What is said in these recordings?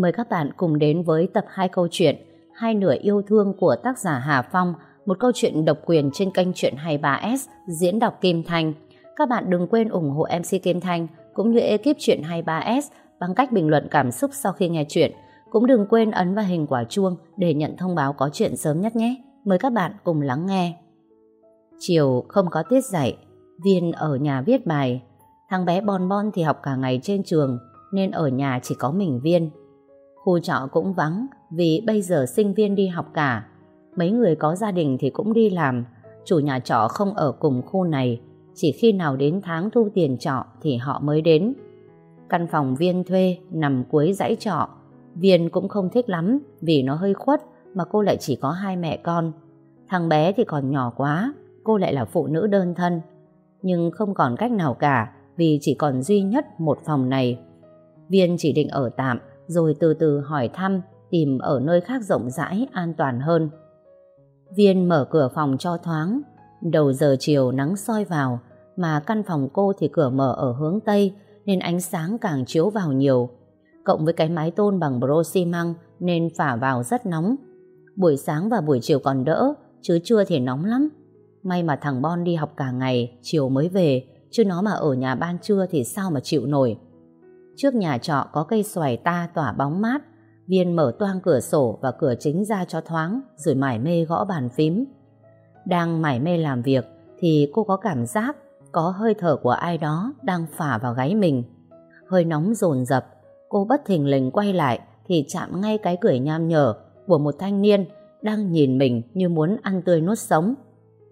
Mời các bạn cùng đến với tập 2 câu chuyện Hai nửa yêu thương của tác giả Hà Phong, Một câu chuyện độc quyền trên kênh Chuyện 23S diễn đọc Kim Thanh. Các bạn đừng quên ủng hộ MC Kim Thanh cũng như ekip Chuyện 23S bằng cách bình luận cảm xúc sau khi nghe chuyện. Cũng đừng quên ấn vào hình quả chuông để nhận thông báo có chuyện sớm nhất nhé. Mời các bạn cùng lắng nghe. Chiều không có tiết dạy, Viên ở nhà viết bài. Thằng bé Bon Bon thì học cả ngày trên trường, nên ở nhà chỉ có mình Viên. Khu trọ cũng vắng vì bây giờ sinh viên đi học cả. Mấy người có gia đình thì cũng đi làm. Chủ nhà trọ không ở cùng khu này. Chỉ khi nào đến tháng thu tiền trọ thì họ mới đến. Căn phòng Viên thuê nằm cuối dãy trọ. Viên cũng không thích lắm vì nó hơi khuất mà cô lại chỉ có hai mẹ con. Thằng bé thì còn nhỏ quá, cô lại là phụ nữ đơn thân. Nhưng không còn cách nào cả vì chỉ còn duy nhất một phòng này. Viên chỉ định ở tạm rồi từ từ hỏi thăm, tìm ở nơi khác rộng rãi, an toàn hơn. Viên mở cửa phòng cho thoáng đầu giờ chiều nắng soi vào, mà căn phòng cô thì cửa mở ở hướng Tây, nên ánh sáng càng chiếu vào nhiều. Cộng với cái mái tôn bằng bro xi măng nên phả vào rất nóng. Buổi sáng và buổi chiều còn đỡ, chứ trưa thì nóng lắm. May mà thằng Bon đi học cả ngày, chiều mới về, chứ nó mà ở nhà ban trưa thì sao mà chịu nổi. Trước nhà trọ có cây xoài ta tỏa bóng mát, Viên mở toang cửa sổ và cửa chính ra cho thoáng, rồi mải mê gõ bàn phím. Đang mải mê làm việc, thì cô có cảm giác có hơi thở của ai đó đang phả vào gáy mình. Hơi nóng dồn dập, cô bất thình lình quay lại thì chạm ngay cái cười nham nhở của một thanh niên đang nhìn mình như muốn ăn tươi nuốt sống.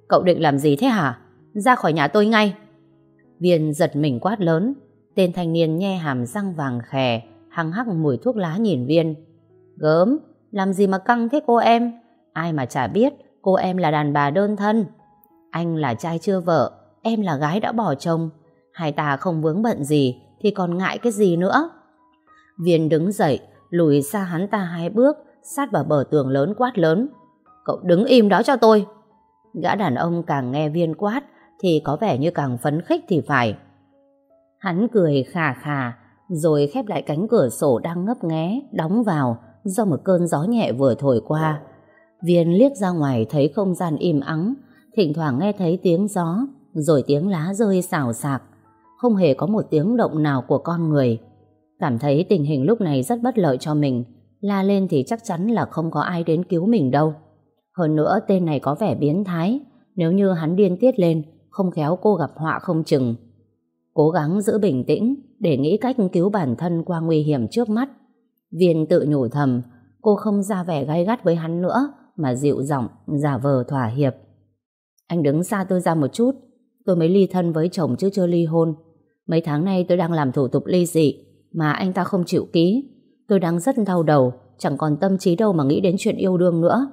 Cậu định làm gì thế hả? Ra khỏi nhà tôi ngay! Viên giật mình quát lớn, Tên thanh niên nhe hàm răng vàng khè, hăng hắc mùi thuốc lá nhìn viên. Gớm, làm gì mà căng thế cô em? Ai mà chả biết cô em là đàn bà đơn thân. Anh là trai chưa vợ, em là gái đã bỏ chồng. Hai ta không vướng bận gì thì còn ngại cái gì nữa. Viên đứng dậy, lùi xa hắn ta hai bước, sát vào bờ tường lớn quát lớn. Cậu đứng im đó cho tôi. Gã đàn ông càng nghe viên quát thì có vẻ như càng phấn khích thì phải. Hắn cười khà khà, rồi khép lại cánh cửa sổ đang ngấp nghé, đóng vào do một cơn gió nhẹ vừa thổi qua. Viên liếc ra ngoài thấy không gian im ắng, thỉnh thoảng nghe thấy tiếng gió, rồi tiếng lá rơi xào xạc. Không hề có một tiếng động nào của con người. Cảm thấy tình hình lúc này rất bất lợi cho mình, la lên thì chắc chắn là không có ai đến cứu mình đâu. Hơn nữa tên này có vẻ biến thái, nếu như hắn điên tiết lên, không khéo cô gặp họa không chừng. Cố gắng giữ bình tĩnh để nghĩ cách cứu bản thân qua nguy hiểm trước mắt. Viên tự nhủ thầm, cô không ra vẻ gay gắt với hắn nữa, mà dịu giọng giả vờ thỏa hiệp. Anh đứng xa tôi ra một chút, tôi mới ly thân với chồng chứ chưa ly hôn. Mấy tháng nay tôi đang làm thủ tục ly dị, mà anh ta không chịu ký. Tôi đang rất đau đầu, chẳng còn tâm trí đâu mà nghĩ đến chuyện yêu đương nữa.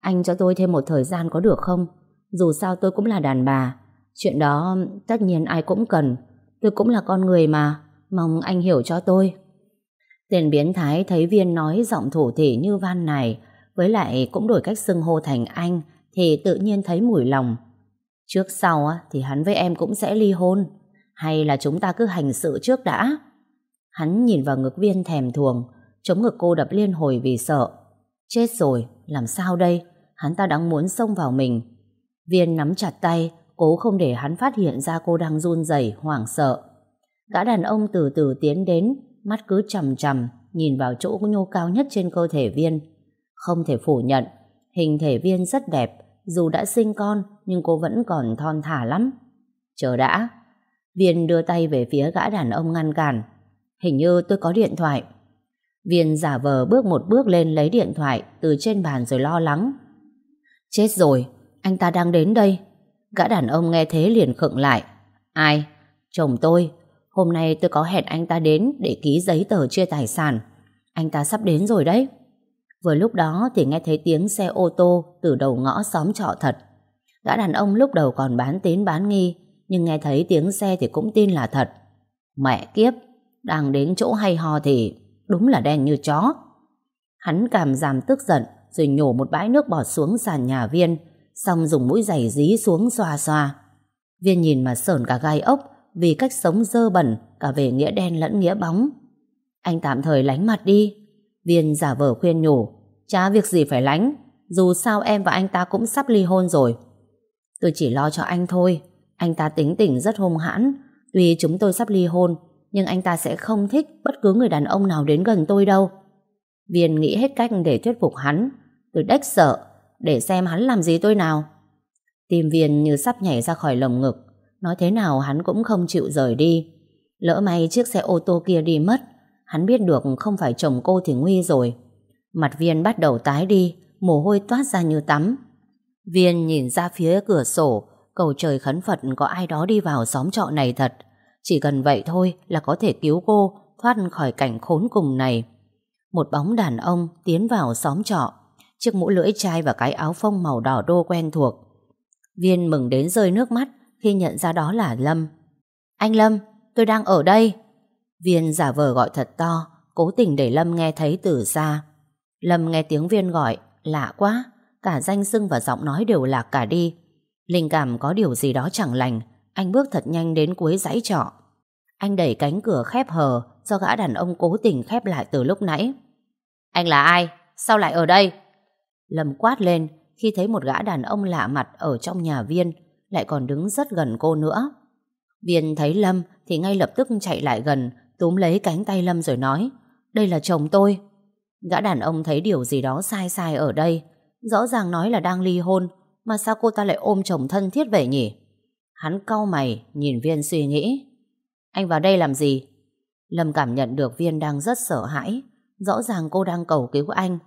Anh cho tôi thêm một thời gian có được không? Dù sao tôi cũng là đàn bà. Chuyện đó tất nhiên ai cũng cần, Tôi cũng là con người mà, mong anh hiểu cho tôi. tiền biến thái thấy Viên nói giọng thủ thỉ như van này, với lại cũng đổi cách xưng hô thành anh, thì tự nhiên thấy mùi lòng. Trước sau thì hắn với em cũng sẽ ly hôn, hay là chúng ta cứ hành sự trước đã? Hắn nhìn vào ngực Viên thèm thuồng, chống ngực cô đập liên hồi vì sợ. Chết rồi, làm sao đây? Hắn ta đang muốn xông vào mình. Viên nắm chặt tay, Cố không để hắn phát hiện ra cô đang run rẩy hoảng sợ. Gã đàn ông từ từ tiến đến, mắt cứ chầm chầm, nhìn vào chỗ nhô cao nhất trên cơ thể viên. Không thể phủ nhận, hình thể viên rất đẹp, dù đã sinh con nhưng cô vẫn còn thon thả lắm. Chờ đã. Viên đưa tay về phía gã đàn ông ngăn cản. Hình như tôi có điện thoại. Viên giả vờ bước một bước lên lấy điện thoại từ trên bàn rồi lo lắng. Chết rồi, anh ta đang đến đây. Gã đàn ông nghe thế liền khựng lại. Ai? Chồng tôi. Hôm nay tôi có hẹn anh ta đến để ký giấy tờ chia tài sản. Anh ta sắp đến rồi đấy. Vừa lúc đó thì nghe thấy tiếng xe ô tô từ đầu ngõ xóm trọ thật. Gã đàn ông lúc đầu còn bán tín bán nghi, nhưng nghe thấy tiếng xe thì cũng tin là thật. Mẹ kiếp, đang đến chỗ hay ho thì đúng là đen như chó. Hắn cảm giảm tức giận rồi nhổ một bãi nước bọt xuống sàn nhà viên, xong dùng mũi giày dí xuống xoa xoa. Viên nhìn mà sởn cả gai ốc vì cách sống dơ bẩn, cả về nghĩa đen lẫn nghĩa bóng. Anh tạm thời lánh mặt đi. Viên giả vờ khuyên nhủ, Chả việc gì phải lánh, Dù sao em và anh ta cũng sắp ly hôn rồi Tôi chỉ lo cho anh thôi Anh ta tính tình rất hung hãn Tuy chúng tôi sắp ly hôn, Nhưng anh ta sẽ không thích bất cứ người đàn ông nào đến gần tôi đâu Viên nghĩ hết cách để thuyết phục hắn Tôi đách sợ để xem hắn làm gì tôi nào. Tim viên như sắp nhảy ra khỏi lồng ngực, Nói thế nào hắn cũng không chịu rời đi. Lỡ may chiếc xe ô tô kia đi mất, Hắn biết được không phải chồng cô thì nguy rồi. Mặt viên bắt đầu tái đi, Mồ hôi toát ra như tắm. Viên nhìn ra phía cửa sổ, Cầu trời khấn Phật có ai đó đi vào xóm trọ này thật. Chỉ cần vậy thôi là có thể cứu cô Thoát khỏi cảnh khốn cùng này. Một bóng đàn ông tiến vào xóm trọ. Chiếc mũ lưỡi chai và cái áo phông màu đỏ đô quen thuộc. Viên mừng đến rơi nước mắt Khi nhận ra đó là Lâm. Anh Lâm, tôi đang ở đây. Viên giả vờ gọi thật to Cố tình để Lâm nghe thấy từ xa. Lâm nghe tiếng Viên gọi Lạ quá Cả danh xưng và giọng nói đều lạc cả đi. Linh cảm có điều gì đó chẳng lành Anh bước thật nhanh đến cuối dãy trọ. Anh đẩy cánh cửa khép hờ Do gã đàn ông cố tình khép lại từ lúc nãy. Anh là ai? Sao lại ở đây? Lâm quát lên, Khi thấy một gã đàn ông lạ mặt Ở trong nhà Viên, Lại còn đứng rất gần cô nữa. Viên thấy Lâm thì ngay lập tức chạy lại gần, túm lấy cánh tay Lâm rồi nói, Đây là chồng tôi. Gã đàn ông thấy điều gì đó sai sai ở đây, Rõ ràng nói là đang ly hôn, Mà sao cô ta lại ôm chồng thân thiết vậy nhỉ? Hắn cau mày, Nhìn Viên suy nghĩ, Anh vào đây làm gì? Lâm cảm nhận được Viên đang rất sợ hãi, Rõ ràng cô đang cầu cứu anh,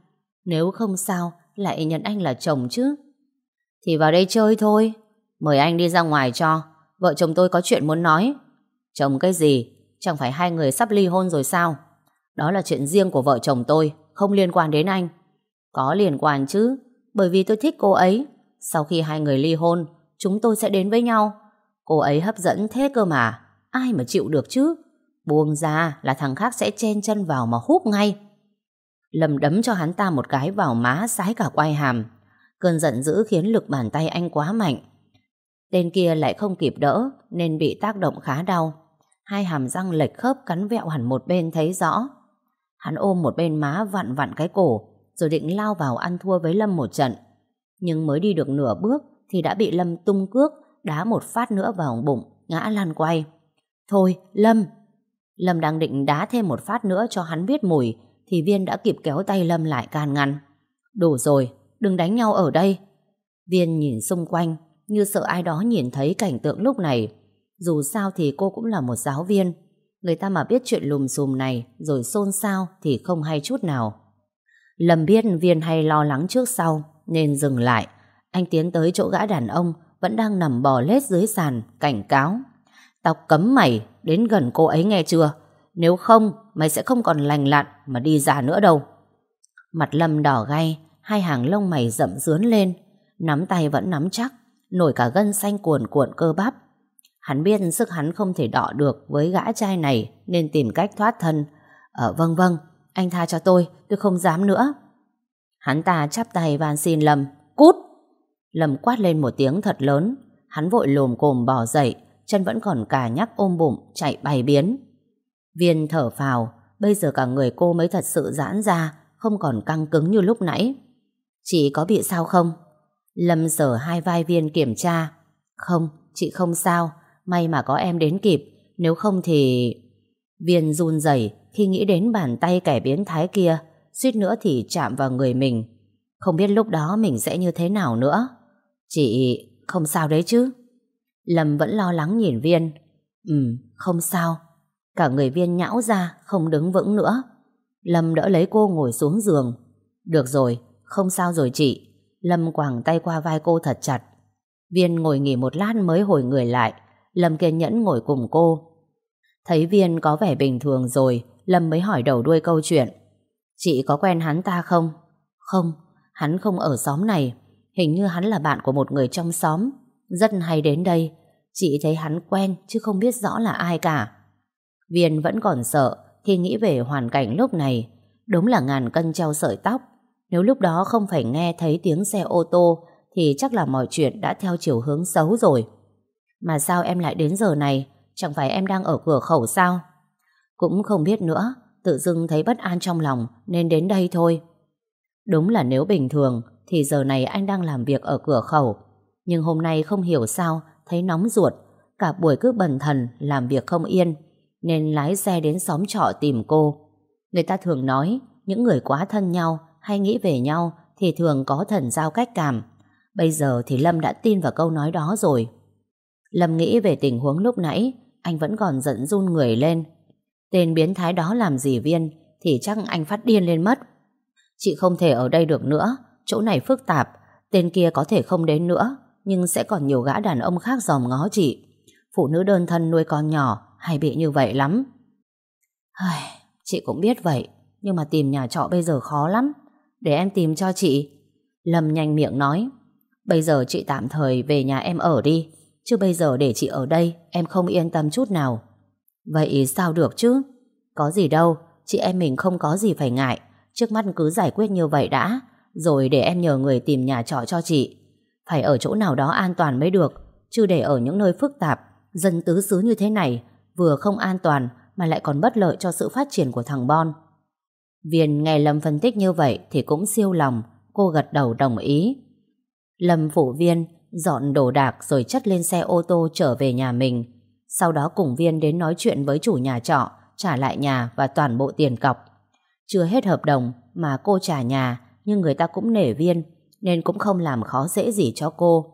Nếu không sao lại nhận anh là chồng chứ? Thì vào đây chơi thôi. Mời anh đi ra ngoài cho. Vợ chồng tôi có chuyện muốn nói. Chồng cái gì? Chẳng phải hai người sắp ly hôn rồi sao? Đó là chuyện riêng của vợ chồng tôi, Không liên quan đến anh. Có liên quan chứ, Bởi vì tôi thích cô ấy. Sau khi hai người ly hôn, Chúng tôi sẽ đến với nhau. Cô ấy hấp dẫn thế cơ mà. Ai mà chịu được chứ? Buông ra là thằng khác sẽ chen chân vào mà hút ngay. Lâm đấm cho hắn ta một cái vào má Sái cả quai hàm Cơn giận dữ khiến lực bàn tay anh quá mạnh Tên kia lại không kịp đỡ Nên bị tác động khá đau Hai hàm răng lệch khớp cắn vẹo hẳn một bên thấy rõ. Hắn ôm một bên má vặn vặn cái cổ, rồi định lao vào ăn thua với Lâm một trận. Nhưng mới đi được nửa bước thì đã bị Lâm tung cước, đá một phát nữa vào bụng, ngã lan quay. Thôi, Lâm! Lâm đang định đá thêm một phát nữa cho hắn biết mùi, thì Viên đã kịp kéo tay Lâm lại can ngăn. Đủ rồi, đừng đánh nhau ở đây. Viên nhìn xung quanh, như sợ ai đó nhìn thấy cảnh tượng lúc này, dù sao thì cô cũng là một giáo viên. Người ta mà biết chuyện lùm xùm này Rồi xôn xao thì không hay chút nào. Lâm biết viên hay lo lắng trước sau Nên dừng lại. Anh tiến tới chỗ gã đàn ông Vẫn đang nằm bò lết dưới sàn Cảnh cáo. Tao cấm mày đến gần cô ấy nghe chưa? Nếu không mày sẽ không còn lành lặn Mà đi già nữa đâu Mặt Lâm đỏ gay Hai hàng lông mày rậm rướn lên Nắm tay vẫn nắm chắc Nổi cả gân xanh cuồn cuộn cơ bắp Hắn biết sức hắn không thể đọ được với gã trai này nên tìm cách thoát thân. Ờ vâng vâng, anh tha cho tôi, tôi không dám nữa. Hắn ta chắp tay van xin Lâm, cút! Lâm quát lên một tiếng thật lớn, hắn vội lồm cồm bò dậy, chân vẫn còn cà nhắc ôm bụng, chạy bay biến. Viên thở phào, bây giờ cả người cô mới thật sự giãn ra, không còn căng cứng như lúc nãy. Chị có bị sao không? Lâm sở hai vai viên kiểm tra. Không, chị không sao, May mà có em đến kịp Nếu không thì... Viên run rẩy khi nghĩ đến bàn tay kẻ biến thái kia suýt nữa thì chạm vào người mình. Không biết lúc đó mình sẽ như thế nào nữa. Chị không sao đấy chứ? Lâm vẫn lo lắng nhìn Viên. Ừ, không sao. Cả người Viên nhão ra, không đứng vững nữa. Lâm đỡ lấy cô ngồi xuống giường. Được rồi, không sao rồi chị. Lâm quàng tay qua vai cô thật chặt. Viên ngồi nghỉ một lát mới hồi người lại. Lâm kiên nhẫn ngồi cùng cô. Thấy Viên có vẻ bình thường rồi, Lâm mới hỏi đầu đuôi câu chuyện. Chị có quen hắn ta không? Không, hắn không ở xóm này. Hình như hắn là bạn của một người trong xóm. Rất hay đến đây. Chị thấy hắn quen chứ không biết rõ là ai cả. Viên vẫn còn sợ khi nghĩ về hoàn cảnh lúc này. Đúng là ngàn cân treo sợi tóc. Nếu lúc đó không phải nghe thấy tiếng xe ô tô thì chắc là mọi chuyện đã theo chiều hướng xấu rồi. Mà sao em lại đến giờ này Chẳng phải em đang ở cửa khẩu sao Cũng không biết nữa tự dưng thấy bất an trong lòng nên đến đây thôi. Đúng là nếu bình thường thì giờ này anh đang làm việc ở cửa khẩu. Nhưng hôm nay không hiểu sao thấy nóng ruột, cả buổi cứ bần thần làm việc không yên nên lái xe đến xóm trọ tìm cô. Người ta thường nói những người quá thân nhau hay nghĩ về nhau thì thường có thần giao cách cảm. Bây giờ thì Lâm đã tin vào câu nói đó rồi. Lâm nghĩ về tình huống lúc nãy, anh vẫn còn giận run người lên. Tên biến thái đó làm gì viên, thì chắc anh phát điên lên mất. Chị không thể ở đây được nữa, chỗ này phức tạp, tên kia có thể không đến nữa, nhưng sẽ còn nhiều gã đàn ông khác dòm ngó chị. Phụ nữ đơn thân nuôi con nhỏ, hay bị như vậy lắm. Ai, chị cũng biết vậy, nhưng mà tìm nhà trọ bây giờ khó lắm. Để em tìm cho chị. Lâm nhanh miệng nói, bây giờ chị tạm thời về nhà em ở đi, chứ bây giờ để chị ở đây em không yên tâm chút nào. Vậy sao được chứ? Có gì đâu, chị em mình không có gì phải ngại. Trước mắt cứ giải quyết như vậy đã, rồi để em nhờ người tìm nhà trọ cho chị. Phải ở chỗ nào đó an toàn mới được, chứ để ở những nơi phức tạp, dân tứ xứ như thế này, vừa không an toàn mà lại còn bất lợi cho sự phát triển của thằng Bon. Viên nghe Lâm phân tích như vậy thì cũng siêu lòng, cô gật đầu đồng ý. Lâm phụ viên dọn đồ đạc rồi chất lên xe ô tô trở về nhà mình. Sau đó cùng Viên đến nói chuyện với chủ nhà trọ, trả lại nhà và toàn bộ tiền cọc. Chưa hết hợp đồng mà cô trả nhà, nhưng người ta cũng nể Viên, nên cũng không làm khó dễ gì cho cô.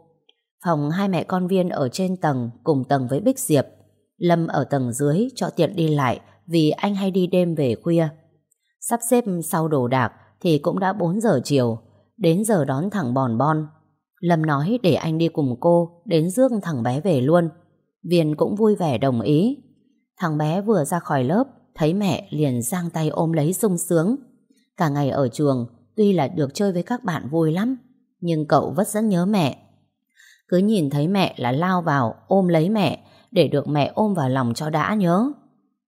Phòng hai mẹ con Viên ở trên tầng, cùng tầng với Bích Diệp. Lâm ở tầng dưới cho tiện đi lại vì anh hay đi đêm về khuya. Sắp xếp sau đồ đạc thì cũng đã 4 giờ chiều, đến giờ đón thẳng Bòn Bon. Lâm nói để anh đi cùng cô đến rước thằng bé về luôn. Viên cũng vui vẻ đồng ý. Thằng bé vừa ra khỏi lớp, thấy mẹ liền giang tay ôm lấy sung sướng. Cả ngày ở trường, tuy là được chơi với các bạn vui lắm, nhưng cậu vẫn rất nhớ mẹ. Cứ nhìn thấy mẹ là lao vào ôm lấy mẹ để được mẹ ôm vào lòng cho đã nhớ.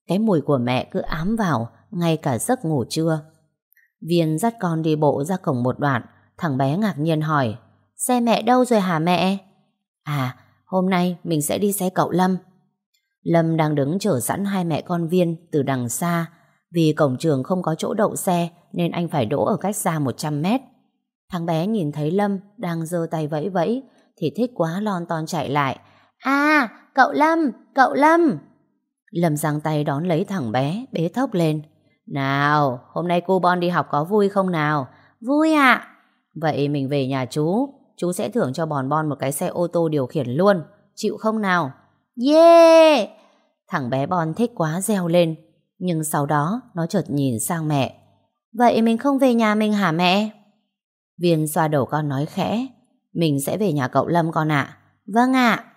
Cái mùi của mẹ cứ ám vào ngay cả giấc ngủ trưa. Viên dắt con đi bộ ra cổng một đoạn, thằng bé ngạc nhiên hỏi Xe mẹ đâu rồi hả mẹ? À, hôm nay mình sẽ đi xe cậu Lâm. Lâm đang đứng chờ sẵn hai mẹ con Viên từ đằng xa. Vì cổng trường không có chỗ đậu xe nên anh phải đỗ ở cách xa 100 mét. Thằng bé nhìn thấy Lâm đang giơ tay vẫy vẫy thì thích quá lon ton chạy lại. À, cậu Lâm, cậu Lâm. Lâm giang tay đón lấy thằng bé, bế thốc lên. Nào, hôm nay cô Bon đi học có vui không nào? Vui ạ. Vậy mình về nhà chú, chú sẽ thưởng cho Bòn Bon một cái xe ô tô điều khiển luôn. Chịu không nào? Yeah! Thằng bé Bon thích quá reo lên. Nhưng sau đó nó chợt nhìn sang mẹ. Vậy mình không về nhà mình hả mẹ? Viên xoa đầu con nói khẽ. Mình sẽ về nhà cậu Lâm con ạ. Vâng ạ.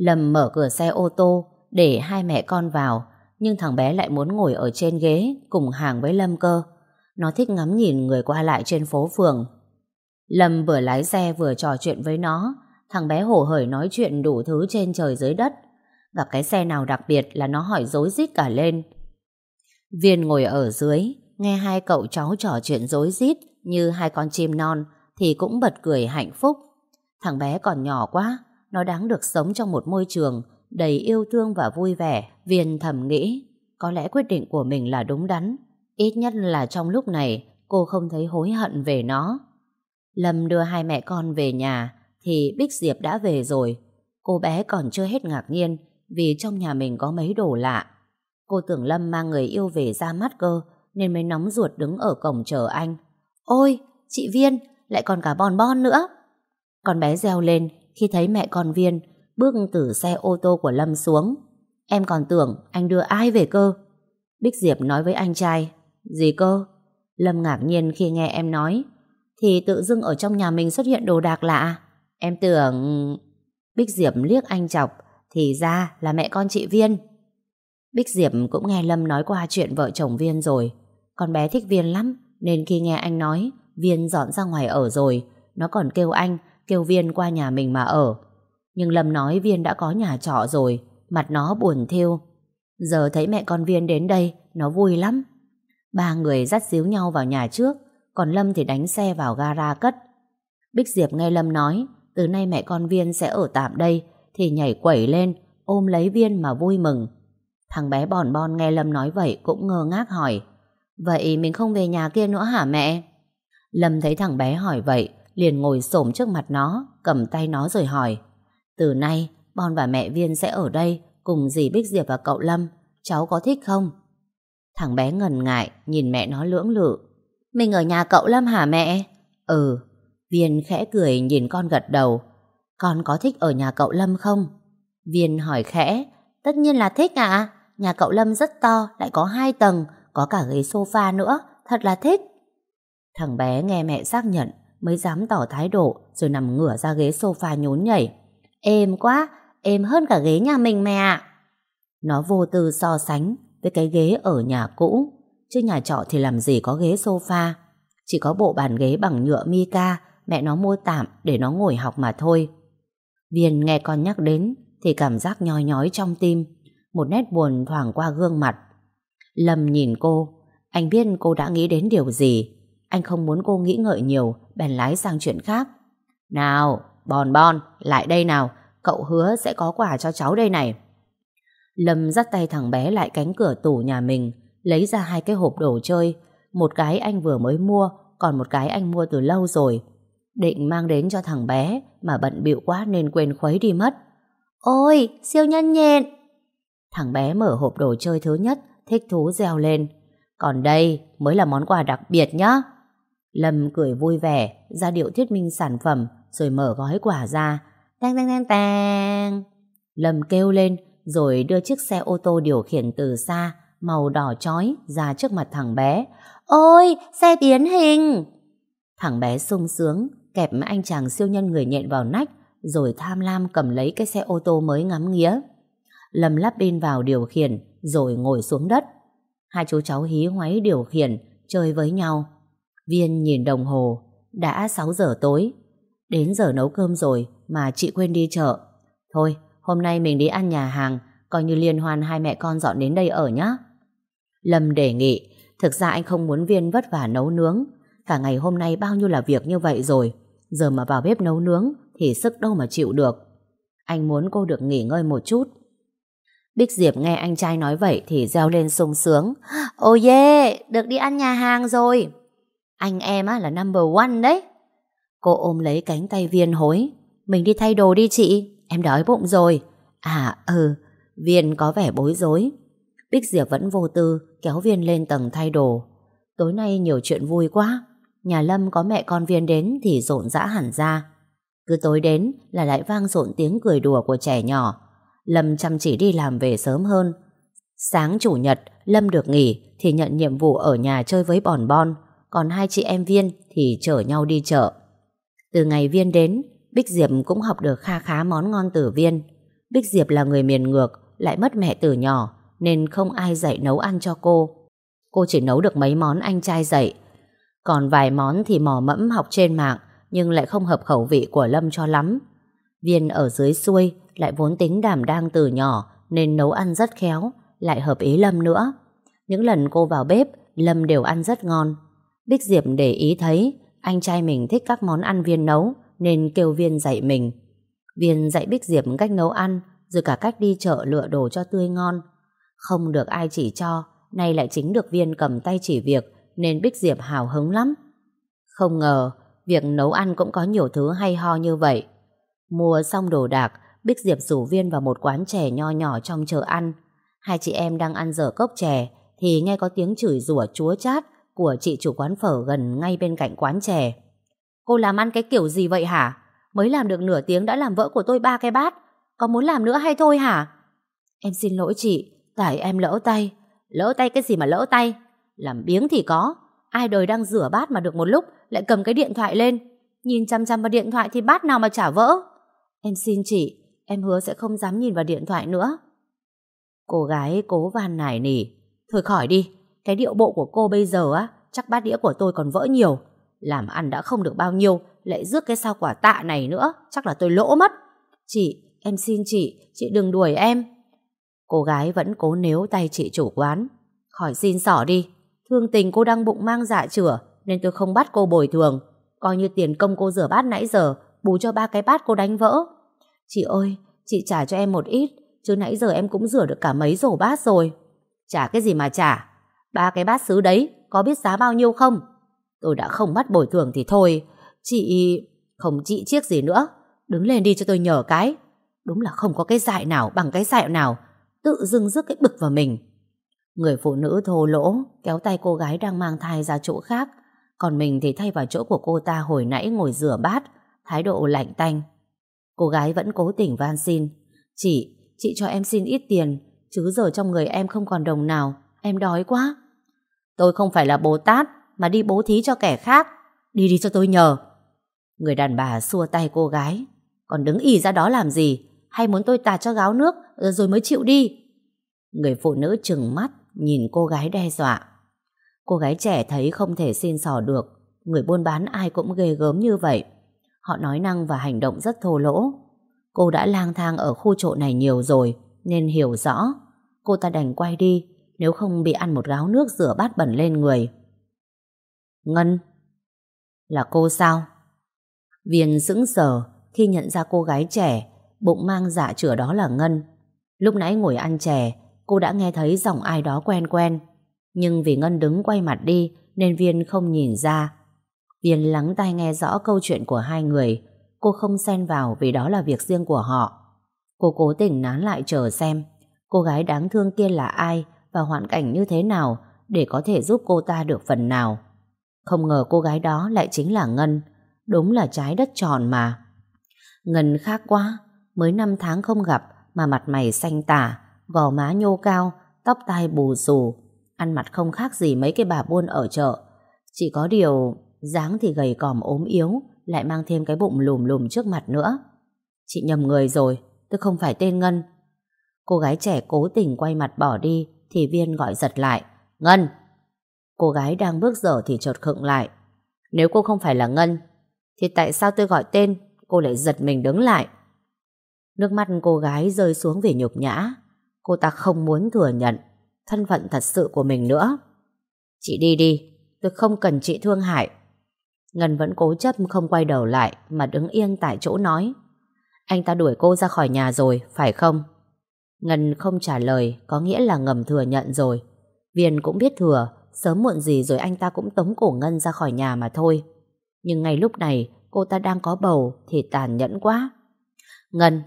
Lâm mở cửa xe ô tô để hai mẹ con vào. Nhưng thằng bé lại muốn ngồi ở trên ghế cùng hàng với Lâm cơ. Nó thích ngắm nhìn người qua lại trên phố phường. Lâm vừa lái xe vừa trò chuyện với nó. Thằng bé hổ hởi nói chuyện đủ thứ trên trời dưới đất. Gặp cái xe nào đặc biệt là nó hỏi dối rít cả lên. Viên ngồi ở dưới, nghe hai cậu cháu trò chuyện dối rít như hai con chim non thì cũng bật cười hạnh phúc. Thằng bé còn nhỏ quá, nó đáng được sống trong một môi trường đầy yêu thương và vui vẻ. Viên thầm nghĩ, có lẽ quyết định của mình là đúng đắn. Ít nhất là trong lúc này cô không thấy hối hận về nó. Lâm đưa hai mẹ con về nhà thì Bích Diệp đã về rồi. Cô bé còn chưa hết ngạc nhiên vì trong nhà mình có mấy đồ lạ. Cô tưởng Lâm mang người yêu về ra mắt cơ nên mới nóng ruột đứng ở cổng chờ anh. Ôi, chị Viên, lại còn cả bon bon nữa. Con bé reo lên khi thấy mẹ con Viên bước từ xe ô tô của Lâm xuống. Em còn tưởng anh đưa ai về cơ. Bích Diệp nói với anh trai. Gì cơ? Lâm ngạc nhiên khi nghe em nói thì tự dưng ở trong nhà mình xuất hiện đồ đạc lạ. Em tưởng... Bích Diệp liếc anh chọc, thì ra là mẹ con chị Viên. Bích Diệp cũng nghe Lâm nói qua chuyện vợ chồng Viên rồi. Con bé thích Viên lắm, nên khi nghe anh nói Viên dọn ra ngoài ở rồi, nó còn kêu anh, kêu Viên qua nhà mình mà ở. Nhưng Lâm nói Viên đã có nhà trọ rồi, mặt nó buồn thiêu. Giờ thấy mẹ con Viên đến đây, nó vui lắm. Ba người dắt díu nhau vào nhà trước, còn Lâm thì đánh xe vào gara cất. Bích Diệp nghe Lâm nói, từ nay mẹ con Viên sẽ ở tạm đây, thì nhảy quẩy lên, ôm lấy Viên mà vui mừng. Thằng bé bòn bon nghe Lâm nói vậy cũng ngơ ngác hỏi, Vậy mình không về nhà kia nữa hả mẹ? Lâm thấy thằng bé hỏi vậy, liền ngồi xổm trước mặt nó, cầm tay nó rồi hỏi. Từ nay, Bon và mẹ Viên sẽ ở đây cùng dì Bích Diệp và cậu Lâm. Cháu có thích không? Thằng bé ngần ngại, nhìn mẹ nó lưỡng lự. Mình ở nhà cậu Lâm hả mẹ? Ừ. Viên khẽ cười nhìn con gật đầu. Con có thích ở nhà cậu Lâm không? Viên hỏi khẽ. Tất nhiên là thích ạ. Nhà cậu Lâm rất to, lại có hai tầng, có cả ghế sofa nữa. Thật là thích. Thằng bé nghe mẹ xác nhận mới dám tỏ thái độ rồi nằm ngửa ra ghế sofa nhốn nhảy. Êm quá, êm hơn cả ghế nhà mình mẹ ạ. Nó vô tư so sánh với cái ghế ở nhà cũ, chứ nhà trọ thì làm gì có ghế sofa. Chỉ có bộ bàn ghế bằng nhựa mica mẹ nó mua tạm để nó ngồi học mà thôi. Viên nghe con nhắc đến thì cảm giác nhói nhói trong tim, một nét buồn thoảng qua gương mặt. Lâm nhìn cô, anh biết cô đã nghĩ đến điều gì. Anh không muốn cô nghĩ ngợi nhiều, bèn lái sang chuyện khác. Nào, bòn Bon, lại đây nào, cậu hứa sẽ có quà cho cháu đây này. Lâm dắt tay thằng bé lại cánh cửa tủ nhà mình, lấy ra hai cái hộp đồ chơi, một cái anh vừa mới mua, còn một cái anh mua từ lâu rồi. Định mang đến cho thằng bé, mà bận bịu quá nên quên khuấy đi mất. Ôi, siêu nhân nhện! Thằng bé mở hộp đồ chơi thứ nhất, thích thú reo lên. Còn đây mới là món quà đặc biệt nhá. Lâm cười vui vẻ, ra điệu thuyết minh sản phẩm, rồi mở gói quà ra. Tang tang tang tang. Lâm kêu lên, rồi đưa chiếc xe ô tô điều khiển từ xa, màu đỏ chói, ra trước mặt thằng bé. Ôi, xe biến hình! Thằng bé sung sướng, kẹp anh chàng siêu nhân người nhện vào nách, rồi tham lam cầm lấy cái xe ô tô mới ngắm nghía. Lâm lắp pin vào điều khiển, rồi ngồi xuống đất. Hai chú cháu hí hoáy điều khiển, chơi với nhau. Viên nhìn đồng hồ, đã 6 giờ tối. Đến giờ nấu cơm rồi mà chị quên đi chợ. Thôi, hôm nay mình đi ăn nhà hàng, coi như liên hoan hai mẹ con dọn đến đây ở nhé. Lâm đề nghị, thực ra anh không muốn Viên vất vả nấu nướng. Cả ngày hôm nay bao nhiêu là việc như vậy rồi. Giờ mà vào bếp nấu nướng thì sức đâu mà chịu được. Anh muốn cô được nghỉ ngơi một chút. Bích Diệp nghe anh trai nói vậy thì reo lên sung sướng. Ôi oh yeah, được đi ăn nhà hàng rồi. Anh em á là number one đấy. Cô ôm lấy cánh tay viên hối. Mình đi thay đồ đi chị, em đói bụng rồi. À ừ, viên có vẻ bối rối. Bích Diệp vẫn vô tư kéo viên lên tầng thay đồ. Tối nay nhiều chuyện vui quá. Nhà Lâm có mẹ con viên đến thì rộn rã hẳn ra. Cứ tối đến là lại vang rộn tiếng cười đùa của trẻ nhỏ. Lâm chăm chỉ đi làm về sớm hơn. Sáng chủ nhật, Lâm được nghỉ thì nhận nhiệm vụ ở nhà chơi với bòn bon, còn hai chị em Viên thì chở nhau đi chợ. Từ ngày Viên đến, Bích Diệp cũng học được kha khá món ngon từ Viên. Bích Diệp là người miền ngược, lại mất mẹ từ nhỏ, nên không ai dạy nấu ăn cho cô. Cô chỉ nấu được mấy món anh trai dạy. Còn vài món thì mò mẫm học trên mạng, nhưng lại không hợp khẩu vị của Lâm cho lắm. Viên ở dưới xuôi lại vốn tính đảm đang từ nhỏ nên nấu ăn rất khéo, lại hợp ý Lâm nữa. Những lần cô vào bếp, Lâm đều ăn rất ngon. Bích Diệp để ý thấy anh trai mình thích các món ăn Viên nấu nên kêu Viên dạy mình. Viên dạy Bích Diệp cách nấu ăn rồi cả cách đi chợ lựa đồ cho tươi ngon. Không được ai chỉ cho, nay lại chính được Viên cầm tay chỉ việc nên Bích Diệp hào hứng lắm. Không ngờ, việc nấu ăn cũng có nhiều thứ hay ho như vậy. Mua xong đồ đạc, Bích Diệp rủ Viên vào một quán chè nho nhỏ trong chợ ăn. Hai chị em đang ăn dở cốc chè thì nghe có tiếng chửi rủa chúa chát của chị chủ quán phở gần ngay bên cạnh quán chè. Cô làm ăn cái kiểu gì vậy hả? Mới làm được nửa tiếng đã làm vỡ của tôi ba cái bát. Có muốn làm nữa hay thôi hả? Em xin lỗi chị, tại em lỡ tay. Lỡ tay cái gì mà lỡ tay? Làm biếng thì có. Ai đời đang rửa bát mà được một lúc lại cầm cái điện thoại lên. Nhìn chăm chăm vào điện thoại thì bát nào mà chả vỡ. Em xin chị, em hứa sẽ không dám nhìn vào điện thoại nữa. Cô gái cố van nài nỉ. Thôi khỏi đi, cái điệu bộ của cô bây giờ á, chắc bát đĩa của tôi còn vỡ nhiều. Làm ăn đã không được bao nhiêu, lại rước cái sao quả tạ này nữa, chắc là tôi lỗ mất. Chị, em xin chị, chị đừng đuổi em. Cô gái vẫn cố níu tay chị chủ quán. Khỏi xin xỏ đi, thương tình cô đang bụng mang dạ chửa, nên tôi không bắt cô bồi thường. Coi như tiền công cô rửa bát nãy giờ, bù cho ba cái bát cô đánh vỡ. Chị ơi, chị trả cho em một ít, chứ nãy giờ em cũng rửa được cả mấy rổ bát rồi. Trả cái gì mà trả? Ba cái bát xứ đấy, có biết giá bao nhiêu không? Tôi đã không bắt bồi thường thì thôi. Chị... Không chị chiếc gì nữa. Đứng lên đi cho tôi nhờ cái. Đúng là không có cái dại nào bằng cái dại nào. Tự dưng rước cái bực vào mình. Người phụ nữ thô lỗ kéo tay cô gái đang mang thai ra chỗ khác. Còn mình thì thay vào chỗ của cô ta hồi nãy ngồi rửa bát. Thái độ lạnh tanh. Cô gái vẫn cố tình van xin. Chị, chị cho em xin ít tiền. Chứ giờ trong người em không còn đồng nào. Em đói quá. Tôi không phải là Bồ Tát mà đi bố thí cho kẻ khác. Đi đi cho tôi nhờ. Người đàn bà xua tay cô gái. Còn đứng ỉ ra đó làm gì? Hay muốn tôi tạt cho gáo nước ờ, rồi mới chịu đi? Người phụ nữ trừng mắt, nhìn cô gái đe dọa. Cô gái trẻ thấy không thể xin sò được. Người buôn bán ai cũng ghê gớm như vậy. Họ nói năng và hành động rất thô lỗ. Cô đã lang thang ở khu trọ này nhiều rồi, nên hiểu rõ. Cô ta đành quay đi nếu không bị ăn một gáo nước rửa bát bẩn lên người. Ngân, Là cô sao? Viên sững sờ khi nhận ra cô gái trẻ, bụng mang dạ chửa đó là Ngân. Lúc nãy ngồi ăn chè, cô đã nghe thấy giọng ai đó quen quen. Nhưng vì Ngân đứng quay mặt đi, nên Viên không nhìn ra. Viên lắng tai nghe rõ câu chuyện của hai người. Cô không xen vào vì đó là việc riêng của họ. Cô cố tình nán lại chờ xem, cô gái đáng thương kia là ai và hoàn cảnh như thế nào để có thể giúp cô ta được phần nào. Không ngờ cô gái đó lại chính là Ngân. Đúng là trái đất tròn mà. Ngân khác quá. Mới 5 tháng không gặp mà mặt mày xanh tả, gò má nhô cao, tóc tai bù xù. Ăn mặt không khác gì mấy cái bà buôn ở chợ. Chỉ có điều dáng thì gầy còm ốm yếu lại mang thêm cái bụng lùm lùm trước mặt nữa. Chị nhầm người rồi, tôi không phải tên Ngân. Cô gái trẻ cố tình quay mặt bỏ đi thì Viên gọi giật lại. Ngân! Cô gái đang bước dở thì chợt khựng lại. Nếu cô không phải là Ngân thì tại sao tôi gọi tên cô lại giật mình đứng lại? Nước mắt cô gái rơi xuống vì nhục nhã. Cô ta không muốn thừa nhận thân phận thật sự của mình nữa. Chị đi đi, tôi không cần chị thương hại. Ngân vẫn cố chấp không quay đầu lại mà đứng yên tại chỗ nói. Anh ta đuổi cô ra khỏi nhà rồi, phải không? Ngân không trả lời có nghĩa là ngầm thừa nhận rồi. Viên cũng biết thừa, sớm muộn gì rồi anh ta cũng tống cổ Ngân ra khỏi nhà mà thôi. Nhưng ngay lúc này cô ta đang có bầu thì tàn nhẫn quá. Ngân,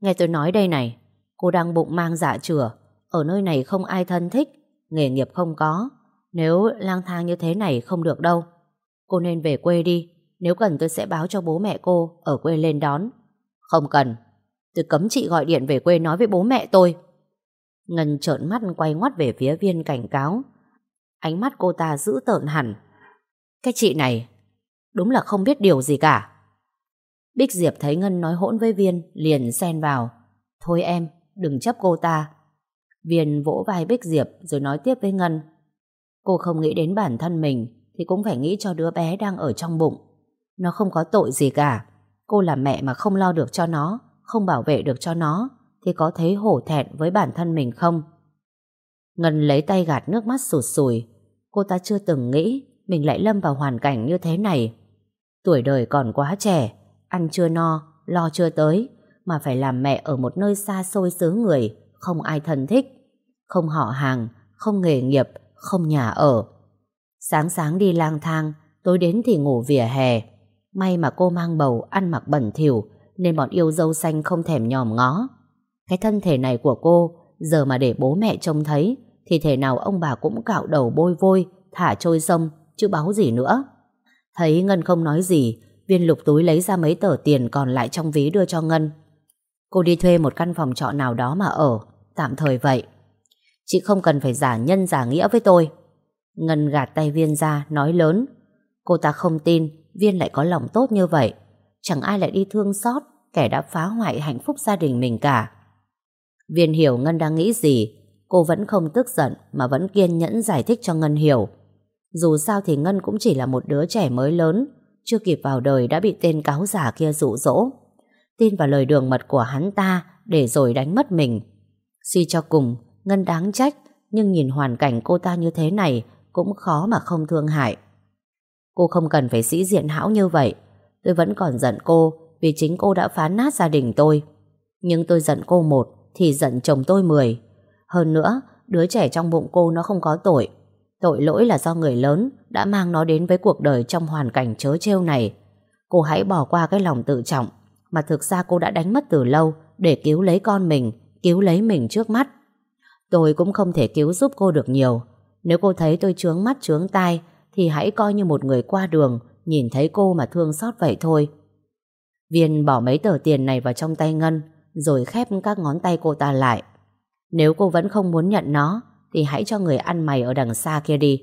nghe tôi nói đây này, cô đang bụng mang dạ chửa, ở nơi này không ai thân thích, nghề nghiệp không có. Nếu lang thang như thế này không được đâu. Cô nên về quê đi, nếu cần tôi sẽ báo cho bố mẹ cô ở quê lên đón. Không cần, Tôi cấm chị gọi điện về quê nói với bố mẹ tôi. Ngân trợn mắt quay ngoắt về phía viên cảnh cáo. Ánh mắt cô ta giữ tợn hẳn. Cái chị này, đúng là không biết điều gì cả. Bích Diệp thấy Ngân nói hỗn với viên, liền xen vào. Thôi em, đừng chấp cô ta. Viên vỗ vai Bích Diệp rồi nói tiếp với Ngân. Cô không nghĩ đến bản thân mình thì cũng phải nghĩ cho đứa bé đang ở trong bụng. Nó không có tội gì cả. Cô là mẹ mà không lo được cho nó không bảo vệ được cho nó thì có thấy hổ thẹn với bản thân mình không? Ngân lấy tay gạt nước mắt sụt sùi. Cô ta chưa từng nghĩ mình lại lâm vào hoàn cảnh như thế này. Tuổi đời còn quá trẻ, ăn chưa no, lo chưa tới, mà phải làm mẹ ở một nơi xa xôi xứ người, không ai thân thích, không họ hàng, không nghề nghiệp, không nhà ở. Sáng sáng đi lang thang, tối đến thì ngủ vỉa hè. May mà cô mang bầu ăn mặc bẩn thỉu nên bọn yêu dâu xanh không thèm nhòm ngó. Cái thân thể này của cô, giờ mà để bố mẹ trông thấy, thì thể nào ông bà cũng cạo đầu bôi vôi, thả trôi sông, chứ báo gì nữa. Thấy Ngân không nói gì, Viên lục túi lấy ra mấy tờ tiền còn lại trong ví đưa cho Ngân. Cô đi thuê một căn phòng trọ nào đó mà ở, tạm thời vậy. Chị không cần phải giả nhân giả nghĩa với tôi. Ngân gạt tay Viên ra, nói lớn Cô ta không tin, Viên lại có lòng tốt như vậy chẳng ai lại đi thương xót kẻ đã phá hoại hạnh phúc gia đình mình cả. Viên hiểu Ngân đang nghĩ gì, cô vẫn không tức giận mà vẫn kiên nhẫn giải thích cho Ngân hiểu. Dù sao thì Ngân cũng chỉ là một đứa trẻ mới lớn, chưa kịp vào đời đã bị tên cáo giả kia dụ dỗ. Tin vào lời đường mật của hắn ta để rồi đánh mất mình. Suy cho cùng, Ngân đáng trách, nhưng nhìn hoàn cảnh cô ta như thế này cũng khó mà không thương hại. Cô không cần phải sĩ diện hão như vậy, Tôi vẫn còn giận cô vì chính cô đã phá nát gia đình tôi. Nhưng tôi giận cô một thì giận chồng tôi mười. Hơn nữa, đứa trẻ trong bụng cô nó không có tội. Tội lỗi là do người lớn đã mang nó đến với cuộc đời trong hoàn cảnh chớ trêu này. Cô hãy bỏ qua cái lòng tự trọng mà thực ra cô đã đánh mất từ lâu để cứu lấy con mình, cứu lấy mình trước mắt. Tôi cũng không thể cứu giúp cô được nhiều. Nếu cô thấy tôi trướng mắt trướng tai thì hãy coi như một người qua đường nhìn thấy cô mà thương xót vậy thôi. Viên bỏ mấy tờ tiền này vào trong tay Ngân, rồi khép các ngón tay cô ta lại. Nếu cô vẫn không muốn nhận nó, thì hãy cho người ăn mày ở đằng xa kia đi.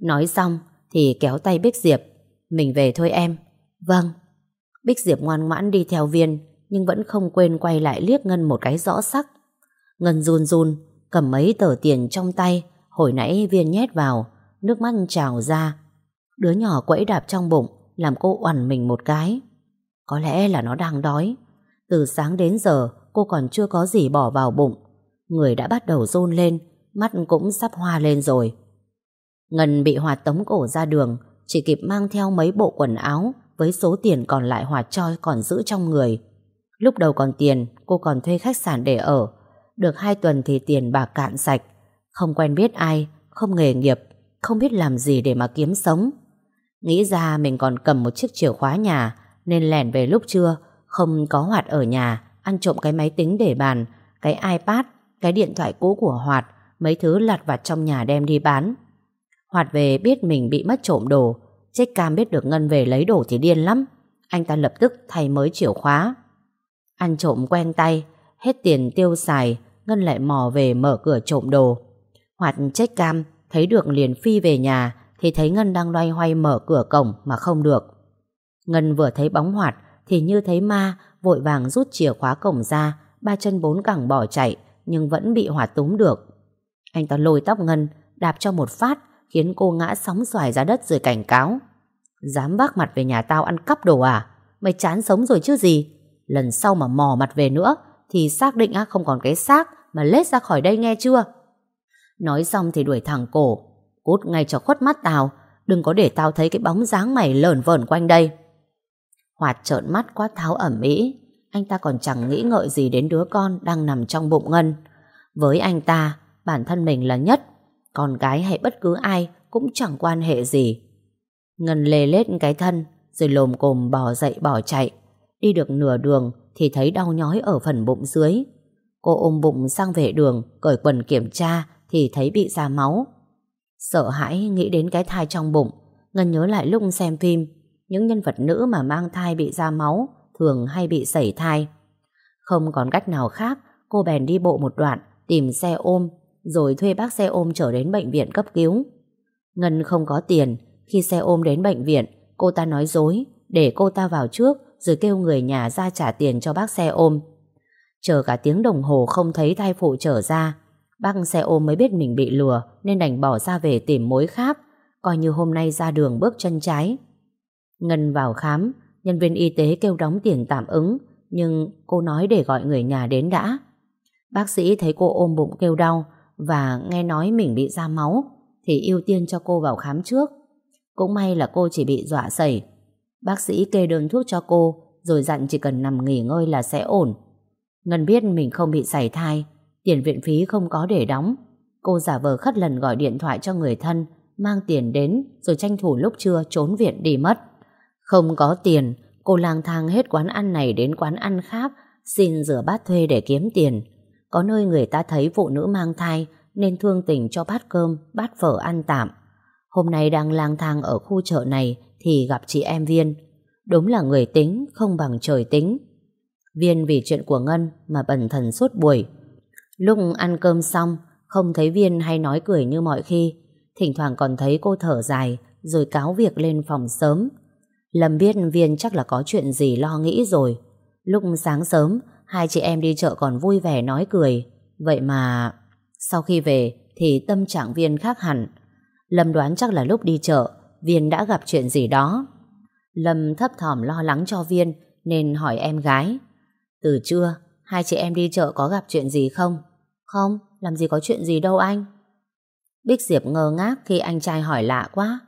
Nói xong, thì kéo tay Bích Diệp. Mình về thôi em. Vâng. Bích Diệp ngoan ngoãn đi theo Viên, nhưng vẫn không quên quay lại liếc Ngân một cái rõ sắc. Ngân run run, cầm mấy tờ tiền trong tay hồi nãy Viên nhét vào, nước mắt trào ra. Đứa nhỏ quẫy đạp trong bụng, làm cô oằn mình một cái. Có lẽ là nó đang đói. Từ sáng đến giờ cô còn chưa có gì bỏ vào bụng. Người đã bắt đầu run lên, mắt cũng sắp hoa lên rồi. Ngân bị Hoạt tống cổ ra đường, chỉ kịp mang theo mấy bộ quần áo với số tiền còn lại Hoạt cho còn giữ trong người. Lúc đầu còn tiền, cô còn thuê khách sạn để ở. Được hai tuần thì tiền bạc cạn sạch. Không quen biết ai, không nghề nghiệp, không biết làm gì để mà kiếm sống. Nghĩ ra mình còn cầm một chiếc chìa khóa nhà nên lẻn về lúc trưa không có Hoạt ở nhà ăn trộm cái máy tính để bàn cái iPad, cái điện thoại cũ của Hoạt mấy thứ lặt vặt trong nhà đem đi bán. Hoạt về biết mình bị mất trộm đồ Chết cam biết được Ngân về lấy đồ thì điên lắm Anh ta lập tức thay mới chìa khóa. Ăn trộm quen tay Hết tiền tiêu xài Ngân lại mò về mở cửa trộm đồ. Hoạt chết cam Thấy được liền phi về nhà Thì thấy Ngân đang loay hoay mở cửa cổng mà không được. Ngân vừa thấy bóng Hoạt, Thì như thấy ma, Vội vàng rút chìa khóa cổng ra, Ba chân bốn cẳng bỏ chạy, Nhưng vẫn bị Hoạt túm được. Anh ta lôi tóc Ngân, Đạp cho một phát, Khiến cô ngã sóng xoài ra đất rồi cảnh cáo. Dám bác mặt về nhà tao ăn cắp đồ à? Mày chán sống rồi chứ gì? Lần sau mà mò mặt về nữa, Thì xác định á, không còn cái xác Mà lết ra khỏi đây nghe chưa? Nói xong thì đuổi thẳng cổ. Cút ngay cho khuất mắt tao, Đừng có để tao thấy cái bóng dáng mày lởn vởn quanh đây. Hoạt trợn mắt quát tháo ẩm mỹ Anh ta còn chẳng nghĩ ngợi gì đến đứa con Đang nằm trong bụng Ngân. Với anh ta, Bản thân mình là nhất. Con gái hay bất cứ ai Cũng chẳng quan hệ gì. Ngân lê lết cái thân, Rồi lồm cồm bỏ dậy bỏ chạy. Đi được nửa đường Thì thấy đau nhói ở phần bụng dưới. Cô ôm bụng sang vệ đường, Cởi quần kiểm tra Thì thấy bị ra máu. Sợ hãi nghĩ đến cái thai trong bụng, Ngân nhớ lại lúc xem phim. Những nhân vật nữ mà mang thai bị ra máu Thường hay bị sẩy thai. Không còn cách nào khác, Cô bèn đi bộ một đoạn, Tìm xe ôm, Rồi thuê bác xe ôm trở đến bệnh viện cấp cứu. Ngân không có tiền, Khi xe ôm đến bệnh viện, Cô ta nói dối, Để cô ta vào trước Rồi kêu người nhà ra trả tiền cho bác xe ôm. Chờ cả tiếng đồng hồ không thấy thai phụ trở ra, Bác xe ôm mới biết mình bị lừa Nên đành bỏ ra về tìm mối khác, Coi như hôm nay ra đường bước chân trái. Ngân vào khám, Nhân viên y tế kêu đóng tiền tạm ứng, Nhưng cô nói để gọi người nhà đến đã. Bác sĩ thấy cô ôm bụng kêu đau Và nghe nói mình bị ra máu, Thì ưu tiên cho cô vào khám trước. Cũng may là cô chỉ bị dọa sẩy. Bác sĩ kê đơn thuốc cho cô, Rồi dặn chỉ cần nằm nghỉ ngơi là sẽ ổn. Ngân biết mình không bị sảy thai, Tiền viện phí không có để đóng. Cô giả vờ khất lần gọi điện thoại cho người thân, Mang tiền đến, Rồi tranh thủ lúc trưa trốn viện đi mất. Không có tiền, Cô lang thang hết quán ăn này đến quán ăn khác, Xin rửa bát thuê để kiếm tiền. Có nơi người ta thấy phụ nữ mang thai, Nên thương tình cho bát cơm, Bát phở ăn tạm. Hôm nay đang lang thang ở khu chợ này Thì gặp chị em Viên. Đúng là người tính, không bằng trời tính. Viên vì chuyện của Ngân Mà bần thần suốt buổi. Lúc ăn cơm xong, Không thấy Viên hay nói cười như mọi khi. Thỉnh thoảng còn thấy cô thở dài, Rồi cáo việc lên phòng sớm. Lâm biết Viên chắc là có chuyện gì lo nghĩ rồi. Lúc sáng sớm Hai chị em đi chợ còn vui vẻ nói cười. Vậy mà Sau khi về thì tâm trạng Viên khác hẳn. Lâm đoán chắc là lúc đi chợ Viên đã gặp chuyện gì đó. Lâm thấp thỏm lo lắng cho Viên Nên hỏi em gái. Từ trưa Hai chị em đi chợ có gặp chuyện gì không? Không, làm gì có chuyện gì đâu anh. Bích Diệp ngơ ngác khi anh trai hỏi lạ quá.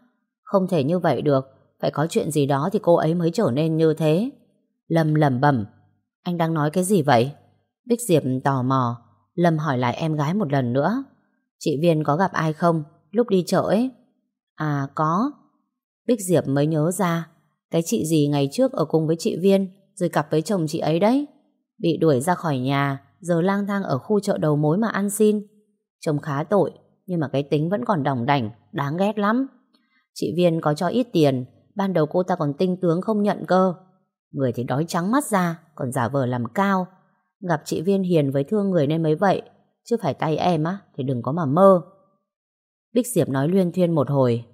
Không thể như vậy được, phải có chuyện gì đó thì cô ấy mới trở nên như thế. Lâm lẩm bẩm, anh đang nói cái gì vậy? Bích Diệp tò mò, Lâm hỏi lại em gái một lần nữa. Chị Viên có gặp ai không? lúc đi chợ ấy. À có. Bích Diệp mới nhớ ra, cái chị gì ngày trước ở cùng với chị Viên, rồi cặp với chồng chị ấy đấy. Bị đuổi ra khỏi nhà, giờ lang thang ở khu chợ đầu mối mà ăn xin. chồng khá tội, nhưng mà cái tính vẫn còn đỏng đảnh, đáng ghét lắm. Chị Viên có cho ít tiền, ban đầu cô ta còn tinh tướng không nhận cơ. Người thì đói trắng mắt ra, còn giả vờ làm cao. Gặp chị Viên hiền với thương người nên mới vậy, chứ phải tay em á, thì đừng có mà mơ. Bích Diệp nói luyên thuyên một hồi,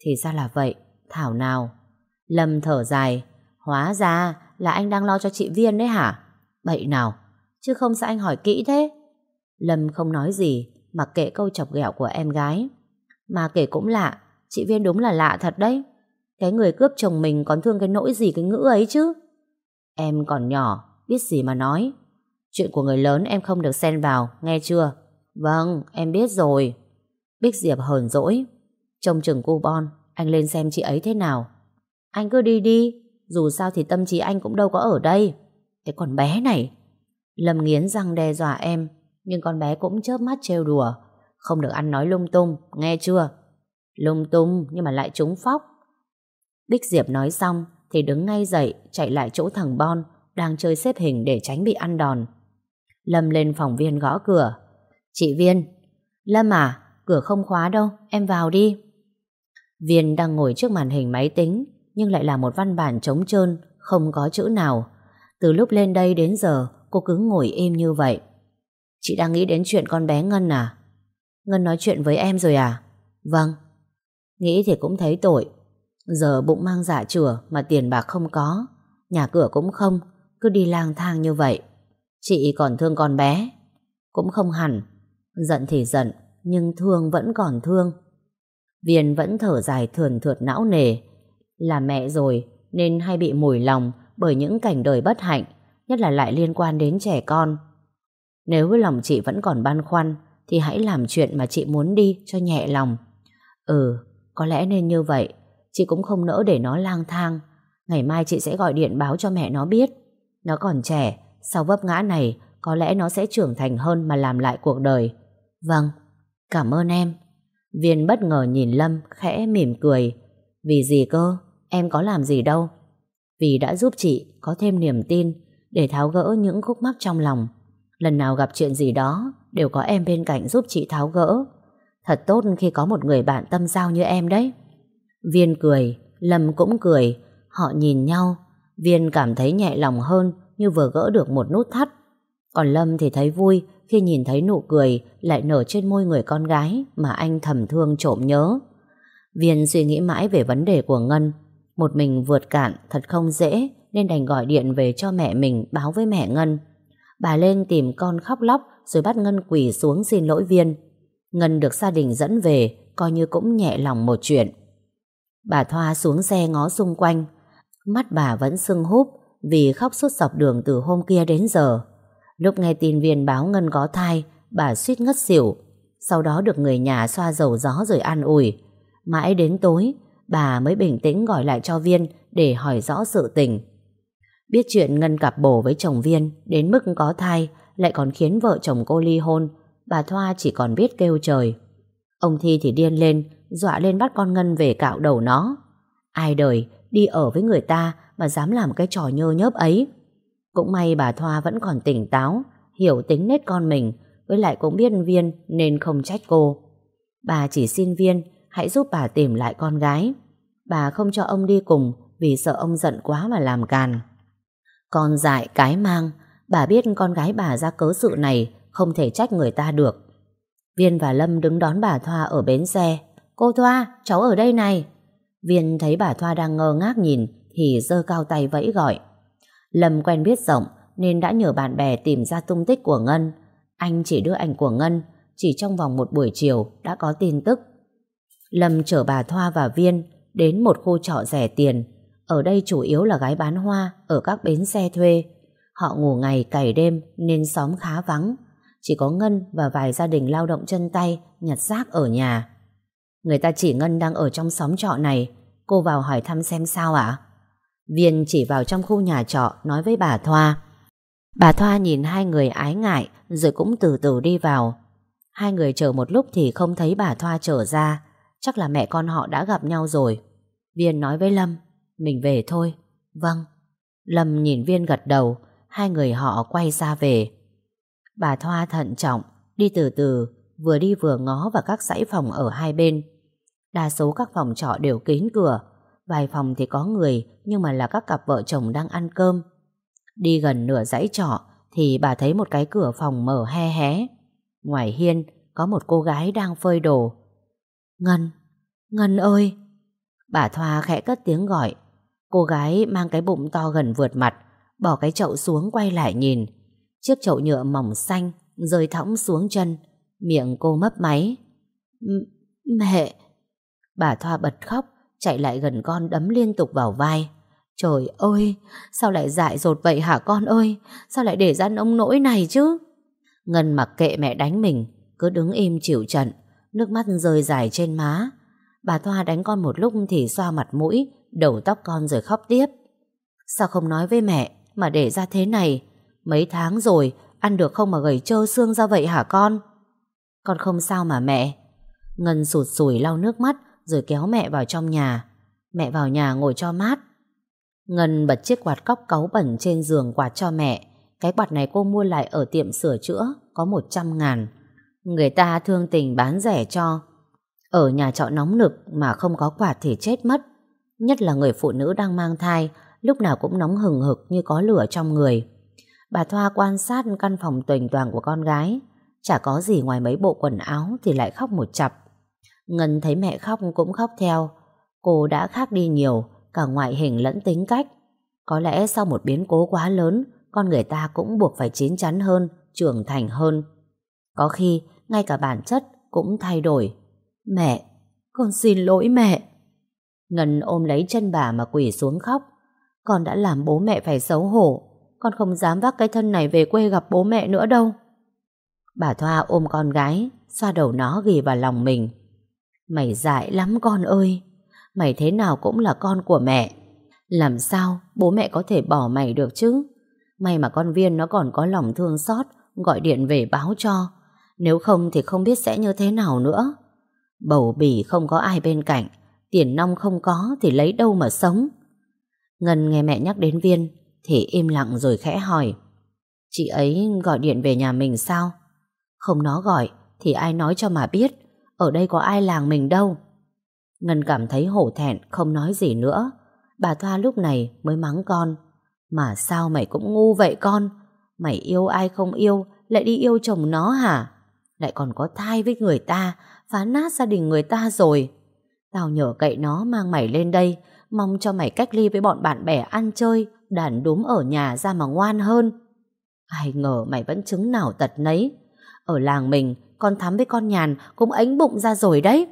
thì ra là vậy, thảo nào. Lâm thở dài, hóa ra là anh đang lo cho chị Viên đấy hả? Bậy nào, chứ không sao anh hỏi kỹ thế. Lâm không nói gì, mặc kệ câu chọc ghẹo của em gái. Mà kể cũng lạ, chị Viên đúng là lạ thật đấy. Cái người cướp chồng mình còn thương cái nỗi gì cái ngữ ấy chứ. Em còn nhỏ, biết gì mà nói. Chuyện của người lớn em không được xen vào, nghe chưa? Vâng, em biết rồi. Bích Diệp hờn dỗi. Trông chừng cô bon, anh lên xem chị ấy thế nào. Anh cứ đi đi, dù sao thì tâm trí anh cũng đâu có ở đây. Cái con bé này. Lâm nghiến răng đe dọa em, nhưng con bé cũng chớp mắt trêu đùa. Không được ăn nói lung tung, nghe chưa? Lung tung nhưng mà lại trúng phóc. Bích Diệp nói xong thì đứng ngay dậy chạy lại chỗ thằng Bon đang chơi xếp hình để tránh bị ăn đòn. Lâm lên phòng viên gõ cửa. Chị Viên. Lâm à, cửa không khóa đâu, em vào đi. Viên đang ngồi trước màn hình máy tính nhưng lại là một văn bản trống trơn, không có chữ nào. Từ lúc lên đây đến giờ cô cứ ngồi im như vậy. Chị đang nghĩ đến chuyện con bé Ngân à? Ngân nói chuyện với em rồi à? Vâng. Nghĩ thì cũng thấy tội. Giờ bụng mang dạ chửa mà tiền bạc không có. Nhà cửa cũng không, cứ đi lang thang như vậy. Chị còn thương con bé. Cũng không hẳn. Giận thì giận, nhưng thương vẫn còn thương. Viên vẫn thở dài thườn thượt não nề. Là mẹ rồi, nên hay bị mùi lòng bởi những cảnh đời bất hạnh, nhất là lại liên quan đến trẻ con. Nếu lòng chị vẫn còn băn khoăn, thì hãy làm chuyện mà chị muốn đi cho nhẹ lòng. Ừ, có lẽ nên như vậy. Chị cũng không nỡ để nó lang thang. Ngày mai chị sẽ gọi điện báo cho mẹ nó biết. Nó còn trẻ, sau vấp ngã này, có lẽ nó sẽ trưởng thành hơn mà làm lại cuộc đời. Vâng, cảm ơn em. Viên bất ngờ nhìn Lâm, khẽ mỉm cười. Vì gì cơ? Em có làm gì đâu. Vì đã giúp chị có thêm niềm tin để tháo gỡ những khúc mắc trong lòng. Lần nào gặp chuyện gì đó đều có em bên cạnh giúp chị tháo gỡ. Thật tốt khi có một người bạn tâm giao như em đấy. Viên cười, Lâm cũng cười. Họ nhìn nhau. Viên cảm thấy nhẹ lòng hơn như vừa gỡ được một nút thắt. Còn Lâm thì thấy vui khi nhìn thấy nụ cười lại nở trên môi người con gái mà anh thầm thương trộm nhớ. Viên suy nghĩ mãi về vấn đề của Ngân. Một mình vượt cạn thật không dễ nên đành gọi điện về cho mẹ mình báo với mẹ Ngân. Bà lên tìm con khóc lóc rồi bắt Ngân quỳ xuống xin lỗi Viên. Ngân được gia đình dẫn về coi như cũng nhẹ lòng một chuyện. Bà Thoa xuống xe ngó xung quanh. Mắt bà vẫn sưng húp vì khóc suốt dọc đường từ hôm kia đến giờ. Lúc nghe tin Viên báo Ngân có thai, bà suýt ngất xỉu. Sau đó được người nhà xoa dầu gió rồi an ủi. Mãi đến tối, bà mới bình tĩnh gọi lại cho Viên để hỏi rõ sự tình. Biết chuyện Ngân cặp bổ với chồng Viên đến mức có thai lại còn khiến vợ chồng cô ly hôn, bà Thoa chỉ còn biết kêu trời. Ông Thi thì điên lên, dọa lên bắt con Ngân về cạo đầu nó. Ai đời, đi ở với người ta mà dám làm cái trò nhơ nhớp ấy. Cũng may bà Thoa vẫn còn tỉnh táo, hiểu tính nết con mình, với lại cũng biết Viên nên không trách cô. Bà chỉ xin Viên hãy giúp bà tìm lại con gái. Bà không cho ông đi cùng vì sợ ông giận quá mà làm càn. Con dại cái mang, bà biết con gái bà ra cớ sự này không thể trách người ta được. Viên và Lâm đứng đón bà Thoa ở bến xe. Cô Thoa, cháu ở đây này. Viên thấy bà Thoa đang ngơ ngác nhìn thì giơ cao tay vẫy gọi. Lâm quen biết rộng nên đã nhờ bạn bè tìm ra tung tích của Ngân. Anh chỉ đưa ảnh của Ngân, chỉ trong vòng một buổi chiều đã có tin tức. Lâm chở bà Thoa và Viên đến một khu trọ rẻ tiền. Ở đây chủ yếu là gái bán hoa ở các bến xe thuê. Họ ngủ ngày cày đêm nên xóm khá vắng. Chỉ có Ngân và vài gia đình lao động chân tay nhặt rác ở nhà. Người ta chỉ Ngân đang ở trong xóm trọ này. Cô vào hỏi thăm xem sao ạ? Viên chỉ vào trong khu nhà trọ nói với bà Thoa. Bà Thoa nhìn hai người ái ngại rồi cũng từ từ đi vào. Hai người chờ một lúc thì không thấy bà Thoa trở ra. Chắc là mẹ con họ đã gặp nhau rồi. Viên nói với Lâm, mình về thôi. Vâng. Lâm nhìn Viên gật đầu, hai người họ quay ra về. Bà Thoa thận trọng, đi từ từ, vừa đi vừa ngó vào các dãy phòng ở hai bên. Đa số các phòng trọ đều kín cửa, vài phòng thì có người nhưng mà là các cặp vợ chồng đang ăn cơm. Đi gần nửa dãy trọ thì bà thấy một cái cửa phòng mở he hé. Ngoài hiên có một cô gái đang phơi đồ. Ngân, Ngân ơi! Bà Thoa khẽ cất tiếng gọi. Cô gái mang cái bụng to gần vượt mặt, bỏ cái chậu xuống quay lại nhìn. Chiếc chậu nhựa mỏng xanh rơi thõng xuống chân, miệng cô mấp máy. Mẹ! Bà Thoa bật khóc, chạy lại gần con đấm liên tục vào vai. Trời ơi, sao lại dại dột vậy hả con ơi? Sao lại để ra nông nỗi này chứ? Ngân mặc kệ mẹ đánh mình, cứ đứng im chịu trận, nước mắt rơi dài trên má. Bà Thoa đánh con một lúc thì xoa mặt mũi, đầu tóc con rồi khóc tiếp. Sao không nói với mẹ mà để ra thế này? Mấy tháng rồi, ăn được không mà gầy trơ xương ra vậy hả con? Con không sao mà mẹ. Ngân sụt sùi lau nước mắt rồi kéo mẹ vào trong nhà. Mẹ vào nhà ngồi cho mát. Ngân bật chiếc quạt cóc cáu bẩn trên giường quạt cho mẹ. Cái quạt này cô mua lại ở tiệm sửa chữa, có 100 ngàn. Người ta thương tình bán rẻ cho. Ở nhà trọ nóng nực mà không có quạt thì chết mất. Nhất là người phụ nữ đang mang thai, lúc nào cũng nóng hừng hực như có lửa trong người. Bà Thoa quan sát căn phòng tuỳnh toàn của con gái. Chả có gì ngoài mấy bộ quần áo thì lại khóc một chặp. Ngân thấy mẹ khóc cũng khóc theo. Cô đã khác đi nhiều, cả ngoại hình lẫn tính cách. Có lẽ sau một biến cố quá lớn, con người ta cũng buộc phải chín chắn hơn, trưởng thành hơn. Có khi, ngay cả bản chất cũng thay đổi. Mẹ, con xin lỗi mẹ. Ngân ôm lấy chân bà mà quỳ xuống khóc. Con đã làm bố mẹ phải xấu hổ. Con không dám vác cái thân này về quê gặp bố mẹ nữa đâu. Bà Thoa ôm con gái, xoa đầu nó ghi vào lòng mình. Mày dại lắm con ơi. Mày thế nào cũng là con của mẹ. Làm sao bố mẹ có thể bỏ mày được chứ? May mà con Viên nó còn có lòng thương xót, gọi điện về báo cho. Nếu không thì không biết sẽ như thế nào nữa. Bầu bỉ không có ai bên cạnh, tiền nong không có thì lấy đâu mà sống. Ngân nghe mẹ nhắc đến Viên thì im lặng rồi khẽ hỏi. Chị ấy gọi điện về nhà mình sao? Không nó gọi thì ai nói cho mà biết, ở đây có ai làng mình đâu. Ngân cảm thấy hổ thẹn không nói gì nữa. Bà Thoa lúc này mới mắng con. Mà sao mày cũng ngu vậy con? Mày yêu ai không yêu, lại đi yêu chồng nó hả? Lại còn có thai với người ta, phá nát gia đình người ta rồi. Tao nhờ cậy nó mang mày lên đây, mong cho mày cách ly với bọn bạn bè ăn chơi, đàn đúm ở nhà ra mà ngoan hơn. Ai ngờ mày vẫn chứng nào tật nấy. Ở làng mình, con Thắm với con Nhàn cũng ánh bụng ra rồi đấy.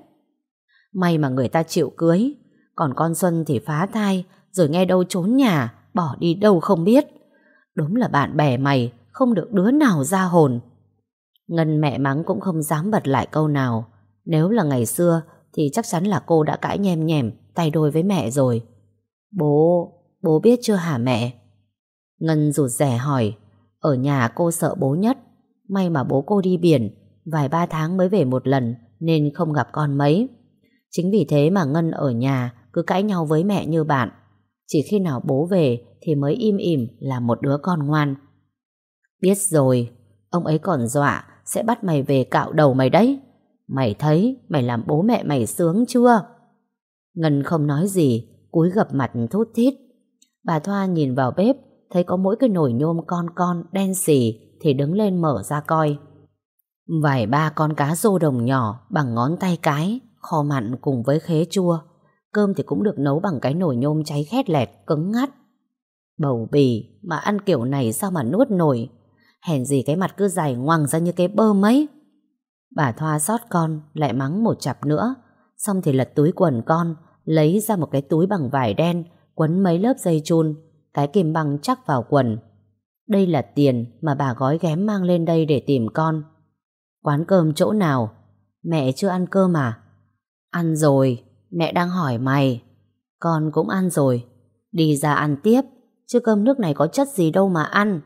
May mà người ta chịu cưới, còn con Xuân thì phá thai, rồi nghe đâu trốn nhà, bỏ đi đâu không biết. Đúng là bạn bè mày, không được đứa nào ra hồn. Ngân mẹ mắng cũng không dám bật lại câu nào. Nếu là ngày xưa, thì chắc chắn là cô đã cãi nhem nhèm, tay đôi với mẹ rồi. Bố, bố biết chưa hả mẹ? Ngân rụt rẻ hỏi, ở nhà cô sợ bố nhất. May mà bố cô đi biển, vài ba tháng mới về một lần, nên không gặp con mấy. Chính vì thế mà Ngân ở nhà cứ cãi nhau với mẹ như bạn. Chỉ khi nào bố về thì mới im ỉm là một đứa con ngoan. Biết rồi, ông ấy còn dọa sẽ bắt mày về cạo đầu mày đấy. Mày thấy mày làm bố mẹ mày sướng chưa? Ngân không nói gì, cúi gập mặt thút thít. Bà Thoa nhìn vào bếp, thấy có mỗi cái nồi nhôm con con đen xì thì đứng lên mở ra coi. Vài ba con cá rô đồng nhỏ bằng ngón tay cái, kho mặn cùng với khế chua. Cơm thì cũng được nấu bằng cái nồi nhôm cháy khét lẹt, cứng ngắt. Bầu bì mà ăn kiểu này sao mà nuốt nổi. Hèn gì cái mặt cứ dài ngoằng ra như cái bơ mấy. Bà Thoa xót con, lại mắng một chặp nữa. Xong thì lật túi quần con, lấy ra một cái túi bằng vải đen, quấn mấy lớp dây chun, cái kìm băng chắc vào quần. Đây là tiền mà bà gói ghém mang lên đây để tìm con. Quán cơm chỗ nào? Mẹ chưa ăn cơm à? Ăn rồi, mẹ đang hỏi mày. Con cũng ăn rồi. Đi ra ăn tiếp, chứ cơm nước này có chất gì đâu mà ăn.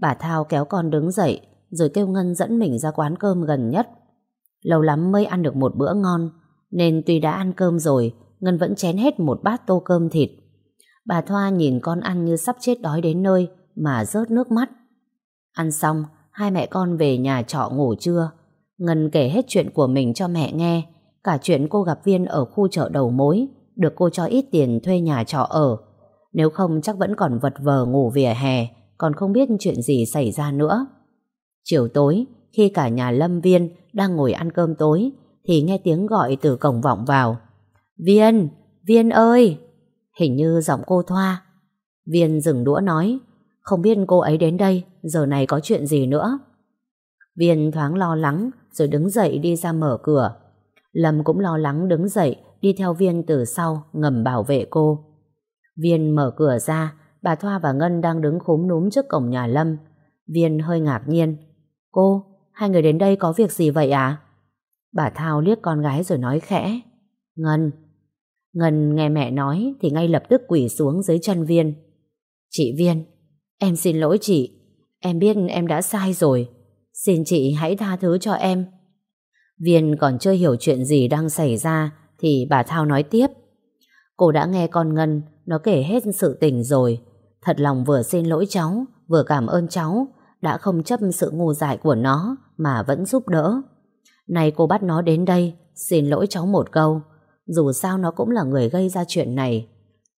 Bà Thao kéo con đứng dậy, rồi kêu Ngân dẫn mình ra quán cơm gần nhất. Lâu lắm mới ăn được một bữa ngon, nên tuy đã ăn cơm rồi, Ngân vẫn chén hết một bát tô cơm thịt. Bà Thoa nhìn con ăn như sắp chết đói đến nơi mà rớt nước mắt. Ăn xong, hai mẹ con về nhà trọ ngủ trưa. Ngân kể hết chuyện của mình cho mẹ nghe, cả chuyện cô gặp Viên ở khu chợ đầu mối, được cô cho ít tiền thuê nhà trọ ở. Nếu không chắc vẫn còn vật vờ ngủ vỉa hè, còn không biết chuyện gì xảy ra nữa. Chiều tối, khi cả nhà Lâm Viên đang ngồi ăn cơm tối, thì nghe tiếng gọi từ cổng vọng vào. Viên, Viên ơi! Hình như giọng cô Thoa. Viên dừng đũa nói, không biết cô ấy đến đây, giờ này có chuyện gì nữa. Viên thoáng lo lắng, rồi đứng dậy đi ra mở cửa. Lâm cũng lo lắng đứng dậy, đi theo Viên từ sau, ngầm bảo vệ cô. Viên mở cửa ra, bà Thoa và Ngân đang đứng khúm núm trước cổng nhà Lâm. Viên hơi ngạc nhiên. Cô, hai người đến đây có việc gì vậy à? Bà Thao liếc con gái rồi nói khẽ. Ngân. Ngân nghe mẹ nói thì ngay lập tức quỳ xuống dưới chân Viên. Chị Viên, em xin lỗi chị. Em biết em đã sai rồi. Xin chị hãy tha thứ cho em. Viên còn chưa hiểu chuyện gì đang xảy ra thì bà Thao nói tiếp. Cô đã nghe con Ngân nó kể hết sự tình rồi. Thật lòng vừa xin lỗi cháu, vừa cảm ơn cháu đã không chấp sự ngu dại của nó mà vẫn giúp đỡ. Này cô bắt nó đến đây, xin lỗi cháu một câu. Dù sao nó cũng là người gây ra chuyện này.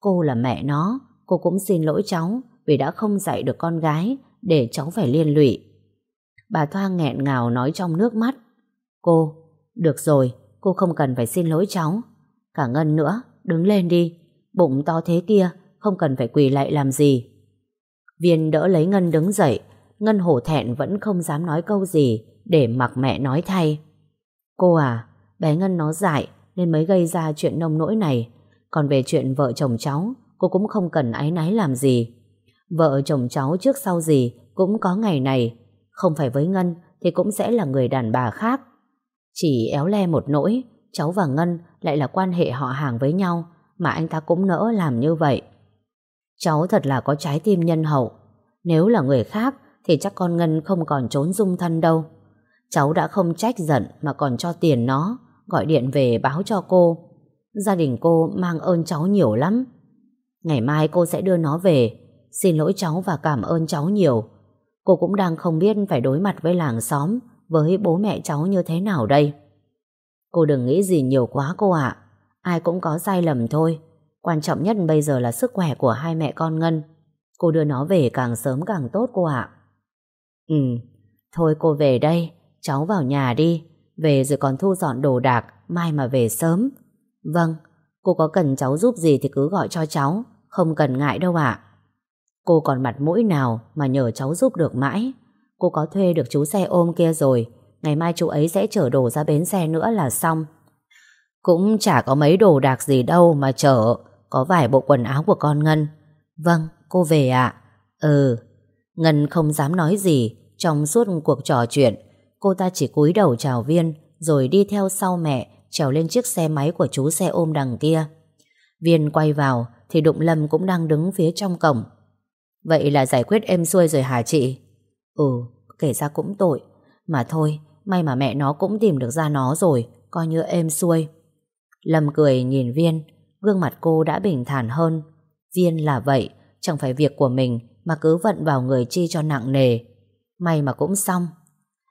Cô là mẹ nó, cô cũng xin lỗi cháu vì đã không dạy được con gái để cháu phải liên lụy. Bà Thoa nghẹn ngào nói trong nước mắt. Cô, được rồi, cô không cần phải xin lỗi cháu. Cả Ngân nữa, đứng lên đi. Bụng to thế kia, không cần phải quỳ lại làm gì. Viên đỡ lấy Ngân đứng dậy, Ngân hổ thẹn vẫn không dám nói câu gì để mặc mẹ nói thay. Cô à, bé Ngân nó dại nên mới gây ra chuyện nông nỗi này. Còn về chuyện vợ chồng cháu, cô cũng không cần áy náy làm gì. Vợ chồng cháu trước sau gì cũng có ngày này. Không phải với Ngân thì cũng sẽ là người đàn bà khác. Chỉ éo le một nỗi, cháu và Ngân lại là quan hệ họ hàng với nhau mà anh ta cũng nỡ làm như vậy. Cháu thật là có trái tim nhân hậu. Nếu là người khác thì chắc con Ngân không còn trốn dung thân đâu. Cháu đã không trách giận mà còn cho tiền nó, gọi điện về báo cho cô. Gia đình cô mang ơn cháu nhiều lắm. Ngày mai cô sẽ đưa nó về, xin lỗi cháu và cảm ơn cháu nhiều. Cô cũng đang không biết phải đối mặt với làng xóm, với bố mẹ cháu như thế nào đây. Cô đừng nghĩ gì nhiều quá cô ạ. Ai cũng có sai lầm thôi. Quan trọng nhất bây giờ là sức khỏe của hai mẹ con Ngân. Cô đưa nó về càng sớm càng tốt cô ạ. Ừ, thôi cô về đây, cháu vào nhà đi. Về rồi còn thu dọn đồ đạc, mai mà về sớm. Vâng, cô có cần cháu giúp gì thì cứ gọi cho cháu, không cần ngại đâu ạ. Cô còn mặt mũi nào mà nhờ cháu giúp được mãi. Cô có thuê được chú xe ôm kia rồi, ngày mai chú ấy sẽ chở đồ ra bến xe nữa là xong. Cũng chả có mấy đồ đạc gì đâu mà chở, có vài bộ quần áo của con Ngân. Vâng, cô về ạ. Ừ, Ngân không dám nói gì trong suốt cuộc trò chuyện. Cô ta chỉ cúi đầu chào Viên rồi đi theo sau mẹ trèo lên chiếc xe máy của chú xe ôm đằng kia. Viên quay vào thì Đụng Lâm cũng đang đứng phía trong cổng. Vậy là giải quyết êm xuôi rồi hả chị? Ừ, kể ra cũng tội. Mà thôi, may mà mẹ nó cũng tìm được ra nó rồi, coi như êm xuôi. Lâm cười nhìn Viên, gương mặt cô đã bình thản hơn. Viên là vậy, chẳng phải việc của mình mà cứ vận vào người chi cho nặng nề. May mà cũng xong.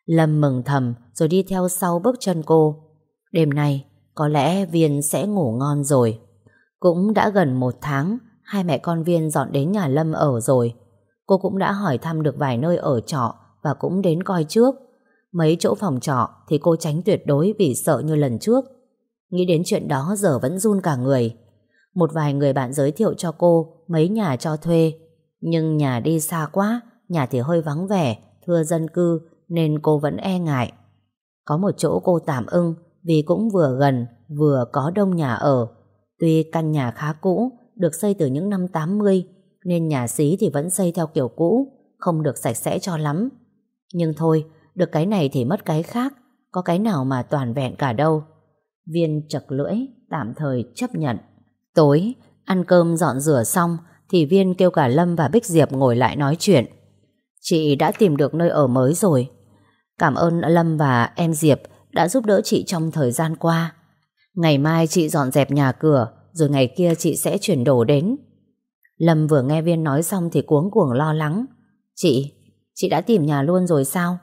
Lâm mừng thầm rồi đi theo sau bước chân cô. Đêm nay, có lẽ Viên sẽ ngủ ngon rồi. Cũng đã gần một tháng, hai mẹ con Viên dọn đến nhà Lâm ở rồi. Cô cũng đã hỏi thăm được vài nơi ở trọ và cũng đến coi trước. Mấy chỗ phòng trọ thì cô tránh tuyệt đối vì sợ như lần trước. Nghĩ đến chuyện đó giờ vẫn run cả người. Một vài người bạn giới thiệu cho cô mấy nhà cho thuê. Nhưng nhà đi xa quá, nhà thì hơi vắng vẻ, thưa dân cư nên cô vẫn e ngại. Có một chỗ cô tạm ưng vì cũng vừa gần, vừa có đông nhà ở. Tuy căn nhà khá cũ, được xây từ những năm 80, nên nhà xí thì vẫn xây theo kiểu cũ, không được sạch sẽ cho lắm. Nhưng thôi, được cái này thì mất cái khác, có cái nào mà toàn vẹn cả đâu. Viên chật lưỡi, tạm thời chấp nhận. Tối, ăn cơm dọn rửa xong, thì Viên kêu cả Lâm và Bích Diệp ngồi lại nói chuyện. Chị đã tìm được nơi ở mới rồi. Cảm ơn Lâm và em Diệp đã giúp đỡ chị trong thời gian qua. Ngày mai chị dọn dẹp nhà cửa, rồi ngày kia chị sẽ chuyển đồ đến. Lâm vừa nghe Viên nói xong thì cuống cuồng lo lắng. Chị, chị đã tìm nhà luôn rồi sao?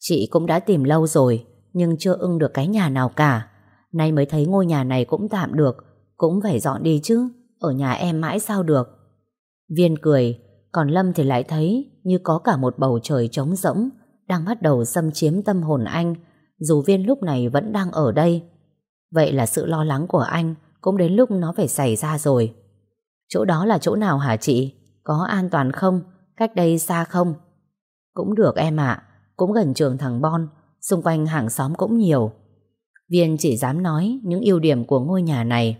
Chị cũng đã tìm lâu rồi, nhưng chưa ưng được cái nhà nào cả. Nay mới thấy ngôi nhà này cũng tạm được, cũng phải dọn đi chứ, ở nhà em mãi sao được. Viên cười, còn Lâm thì lại thấy như có cả một bầu trời trống rỗng đang bắt đầu xâm chiếm tâm hồn anh, dù Viên lúc này vẫn đang ở đây. Vậy là sự lo lắng của anh cũng đến lúc nó phải xảy ra rồi. Chỗ đó là chỗ nào hả chị? Có an toàn không? Cách đây xa không? Cũng được em ạ, cũng gần trường thằng Bon, xung quanh hàng xóm cũng nhiều. Viên chỉ dám nói những ưu điểm của ngôi nhà này.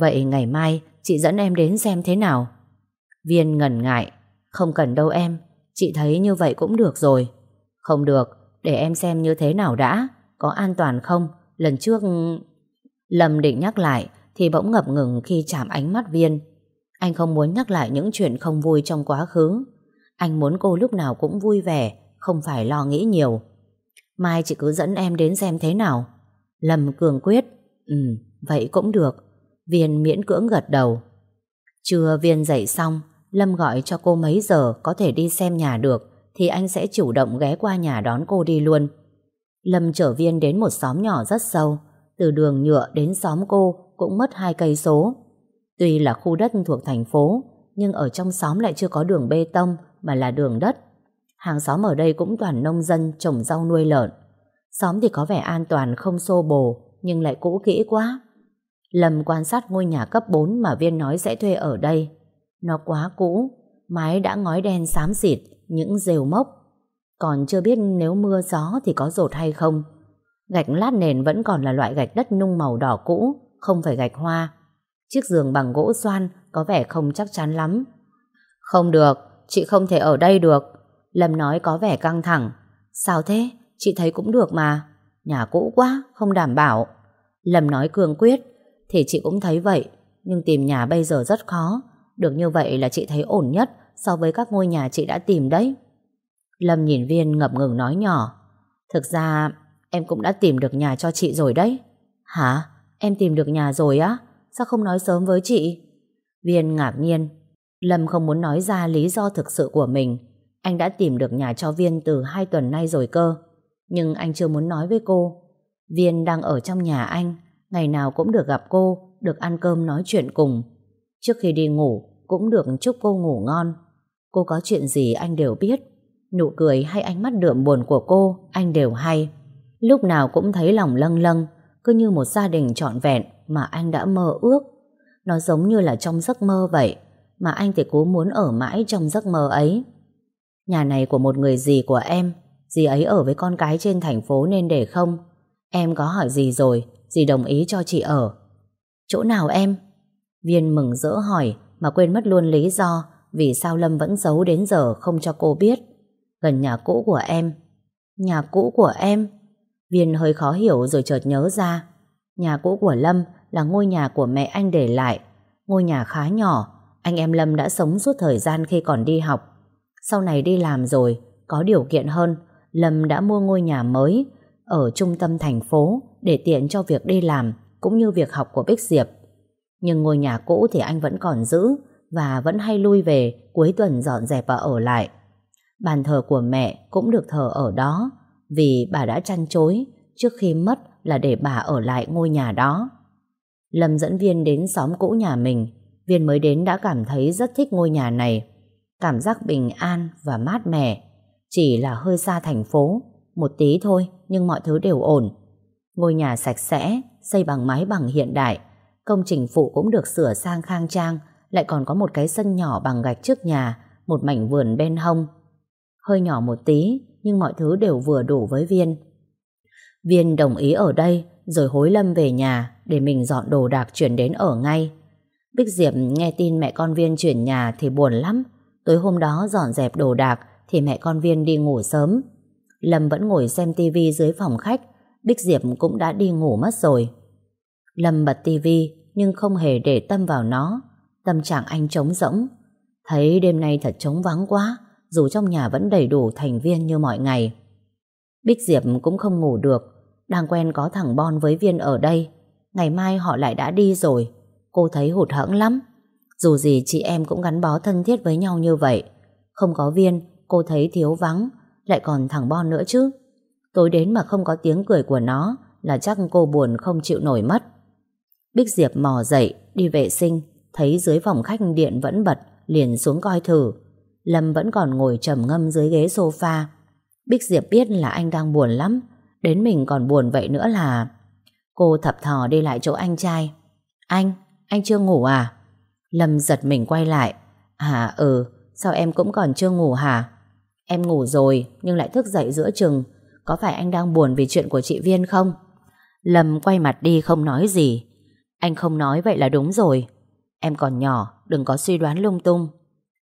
Vậy ngày mai chị dẫn em đến xem thế nào? Viên ngần ngại, không cần đâu em, chị thấy như vậy cũng được rồi. Không được, để em xem như thế nào đã, có an toàn không? Lần trước... Lâm định nhắc lại thì bỗng ngập ngừng khi chạm ánh mắt Viên. Anh không muốn nhắc lại những chuyện không vui trong quá khứ. Anh muốn cô lúc nào cũng vui vẻ, không phải lo nghĩ nhiều. Mai chị cứ dẫn em đến xem thế nào. Lâm cường quyết. Ừ, vậy cũng được. Viên miễn cưỡng gật đầu. Trưa Viên dậy xong, Lâm gọi cho cô mấy giờ có thể đi xem nhà được thì anh sẽ chủ động ghé qua nhà đón cô đi luôn. Lâm chở Viên đến một xóm nhỏ rất sâu, từ đường nhựa đến xóm cô cũng mất hai cây số. Tuy là khu đất thuộc thành phố, nhưng ở trong xóm lại chưa có đường bê tông mà là đường đất. Hàng xóm ở đây cũng toàn nông dân trồng rau nuôi lợn. Xóm thì có vẻ an toàn không xô bồ, nhưng lại cũ kỹ quá. Lâm quan sát ngôi nhà cấp 4 mà Viên nói sẽ thuê ở đây. Nó quá cũ, mái đã ngói đen xám xịt, những rêu mốc. Còn chưa biết nếu mưa gió thì có rột hay không. Gạch lát nền vẫn còn là loại gạch đất nung màu đỏ cũ, không phải gạch hoa. Chiếc giường bằng gỗ xoan có vẻ không chắc chắn lắm. Không được, chị không thể ở đây được. Lâm nói có vẻ căng thẳng. Sao thế? Chị thấy cũng được mà. Nhà cũ quá, không đảm bảo. Lâm nói cương quyết. Thì chị cũng thấy vậy. Nhưng tìm nhà bây giờ rất khó. Được như vậy là chị thấy ổn nhất so với các ngôi nhà chị đã tìm đấy. Lâm nhìn Viên ngập ngừng nói nhỏ. Thực ra em cũng đã tìm được nhà cho chị rồi đấy. Hả? Em tìm được nhà rồi á? Sao không nói sớm với chị? Viên ngạc nhiên. Lâm không muốn nói ra lý do thực sự của mình. Anh đã tìm được nhà cho Viên từ hai tuần nay rồi cơ. Nhưng anh chưa muốn nói với cô. Viên đang ở trong nhà anh. Ngày nào cũng được gặp cô, được ăn cơm nói chuyện cùng. Trước khi đi ngủ, cũng được chúc cô ngủ ngon. Cô có chuyện gì anh đều biết. Nụ cười hay ánh mắt đượm buồn của cô, anh đều hay. Lúc nào cũng thấy lòng lâng lâng, cứ như một gia đình trọn vẹn mà anh đã mơ ước. Nó giống như là trong giấc mơ vậy, mà anh thì cố muốn ở mãi trong giấc mơ ấy. Nhà này của một người gì của em, dì ấy ở với con cái trên thành phố nên để không. Em có hỏi gì rồi, dì đồng ý cho chị ở. Chỗ nào em? Viên mừng rỡ hỏi mà quên mất luôn lý do vì sao Lâm vẫn giấu đến giờ không cho cô biết. Gần nhà cũ của em. Nhà cũ của em? Viên hơi khó hiểu rồi chợt nhớ ra. Nhà cũ của Lâm là ngôi nhà của mẹ anh để lại. Ngôi nhà khá nhỏ, anh em Lâm đã sống suốt thời gian khi còn đi học. Sau này đi làm rồi, có điều kiện hơn, Lâm đã mua ngôi nhà mới ở trung tâm thành phố để tiện cho việc đi làm cũng như việc học của Bích Diệp. Nhưng ngôi nhà cũ thì anh vẫn còn giữ và vẫn hay lui về cuối tuần dọn dẹp và ở lại. Bàn thờ của mẹ cũng được thờ ở đó vì bà đã chăn chối trước khi mất là để bà ở lại ngôi nhà đó. Lâm dẫn Viên đến xóm cũ nhà mình. Viên mới đến đã cảm thấy rất thích ngôi nhà này. Cảm giác bình an và mát mẻ. Chỉ là hơi xa thành phố. Một tí thôi, nhưng mọi thứ đều ổn. Ngôi nhà sạch sẽ, xây bằng mái bằng hiện đại. Công trình phụ cũng được sửa sang khang trang, lại còn có một cái sân nhỏ bằng gạch trước nhà, một mảnh vườn bên hông. Hơi nhỏ một tí, nhưng mọi thứ đều vừa đủ với Viên. Viên đồng ý ở đây, rồi hối Lâm về nhà để mình dọn đồ đạc chuyển đến ở ngay. Bích Diệp nghe tin mẹ con Viên chuyển nhà thì buồn lắm. Tối hôm đó dọn dẹp đồ đạc thì mẹ con Viên đi ngủ sớm. Lâm vẫn ngồi xem tivi dưới phòng khách, Bích Diệp cũng đã đi ngủ mất rồi. Lâm bật tivi nhưng không hề để tâm vào nó. Tâm trạng anh trống rỗng. Thấy đêm nay thật trống vắng quá, dù trong nhà vẫn đầy đủ thành viên như mọi ngày. Bích Diệp cũng không ngủ được, đang quen có thằng Bon với Viên ở đây. Ngày mai họ lại đã đi rồi. Cô thấy hụt hẫng lắm. Dù gì chị em cũng gắn bó thân thiết với nhau như vậy. Không có Viên, cô thấy thiếu vắng, lại còn thằng Bon nữa chứ. Tối đến mà không có tiếng cười của nó là chắc cô buồn không chịu nổi mất. Bích Diệp mò dậy, đi vệ sinh, thấy dưới phòng khách điện vẫn bật, liền xuống coi thử. Lâm vẫn còn ngồi trầm ngâm dưới ghế sofa. Bích Diệp biết là anh đang buồn lắm, đến mình còn buồn vậy nữa là... Cô thập thò đi lại chỗ anh trai. Anh, anh chưa ngủ à? Lâm giật mình quay lại. À ừ, sao em cũng còn chưa ngủ hả? Em ngủ rồi, nhưng lại thức dậy giữa chừng. Có phải anh đang buồn vì chuyện của chị Viên không? Lâm quay mặt đi không nói gì. Anh không nói vậy là đúng rồi. Em còn nhỏ, đừng có suy đoán lung tung.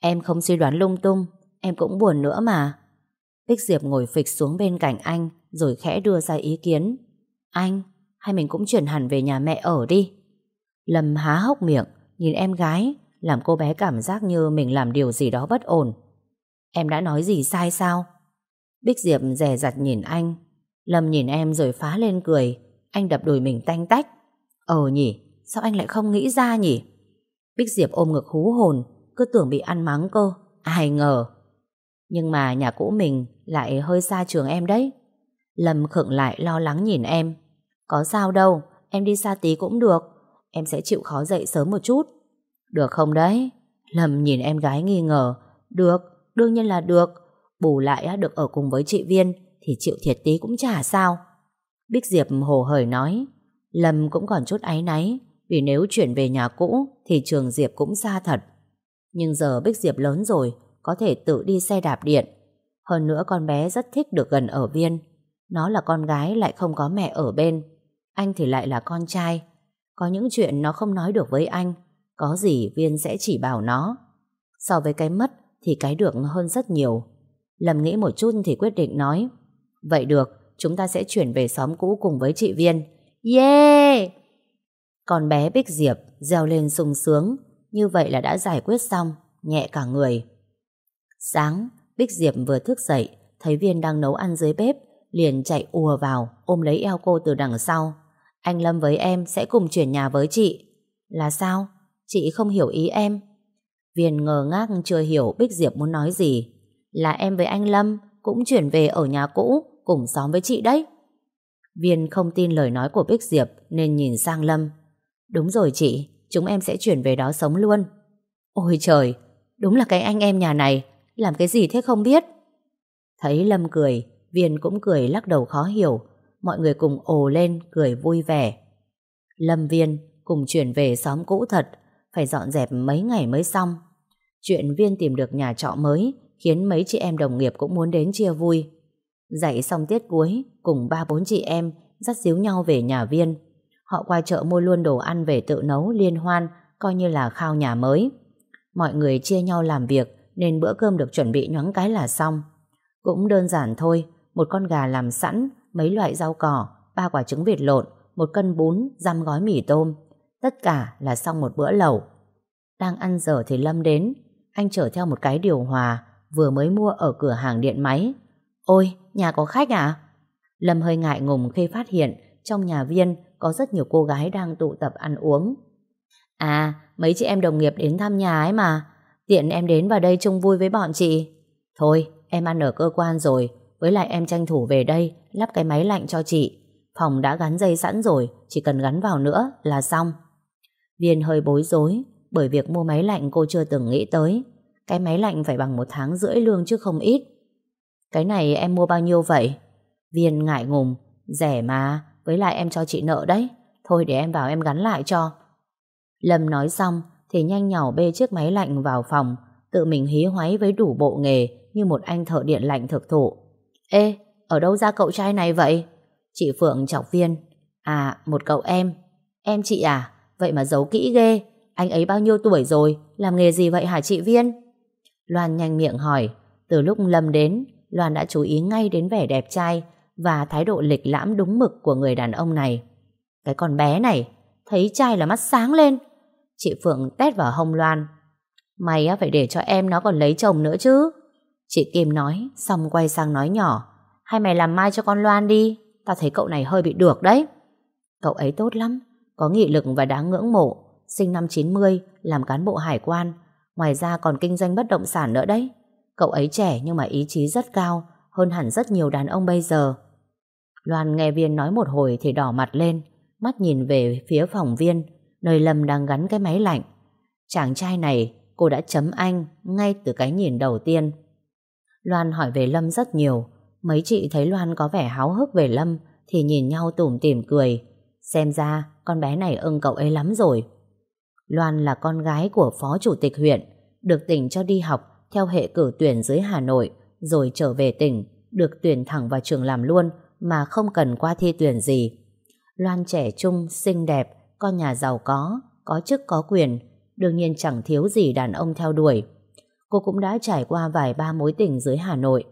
Em không suy đoán lung tung, em cũng buồn nữa mà. Bích Diệp ngồi phịch xuống bên cạnh anh, rồi khẽ đưa ra ý kiến. Anh, hay mình cũng chuyển hẳn về nhà mẹ ở đi. Lâm há hốc miệng, nhìn em gái, làm cô bé cảm giác như mình làm điều gì đó bất ổn. Em đã nói gì sai sao? Bích Diệp rè rặt nhìn anh. Lâm nhìn em rồi phá lên cười. Anh đập đùi mình tanh tách. Ờ nhỉ, sao anh lại không nghĩ ra nhỉ? Bích Diệp ôm ngực hú hồn, cứ tưởng bị ăn mắng cô, Ai ngờ. Nhưng mà nhà cũ mình lại hơi xa trường em đấy. Lâm khựng lại lo lắng nhìn em. Có sao đâu, em đi xa tí cũng được. Em sẽ chịu khó dậy sớm một chút. Được không đấy? Lâm nhìn em gái nghi ngờ. Được, đương nhiên là được. Bù lại được ở cùng với chị Viên thì chịu thiệt tí cũng chả sao. Bích Diệp hồ hởi nói. Lâm cũng còn chút áy náy vì nếu chuyển về nhà cũ thì trường Diệp cũng xa thật. Nhưng giờ Bích Diệp lớn rồi có thể tự đi xe đạp điện. Hơn nữa con bé rất thích được gần ở Viên. Nó là con gái lại không có mẹ ở bên. Anh thì lại là con trai. Có những chuyện nó không nói được với anh. Có gì Viên sẽ chỉ bảo nó. So với cái mất thì cái được hơn rất nhiều. lầm nghĩ một chút thì quyết định nói Vậy được, chúng ta sẽ chuyển về xóm cũ cùng với chị Viên. Yeah! Con bé Bích Diệp reo lên sung sướng, như vậy là đã giải quyết xong, nhẹ cả người. Sáng, Bích Diệp vừa thức dậy, thấy Viên đang nấu ăn dưới bếp, liền chạy ùa vào, ôm lấy eo cô từ đằng sau. Anh Lâm với em sẽ cùng chuyển nhà với chị. Là sao? Chị không hiểu ý em. Viên ngờ ngác chưa hiểu Bích Diệp muốn nói gì. Là em với anh Lâm cũng chuyển về ở nhà cũ, cùng xóm với chị đấy. Viên không tin lời nói của Bích Diệp nên nhìn sang Lâm. Đúng rồi chị, chúng em sẽ chuyển về đó sống luôn. Ôi trời, đúng là cái anh em nhà này, làm cái gì thế không biết. Thấy Lâm cười, Viên cũng cười lắc đầu khó hiểu, mọi người cùng ồ lên cười vui vẻ. Lâm Viên cùng chuyển về xóm cũ thật, phải dọn dẹp mấy ngày mới xong. Chuyện Viên tìm được nhà trọ mới khiến mấy chị em đồng nghiệp cũng muốn đến chia vui. Dạy xong tiết cuối, cùng ba bốn chị em dắt díu nhau về nhà Viên. Họ qua chợ mua luôn đồ ăn về tự nấu liên hoan, coi như là khao nhà mới. Mọi người chia nhau làm việc nên bữa cơm được chuẩn bị nhoáng cái là xong. Cũng đơn giản thôi, một con gà làm sẵn, mấy loại rau cỏ, ba quả trứng vịt lộn, một cân bún, răm gói mì tôm. Tất cả là xong một bữa lẩu. Đang ăn giờ thì Lâm đến, anh chở theo một cái điều hòa vừa mới mua ở cửa hàng điện máy. Ôi, nhà có khách à? Lâm hơi ngại ngùng khi phát hiện trong nhà viên có rất nhiều cô gái đang tụ tập ăn uống. À, mấy chị em đồng nghiệp đến thăm nhà ấy mà. Tiện em đến vào đây chung vui với bọn chị. Thôi, em ăn ở cơ quan rồi. Với lại em tranh thủ về đây lắp cái máy lạnh cho chị. Phòng đã gắn dây sẵn rồi, chỉ cần gắn vào nữa là xong. Viên hơi bối rối bởi việc mua máy lạnh cô chưa từng nghĩ tới. Cái máy lạnh phải bằng một tháng rưỡi lương chứ không ít. Cái này em mua bao nhiêu vậy? Viên ngại ngùng, rẻ mà, với lại em cho chị nợ đấy. Thôi để em vào em gắn lại cho. Lâm nói xong thì nhanh nhỏ bê chiếc máy lạnh vào phòng, tự mình hí hoáy với đủ bộ nghề như một anh thợ điện lạnh thực thụ. Ê, ở đâu ra cậu trai này vậy? Chị Phượng chọc viên. À, một cậu em. Em chị à? Vậy mà giấu kỹ ghê. Anh ấy bao nhiêu tuổi rồi? Làm nghề gì vậy hả chị Viên? Loan nhanh miệng hỏi. Từ lúc Lâm đến, Loan đã chú ý ngay đến vẻ đẹp trai và thái độ lịch lãm đúng mực của người đàn ông này. Cái con bé này, thấy trai là mắt sáng lên. Chị Phượng tét vào hông Loan. Mày phải để cho em nó còn lấy chồng nữa chứ. Chị Kim nói, xong quay sang nói nhỏ. hay mày làm mai cho con Loan đi, tao thấy cậu này hơi bị được đấy. Cậu ấy tốt lắm, có nghị lực và đáng ngưỡng mộ, sinh năm 90, làm cán bộ hải quan, ngoài ra còn kinh doanh bất động sản nữa đấy. Cậu ấy trẻ nhưng mà ý chí rất cao, hơn hẳn rất nhiều đàn ông bây giờ. Loan nghe Viên nói một hồi thì đỏ mặt lên, mắt nhìn về phía phòng Viên, nơi Lâm đang gắn cái máy lạnh. Chàng trai này, cô đã chấm anh ngay từ cái nhìn đầu tiên. Loan hỏi về Lâm rất nhiều, mấy chị thấy Loan có vẻ háo hức về Lâm thì nhìn nhau tủm tỉm cười. Xem ra con bé này ưng cậu ấy lắm rồi. Loan là con gái của phó chủ tịch huyện, được tỉnh cho đi học theo hệ cử tuyển dưới Hà Nội, rồi trở về tỉnh, được tuyển thẳng vào trường làm luôn mà không cần qua thi tuyển gì. Loan trẻ trung, xinh đẹp, con nhà giàu có, có chức có quyền, đương nhiên chẳng thiếu gì đàn ông theo đuổi. Cô cũng đã trải qua vài ba mối tình dưới Hà Nội,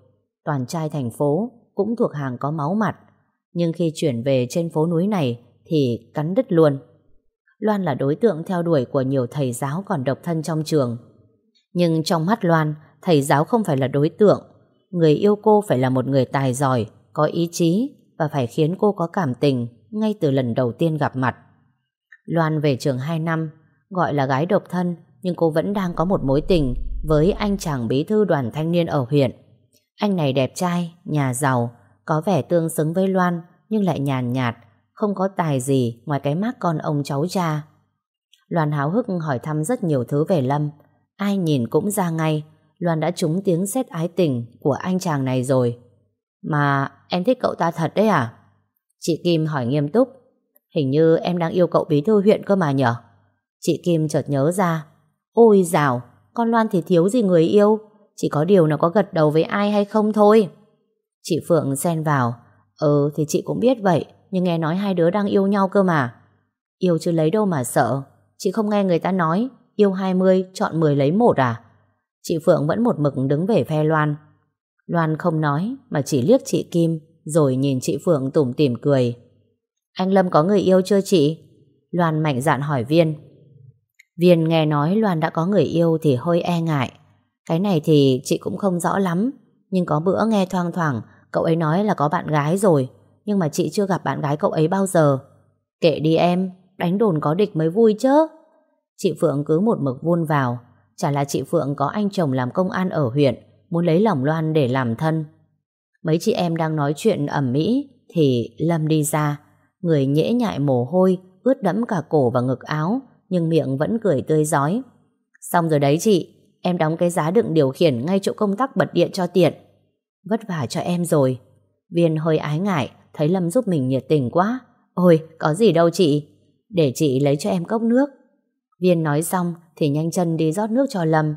toàn trai thành phố, cũng thuộc hàng có máu mặt. Nhưng khi chuyển về trên phố núi này thì cắn đứt luôn. Loan là đối tượng theo đuổi của nhiều thầy giáo còn độc thân trong trường. Nhưng trong mắt Loan, thầy giáo không phải là đối tượng. Người yêu cô phải là một người tài giỏi, có ý chí và phải khiến cô có cảm tình ngay từ lần đầu tiên gặp mặt. Loan về trường 2 năm, gọi là gái độc thân, nhưng cô vẫn đang có một mối tình với anh chàng bí thư đoàn thanh niên ở huyện. Anh này đẹp trai, nhà giàu, có vẻ tương xứng với Loan nhưng lại nhàn nhạt, không có tài gì ngoài cái mắt con ông cháu cha. Loan háo hức hỏi thăm rất nhiều thứ về Lâm, ai nhìn cũng ra ngay, Loan đã trúng tiếng xét ái tình của anh chàng này rồi. Mà em thích cậu ta thật đấy à? Chị Kim hỏi nghiêm túc. Hình như em đang yêu cậu bí thư huyện cơ mà nhở? Chị Kim chợt nhớ ra. Ôi dào, con Loan thì thiếu gì người yêu. Chỉ có điều nó có gật đầu với ai hay không thôi. Chị Phượng xen vào. Ừ thì chị cũng biết vậy, nhưng nghe nói hai đứa đang yêu nhau cơ mà. Yêu chứ lấy đâu mà sợ. Chị không nghe người ta nói, yêu 20, chọn 10 lấy một à? Chị Phượng vẫn một mực đứng về phe Loan. Loan không nói, mà chỉ liếc chị Kim, rồi nhìn chị Phượng tủm tỉm cười. Anh Lâm có người yêu chưa chị? Loan mạnh dạn hỏi Viên. Viên nghe nói Loan đã có người yêu thì hơi e ngại. Cái này thì chị cũng không rõ lắm, nhưng có bữa nghe thoang thoảng cậu ấy nói là có bạn gái rồi, nhưng mà chị chưa gặp bạn gái cậu ấy bao giờ. Kệ đi em, đánh đồn có địch mới vui chứ. Chị Phượng cứ một mực vun vào, chả là chị Phượng có anh chồng làm công an ở huyện, muốn lấy lòng Loan để làm thân. Mấy chị em đang nói chuyện ẩm mỹ thì Lâm đi ra, người nhễ nhại mồ hôi, ướt đẫm cả cổ và ngực áo, nhưng miệng vẫn cười tươi giói. Xong rồi đấy chị, em đóng cái giá đựng điều khiển ngay chỗ công tắc bật điện cho tiện. Vất vả cho em rồi. Viên hơi ái ngại, thấy Lâm giúp mình nhiệt tình quá. Ôi, có gì đâu chị. Để chị lấy cho em cốc nước. Viên nói xong thì nhanh chân đi rót nước cho Lâm.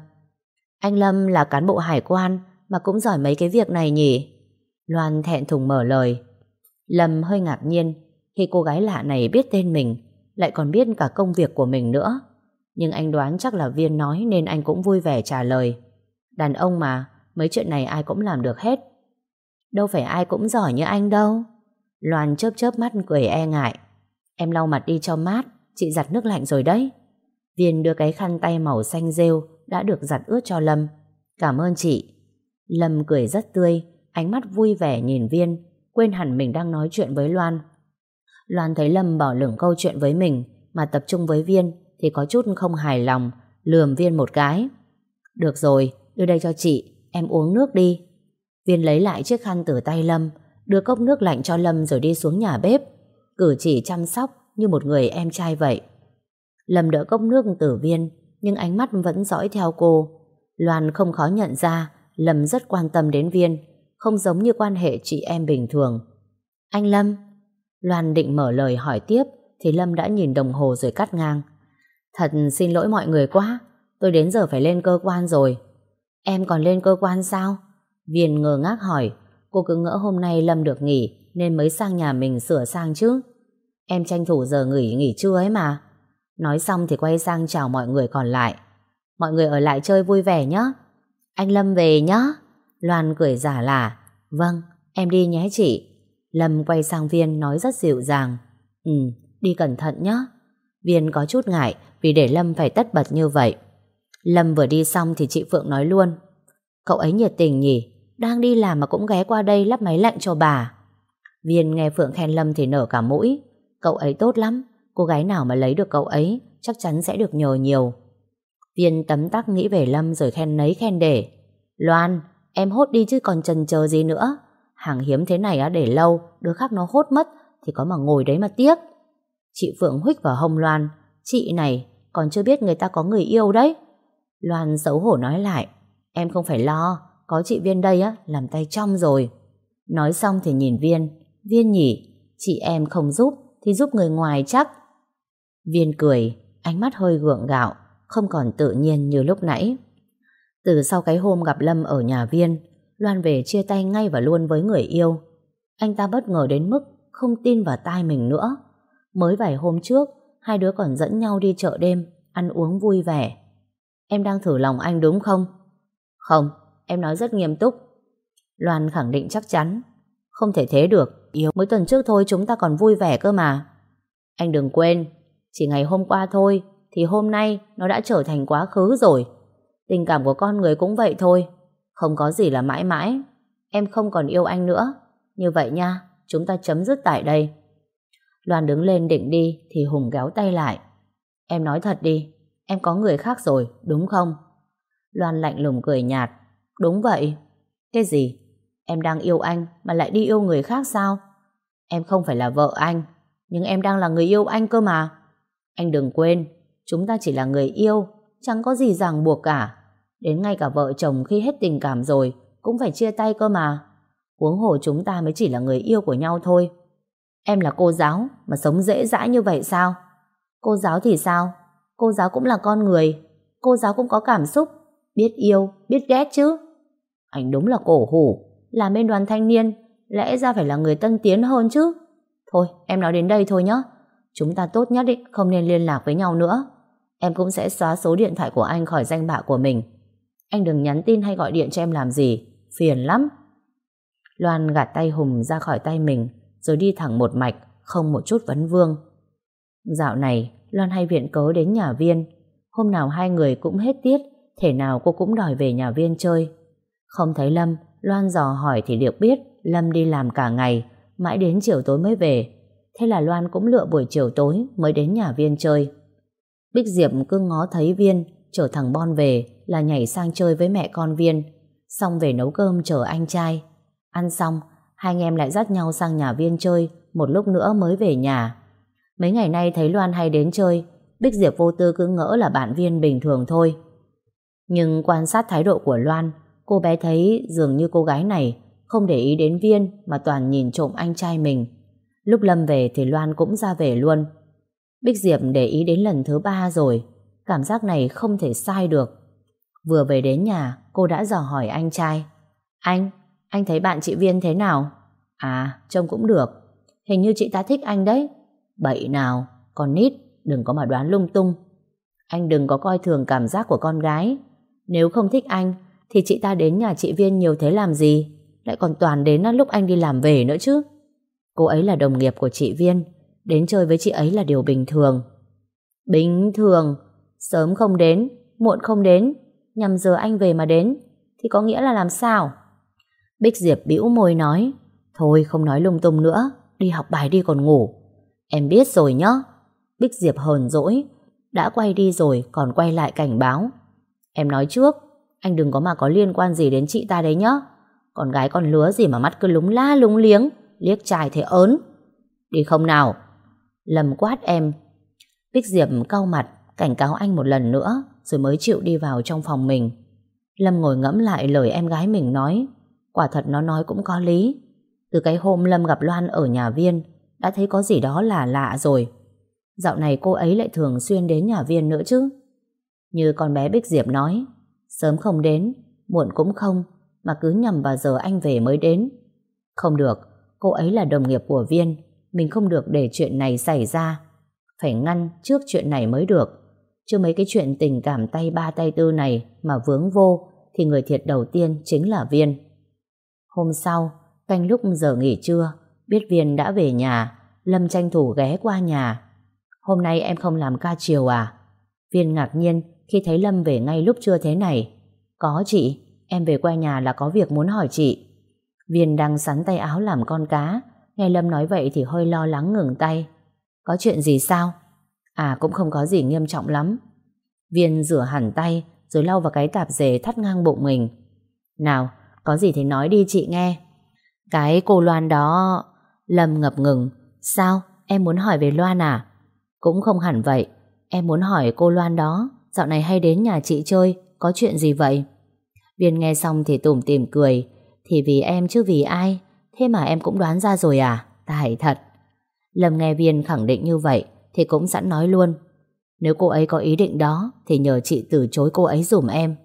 Anh Lâm là cán bộ hải quan mà cũng giỏi mấy cái việc này nhỉ? Loan thẹn thùng mở lời. Lâm hơi ngạc nhiên khi cô gái lạ này biết tên mình lại còn biết cả công việc của mình nữa. Nhưng anh đoán chắc là Viên nói nên anh cũng vui vẻ trả lời. Đàn ông mà, mấy chuyện này ai cũng làm được hết. Đâu phải ai cũng giỏi như anh đâu. Loan chớp chớp mắt cười e ngại. Em lau mặt đi cho mát, chị giặt nước lạnh rồi đấy. Viên đưa cái khăn tay màu xanh rêu đã được giặt ướt cho Lâm. Cảm ơn chị. Lâm cười rất tươi, ánh mắt vui vẻ nhìn Viên, quên hẳn mình đang nói chuyện với Loan. Loan thấy Lâm bỏ lửng câu chuyện với mình mà tập trung với Viên thì có chút không hài lòng, lườm Viên một cái. Được rồi, đưa đây cho chị, em uống nước đi. Viên lấy lại chiếc khăn từ tay Lâm, đưa cốc nước lạnh cho Lâm rồi đi xuống nhà bếp, cử chỉ chăm sóc như một người em trai vậy. Lâm đỡ cốc nước từ Viên, nhưng ánh mắt vẫn dõi theo cô. Loan không khó nhận ra Lâm rất quan tâm đến Viên, không giống như quan hệ chị em bình thường. Anh Lâm, Loan định mở lời hỏi tiếp thì Lâm đã nhìn đồng hồ rồi cắt ngang. Thật xin lỗi mọi người quá, tôi đến giờ phải lên cơ quan rồi. Em còn lên cơ quan sao? Viên ngờ ngác hỏi, cô cứ ngỡ hôm nay Lâm được nghỉ nên mới sang nhà mình sửa sang chứ. Em tranh thủ giờ nghỉ nghỉ trưa ấy mà. Nói xong thì quay sang chào mọi người còn lại. Mọi người ở lại chơi vui vẻ nhé. Anh Lâm về nhé. Loan cười giả lả. Vâng, em đi nhé chị. Lâm quay sang Viên nói rất dịu dàng. Ừ, đi cẩn thận nhé. Viên có chút ngại vì để Lâm phải tất bật như vậy. Lâm vừa đi xong thì chị Phượng nói luôn. Cậu ấy nhiệt tình nhỉ? Đang đi làm mà cũng ghé qua đây lắp máy lạnh cho bà. Viên nghe Phượng khen Lâm thì nở cả mũi. Cậu ấy tốt lắm. Cô gái nào mà lấy được cậu ấy chắc chắn sẽ được nhờ nhiều. Viên tấm tắc nghĩ về Lâm rồi khen nấy khen để. Loan, em hốt đi chứ còn chần chờ gì nữa. Hàng hiếm thế này á để lâu, đứa khác nó hốt mất thì có mà ngồi đấy mà tiếc. Chị Phượng huých vào hông Loan. Chị này, còn chưa biết người ta có người yêu đấy. Loan xấu hổ nói lại. Em không phải lo, có chị Viên đây á, làm tay trong rồi. Nói xong thì nhìn Viên. Viên nhỉ, chị em không giúp thì giúp người ngoài chắc. Viên cười, ánh mắt hơi gượng gạo, không còn tự nhiên như lúc nãy. Từ sau cái hôm gặp Lâm ở nhà Viên, Loan về chia tay ngay và luôn với người yêu. Anh ta bất ngờ đến mức không tin vào tai mình nữa. Mới vài hôm trước, hai đứa còn dẫn nhau đi chợ đêm, ăn uống vui vẻ. Em đang thử lòng anh đúng không? Không, em nói rất nghiêm túc. Loan khẳng định chắc chắn. Không thể thế được, yêu mới tuần trước thôi chúng ta còn vui vẻ cơ mà. Anh đừng quên, chỉ ngày hôm qua thôi, thì hôm nay nó đã trở thành quá khứ rồi. Tình cảm của con người cũng vậy thôi. Không có gì là mãi mãi. Em không còn yêu anh nữa. Như vậy nha, chúng ta chấm dứt tại đây. Loan đứng lên định đi thì Hùng kéo tay lại. Em nói thật đi, em có người khác rồi, đúng không? Loan lạnh lùng cười nhạt. Đúng vậy. Cái gì? Em đang yêu anh mà lại đi yêu người khác sao? Em không phải là vợ anh, nhưng em đang là người yêu anh cơ mà. Anh đừng quên, chúng ta chỉ là người yêu, chẳng có gì ràng buộc cả. Đến ngay cả vợ chồng khi hết tình cảm rồi, cũng phải chia tay cơ mà. Huống hồ chúng ta mới chỉ là người yêu của nhau thôi. Em là cô giáo, mà sống dễ dãi như vậy sao? Cô giáo thì sao? Cô giáo cũng là con người. Cô giáo cũng có cảm xúc, biết yêu, biết ghét chứ. Anh đúng là cổ hủ, làm bên đoàn thanh niên, lẽ ra phải là người tân tiến hơn chứ. Thôi, em nói đến đây thôi nhé. Chúng ta tốt nhất ý, không nên liên lạc với nhau nữa. Em cũng sẽ xóa số điện thoại của anh khỏi danh bạ của mình. Anh đừng nhắn tin hay gọi điện cho em làm gì. Phiền lắm. Loan gạt tay Hùng ra khỏi tay mình rồi đi thẳng một mạch, không một chút vấn vương. Dạo này, Loan hay viện cớ đến nhà viên. Hôm nào hai người cũng hết tiết, thể nào cô cũng đòi về nhà viên chơi. Không thấy Lâm, Loan dò hỏi thì được biết Lâm đi làm cả ngày, mãi đến chiều tối mới về. Thế là Loan cũng lựa buổi chiều tối mới đến nhà viên chơi. Bích Diệp cứ ngó thấy viên, chở thằng Bon về là nhảy sang chơi với mẹ con viên. Xong về nấu cơm chờ anh trai. Ăn xong, hai anh em lại dắt nhau sang nhà viên chơi, một lúc nữa mới về nhà. Mấy ngày nay thấy Loan hay đến chơi, Bích Diệp vô tư cứ ngỡ là bạn viên bình thường thôi. Nhưng quan sát thái độ của Loan, cô bé thấy dường như cô gái này không để ý đến viên mà toàn nhìn trộm anh trai mình. Lúc Lâm về thì Loan cũng ra về luôn. Bích Diệp để ý đến lần thứ ba rồi, cảm giác này không thể sai được. Vừa về đến nhà, cô đã dò hỏi anh trai. Anh, anh thấy bạn chị Viên thế nào? À, trông cũng được. Hình như chị ta thích anh đấy. Bậy nào, con nít, đừng có mà đoán lung tung. Anh đừng có coi thường cảm giác của con gái. Nếu không thích anh, thì chị ta đến nhà chị Viên nhiều thế làm gì? Lại còn toàn đến lúc anh đi làm về nữa chứ. Cô ấy là đồng nghiệp của chị Viên, đến chơi với chị ấy là điều bình thường. Bình thường, sớm không đến, muộn không đến, nhằm giờ anh về mà đến, thì có nghĩa là làm sao? Bích Diệp bĩu môi nói, thôi không nói lung tung nữa, đi học bài đi còn ngủ. Em biết rồi nhá. Bích Diệp hờn dỗi, đã quay đi rồi còn quay lại cảnh báo. Em nói trước, anh đừng có mà có liên quan gì đến chị ta đấy nhá. Con gái con lứa gì mà mắt cứ lúng la lúng liếng, liếc trai thế ớn. Đi không nào? Lầm quát em. Bích Diệp cau mặt, cảnh cáo anh một lần nữa, rồi mới chịu đi vào trong phòng mình. Lâm ngồi ngẫm lại lời em gái mình nói. Quả thật nó nói cũng có lý. Từ cái hôm Lâm gặp Loan ở nhà viên, đã thấy có gì đó là lạ rồi. Dạo này cô ấy lại thường xuyên đến nhà viên nữa chứ. Như con bé Bích Diệp nói, sớm không đến, muộn cũng không, mà cứ nhầm vào giờ anh về mới đến. Không được, cô ấy là đồng nghiệp của viên, mình không được để chuyện này xảy ra. Phải ngăn trước chuyện này mới được. Chứ mấy cái chuyện tình cảm tay ba tay tư này mà vướng vô thì người thiệt đầu tiên chính là viên. Hôm sau, canh lúc giờ nghỉ trưa, biết viên đã về nhà, Lâm tranh thủ ghé qua nhà. Hôm nay em không làm ca chiều à? Viên ngạc nhiên khi thấy Lâm về ngay lúc trưa thế này. Có chị, em về qua nhà là có việc muốn hỏi chị. Viên đang sắn tay áo làm con cá, nghe Lâm nói vậy thì hơi lo lắng ngừng tay. Có chuyện gì sao? À cũng không có gì nghiêm trọng lắm. Viên rửa hẳn tay rồi lau vào cái tạp dề thắt ngang bụng mình. Nào, có gì thì nói đi chị nghe. Cái cô Loan đó... Lâm ngập ngừng. Sao? Em muốn hỏi về Loan à? Cũng không hẳn vậy. Em muốn hỏi cô Loan đó dạo này hay đến nhà chị chơi có chuyện gì vậy? Viên nghe xong thì tủm tỉm cười thì vì em chứ vì ai thế mà em cũng đoán ra rồi à? Tài thật. Lâm nghe Viên khẳng định như vậy thì cũng sẵn nói luôn nếu cô ấy có ý định đó thì nhờ chị từ chối cô ấy dùm em.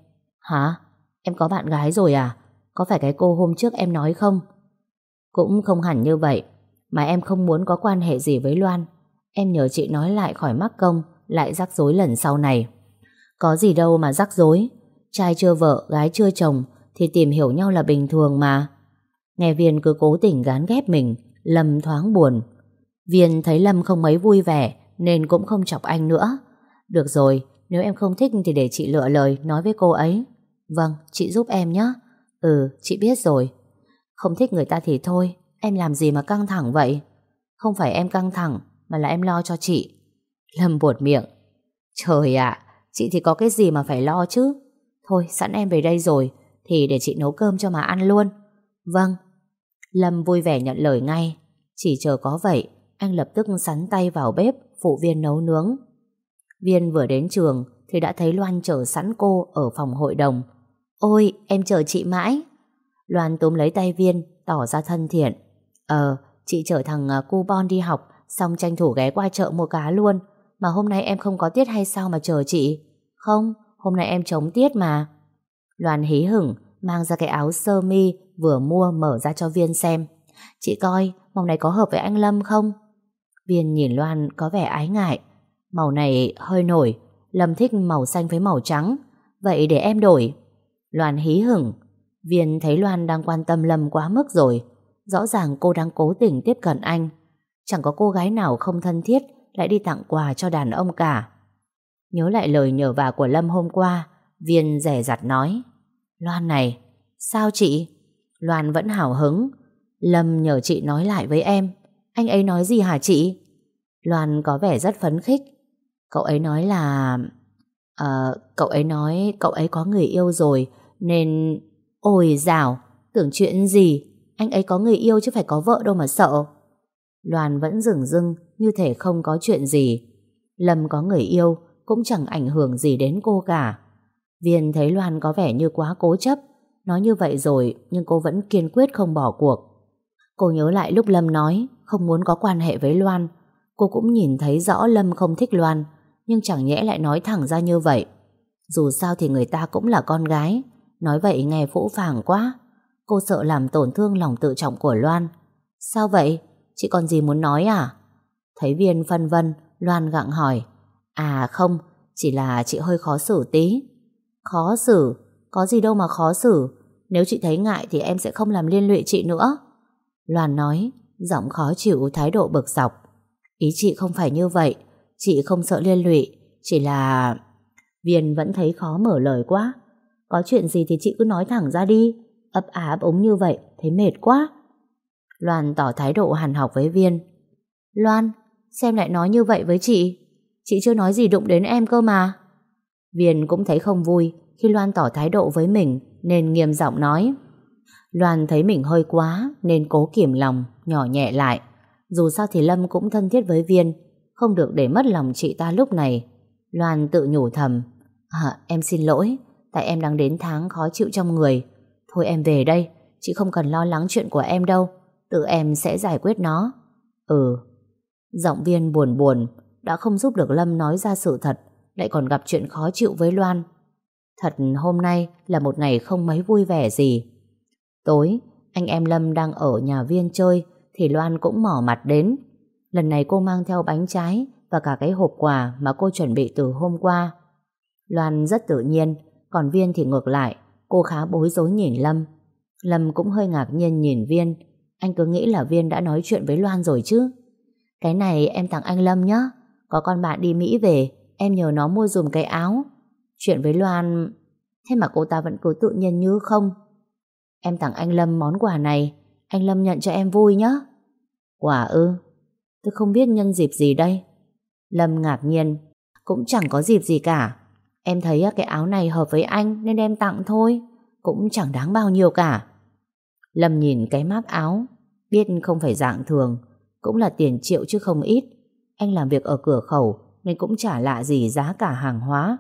Hả? Em có bạn gái rồi à? Có phải cái cô hôm trước em nói không? Cũng không hẳn như vậy mà em không muốn có quan hệ gì với Loan. Em nhờ chị nói lại khỏi mắc công lại rắc rối lần sau này. Có gì đâu mà rắc rối. Trai chưa vợ, gái chưa chồng thì tìm hiểu nhau là bình thường mà. Nghe Viên cứ cố tình gán ghép mình, Lâm thoáng buồn. Viên thấy Lâm không mấy vui vẻ nên cũng không chọc anh nữa. Được rồi, nếu em không thích thì để chị lựa lời nói với cô ấy. Vâng, chị giúp em nhé. Ừ, chị biết rồi. Không thích người ta thì thôi, em làm gì mà căng thẳng vậy? Không phải em căng thẳng, mà là em lo cho chị. Lâm buột miệng. Trời ạ, chị thì có cái gì mà phải lo chứ? Thôi, sẵn em về đây rồi, thì để chị nấu cơm cho mà ăn luôn. Vâng. Lâm vui vẻ nhận lời ngay. Chỉ chờ có vậy, anh lập tức sắn tay vào bếp, phụ viên nấu nướng. Viên vừa đến trường thì đã thấy Loan chờ sẵn cô ở phòng hội đồng. Ôi, em chờ chị mãi. Loan túm lấy tay Viên, tỏ ra thân thiện. Ờ, chị chở thằng à, cu bon đi học, xong tranh thủ ghé qua chợ mua cá luôn. Mà hôm nay em không có tiết hay sao mà chờ chị? Không, hôm nay em chống tiết mà. Loan hí hửng, mang ra cái áo sơ mi vừa mua mở ra cho Viên xem. Chị coi, màu này có hợp với anh Lâm không? Viên nhìn Loan có vẻ ái ngại. Màu này hơi nổi, Lâm thích màu xanh với màu trắng. Vậy để em đổi. Loan hí hửng. Viên thấy Loan đang quan tâm Lâm quá mức rồi. Rõ ràng cô đang cố tình tiếp cận anh. Chẳng có cô gái nào không thân thiết lại đi tặng quà cho đàn ông cả. Nhớ lại lời nhờ vả của Lâm hôm qua, Viên rẻ rặt nói. Loan này, sao chị? Loan vẫn hào hứng. Lâm nhờ chị nói lại với em. Anh ấy nói gì hả chị? Loan có vẻ rất phấn khích. Cậu ấy nói là... À, cậu ấy nói cậu ấy có người yêu rồi, nên... Ôi dào, tưởng chuyện gì? Anh ấy có người yêu chứ phải có vợ đâu mà sợ. Loan vẫn rừng dưng như thể không có chuyện gì. Lâm có người yêu cũng chẳng ảnh hưởng gì đến cô cả. Viên thấy Loan có vẻ như quá cố chấp. Nói như vậy rồi nhưng cô vẫn kiên quyết không bỏ cuộc. Cô nhớ lại lúc Lâm nói không muốn có quan hệ với Loan. Cô cũng nhìn thấy rõ Lâm không thích Loan nhưng chẳng nhẽ lại nói thẳng ra như vậy. Dù sao thì người ta cũng là con gái. Nói vậy nghe phũ phàng quá. Cô sợ làm tổn thương lòng tự trọng của Loan. Sao vậy? Chị còn gì muốn nói à? Thấy Viên phân vân, Loan gặng hỏi. À không, chỉ là chị hơi khó xử tí. Khó xử? Có gì đâu mà khó xử. Nếu chị thấy ngại thì em sẽ không làm liên lụy chị nữa. Loan nói, giọng khó chịu thái độ bực dọc. Ý chị không phải như vậy. Chị không sợ liên lụy. Chỉ là... Viên vẫn thấy khó mở lời quá. Có chuyện gì thì chị cứ nói thẳng ra đi. Ấp á ấp ống như vậy, thấy mệt quá. Loan tỏ thái độ hàn học với Viên. Loan, xem lại nói như vậy với chị. Chị chưa nói gì đụng đến em cơ mà. Viên cũng thấy không vui khi Loan tỏ thái độ với mình nên nghiêm giọng nói. Loan thấy mình hơi quá nên cố kiểm lòng, nhỏ nhẹ lại. Dù sao thì Lâm cũng thân thiết với Viên, không được để mất lòng chị ta lúc này. Loan tự nhủ thầm. À, em xin lỗi, tại em đang đến tháng khó chịu trong người. Thôi em về đây, chị không cần lo lắng chuyện của em đâu. Tự em sẽ giải quyết nó. Ừ. Giọng viên buồn buồn, đã không giúp được Lâm nói ra sự thật, lại còn gặp chuyện khó chịu với Loan. Thật hôm nay là một ngày không mấy vui vẻ gì. Tối, anh em Lâm đang ở nhà viên chơi, thì Loan cũng mỏ mặt đến. Lần này cô mang theo bánh trái và cả cái hộp quà mà cô chuẩn bị từ hôm qua. Loan rất tự nhiên, còn Viên thì ngược lại, cô khá bối rối nhìn Lâm. Lâm cũng hơi ngạc nhiên nhìn Viên, anh cứ nghĩ là Viên đã nói chuyện với Loan rồi chứ. Cái này em tặng anh Lâm nhé, có con bạn đi Mỹ về, em nhờ nó mua dùm cái áo. Chuyện với Loan Thế mà cô ta vẫn cứ tự nhiên như không. Em tặng anh Lâm món quà này, anh Lâm nhận cho em vui nhé. Quả ư? Tôi không biết nhân dịp gì đây. Lâm ngạc nhiên, cũng chẳng có dịp gì cả. Em thấy cái áo này hợp với anh nên em tặng thôi, cũng chẳng đáng bao nhiêu cả. Lâm nhìn cái mác áo, biết không phải dạng thường, cũng là tiền triệu chứ không ít. Anh làm việc ở cửa khẩu nên cũng chả lạ gì giá cả hàng hóa.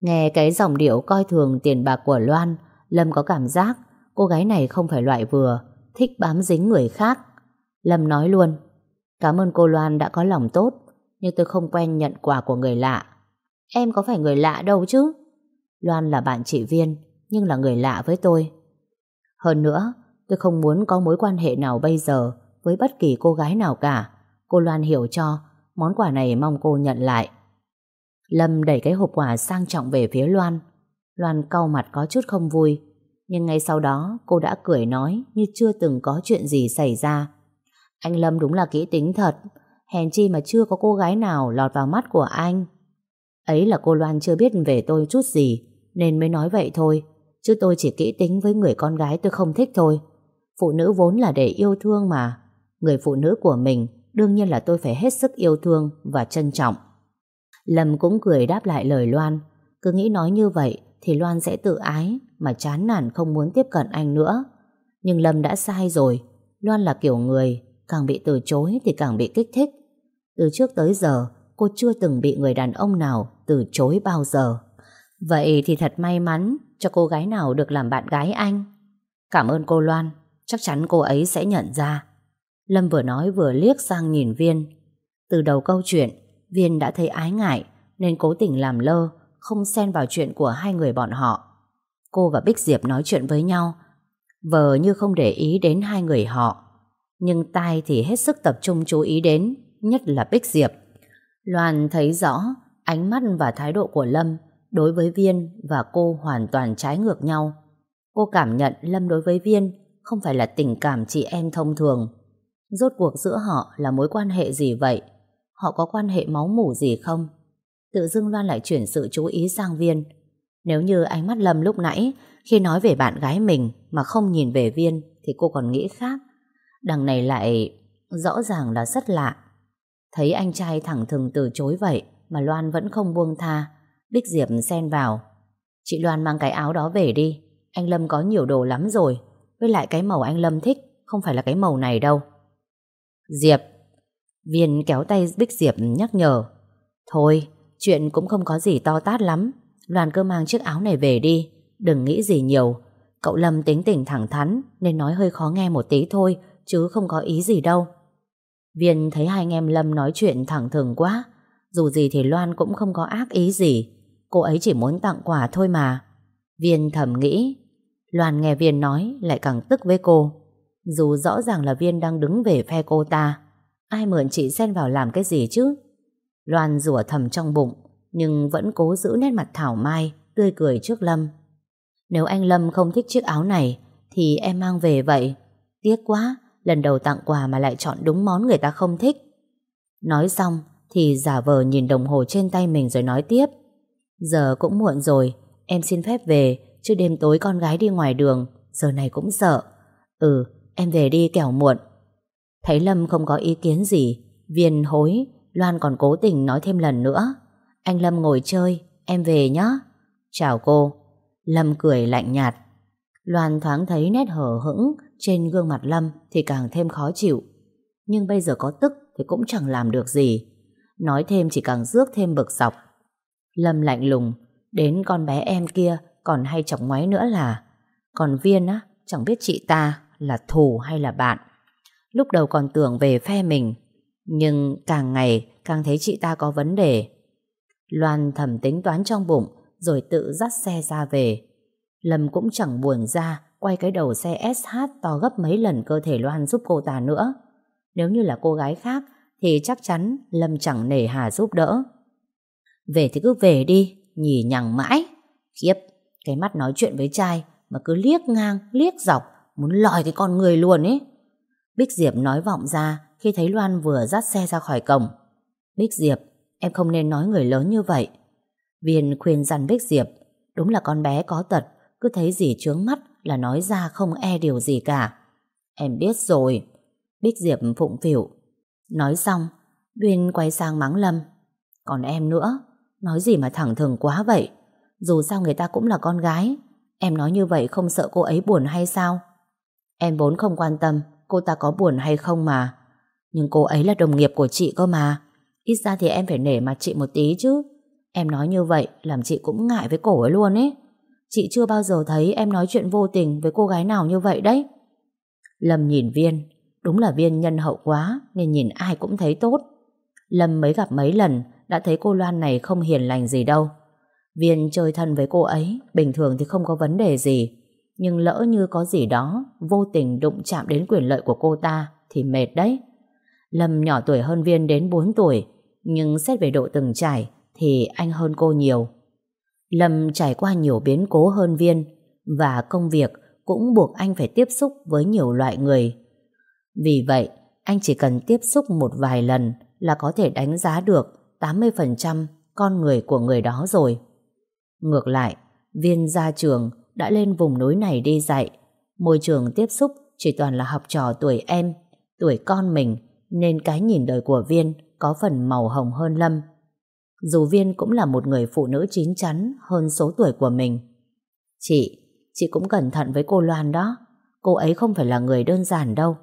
Nghe cái dòng điệu coi thường tiền bạc của Loan, Lâm có cảm giác cô gái này không phải loại vừa, thích bám dính người khác. Lâm nói luôn, cảm ơn cô Loan đã có lòng tốt, nhưng tôi không quen nhận quà của người lạ. Em có phải người lạ đâu chứ? Loan là bạn chị Viên, nhưng là người lạ với tôi. Hơn nữa, tôi không muốn có mối quan hệ nào bây giờ với bất kỳ cô gái nào cả. Cô Loan hiểu cho, món quà này mong cô nhận lại. Lâm đẩy cái hộp quà sang trọng về phía Loan. Loan cau mặt có chút không vui, nhưng ngay sau đó cô đã cười nói như chưa từng có chuyện gì xảy ra. Anh Lâm đúng là kỹ tính thật, hèn chi mà chưa có cô gái nào lọt vào mắt của anh. Ấy là cô Loan chưa biết về tôi chút gì, nên mới nói vậy thôi, chứ tôi chỉ kỹ tính với người con gái tôi không thích thôi. Phụ nữ vốn là để yêu thương mà, người phụ nữ của mình đương nhiên là tôi phải hết sức yêu thương và trân trọng. Lâm cũng cười đáp lại lời Loan, cứ nghĩ nói như vậy thì Loan sẽ tự ái mà chán nản không muốn tiếp cận anh nữa. Nhưng Lâm đã sai rồi, Loan là kiểu người càng bị từ chối thì càng bị kích thích. Từ trước tới giờ, cô chưa từng bị người đàn ông nào từ chối bao giờ. Vậy thì thật may mắn cho cô gái nào được làm bạn gái anh. Cảm ơn cô Loan, chắc chắn cô ấy sẽ nhận ra. Lâm vừa nói vừa liếc sang nhìn Viên. Từ đầu câu chuyện, Viên đã thấy ái ngại nên cố tình làm lơ, không xen vào chuyện của hai người bọn họ. Cô và Bích Diệp nói chuyện với nhau, vờ như không để ý đến hai người họ. Nhưng tai thì hết sức tập trung chú ý đến, nhất là Bích Diệp. Loan thấy rõ ánh mắt và thái độ của Lâm đối với Viên và cô hoàn toàn trái ngược nhau. Cô cảm nhận Lâm đối với Viên không phải là tình cảm chị em thông thường. Rốt cuộc giữa họ là mối quan hệ gì vậy? Họ có quan hệ máu mủ gì không? Tự dưng Loan lại chuyển sự chú ý sang Viên. Nếu như ánh mắt Lâm lúc nãy, khi nói về bạn gái mình mà không nhìn về Viên thì cô còn nghĩ khác. Đằng này lại rõ ràng là rất lạ. Thấy anh trai thẳng thừng từ chối vậy mà Loan vẫn không buông tha. Bích Diệp xen vào. Chị Loan mang cái áo đó về đi. Anh Lâm có nhiều đồ lắm rồi. Với lại cái màu anh Lâm thích không phải là cái màu này đâu. Diệp. Viên kéo tay Bích Diệp nhắc nhở. Thôi, chuyện cũng không có gì to tát lắm. Loan cứ mang chiếc áo này về đi. Đừng nghĩ gì nhiều. Cậu Lâm tính tình thẳng thắn nên nói hơi khó nghe một tí thôi chứ không có ý gì đâu. Viên thấy hai anh em Lâm nói chuyện thẳng thừng quá. Dù gì thì Loan cũng không có ác ý gì. Cô ấy chỉ muốn tặng quà thôi mà. Viên thầm nghĩ. Loan nghe Viên nói lại càng tức với cô. Dù rõ ràng là Viên đang đứng về phe cô ta. Ai mượn chị xen vào làm cái gì chứ? Loan rủa thầm trong bụng nhưng vẫn cố giữ nét mặt thảo mai tươi cười trước Lâm. Nếu anh Lâm không thích chiếc áo này thì em mang về vậy. Tiếc quá, lần đầu tặng quà mà lại chọn đúng món người ta không thích. Nói xong thì giả vờ nhìn đồng hồ trên tay mình rồi nói tiếp. Giờ cũng muộn rồi, em xin phép về, chứ đêm tối con gái đi ngoài đường, giờ này cũng sợ. Ừ, em về đi kẻo muộn. Thấy Lâm không có ý kiến gì, viên hối, Loan còn cố tình nói thêm lần nữa. Anh Lâm ngồi chơi, em về nhé. Chào cô. Lâm cười lạnh nhạt. Loan thoáng thấy nét hở hững trên gương mặt Lâm thì càng thêm khó chịu. Nhưng bây giờ có tức thì cũng chẳng làm được gì. Nói thêm chỉ càng rước thêm bực dọc. Lâm lạnh lùng, đến con bé em kia còn hay chọc ngoáy nữa là còn Viên á, chẳng biết chị ta là thù hay là bạn. Lúc đầu còn tưởng về phe mình, nhưng càng ngày càng thấy chị ta có vấn đề. Loan thầm tính toán trong bụng rồi tự dắt xe ra về. Lâm cũng chẳng buồn ra quay cái đầu xe SH to gấp mấy lần cơ thể Loan giúp cô ta nữa. Nếu như là cô gái khác thì chắc chắn Lâm chẳng nể hà giúp đỡ. Về thì cứ về đi, nhì nhằng mãi. Khiếp, cái mắt nói chuyện với trai mà cứ liếc ngang, liếc dọc, muốn lòi cái con người luôn ấy. Bích Diệp nói vọng ra khi thấy Loan vừa dắt xe ra khỏi cổng. Bích Diệp, em không nên nói người lớn như vậy. Viên khuyên dặn Bích Diệp, Đúng là con bé có tật, cứ thấy gì trướng mắt là nói ra không e điều gì cả. Em biết rồi. Bích Diệp phụng phỉu. Nói xong, Viên quay sang mắng Lâm. Còn em nữa, nói gì mà thẳng thừng quá vậy? Dù sao người ta cũng là con gái. Em nói như vậy không sợ cô ấy buồn hay sao? Em vốn không quan tâm cô ta có buồn hay không mà. Nhưng cô ấy là đồng nghiệp của chị cơ mà. Ít ra thì em phải nể mặt chị một tí chứ. Em nói như vậy làm chị cũng ngại với cổ ấy luôn ấy. Chị chưa bao giờ thấy em nói chuyện vô tình với cô gái nào như vậy đấy. Lâm nhìn Viên, đúng là Viên nhân hậu quá nên nhìn ai cũng thấy tốt. Lâm mới gặp mấy lần đã thấy cô Loan này không hiền lành gì đâu. Viên chơi thân với cô ấy, bình thường thì không có vấn đề gì. Nhưng lỡ như có gì đó vô tình đụng chạm đến quyền lợi của cô ta thì mệt đấy. Lâm nhỏ tuổi hơn Viên đến 4 tuổi, nhưng xét về độ từng trải thì anh hơn cô nhiều. Lâm trải qua nhiều biến cố hơn Viên và công việc cũng buộc anh phải tiếp xúc với nhiều loại người. Vì vậy, anh chỉ cần tiếp xúc một vài lần là có thể đánh giá được 80% con người của người đó rồi. Ngược lại, Viên ra trường đã lên vùng núi này đi dạy. Môi trường tiếp xúc chỉ toàn là học trò tuổi em, tuổi con mình, nên cái nhìn đời của Viên có phần màu hồng hơn Lâm. Dù Viên cũng là một người phụ nữ chín chắn hơn số tuổi của mình. Chị, chị cũng cẩn thận với cô Loan đó. Cô ấy không phải là người đơn giản đâu.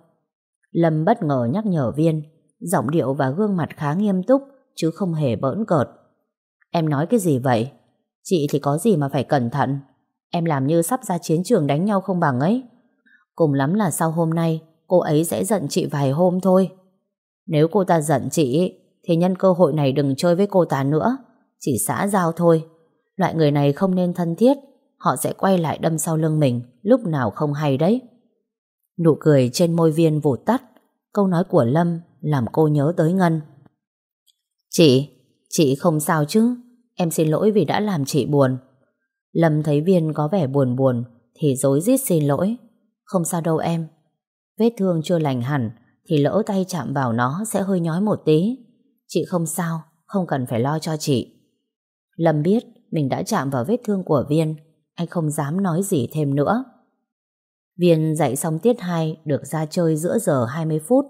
Lâm bất ngờ nhắc nhở Viên, giọng điệu và gương mặt khá nghiêm túc, chứ không hề bỡn cợt. Em nói cái gì vậy? Chị thì có gì mà phải cẩn thận? Em làm như sắp ra chiến trường đánh nhau không bằng ấy. Cùng lắm là sau hôm nay, cô ấy sẽ giận chị vài hôm thôi. Nếu cô ta giận chị, thì nhân cơ hội này đừng chơi với cô ta nữa. Chỉ xã giao thôi. Loại người này không nên thân thiết. Họ sẽ quay lại đâm sau lưng mình lúc nào không hay đấy. Nụ cười trên môi viên vụt tắt. Câu nói của Lâm làm cô nhớ tới Ngân. Chị, chị không sao chứ. Em xin lỗi vì đã làm chị buồn. Lâm thấy Viên có vẻ buồn buồn thì dối rít xin lỗi. Không sao đâu em. Vết thương chưa lành hẳn thì lỡ tay chạm vào nó sẽ hơi nhói một tí. Chị không sao, không cần phải lo cho chị. Lâm biết mình đã chạm vào vết thương của Viên, anh không dám nói gì thêm nữa. Viên dạy xong tiết 2 được ra chơi giữa giờ 20 phút.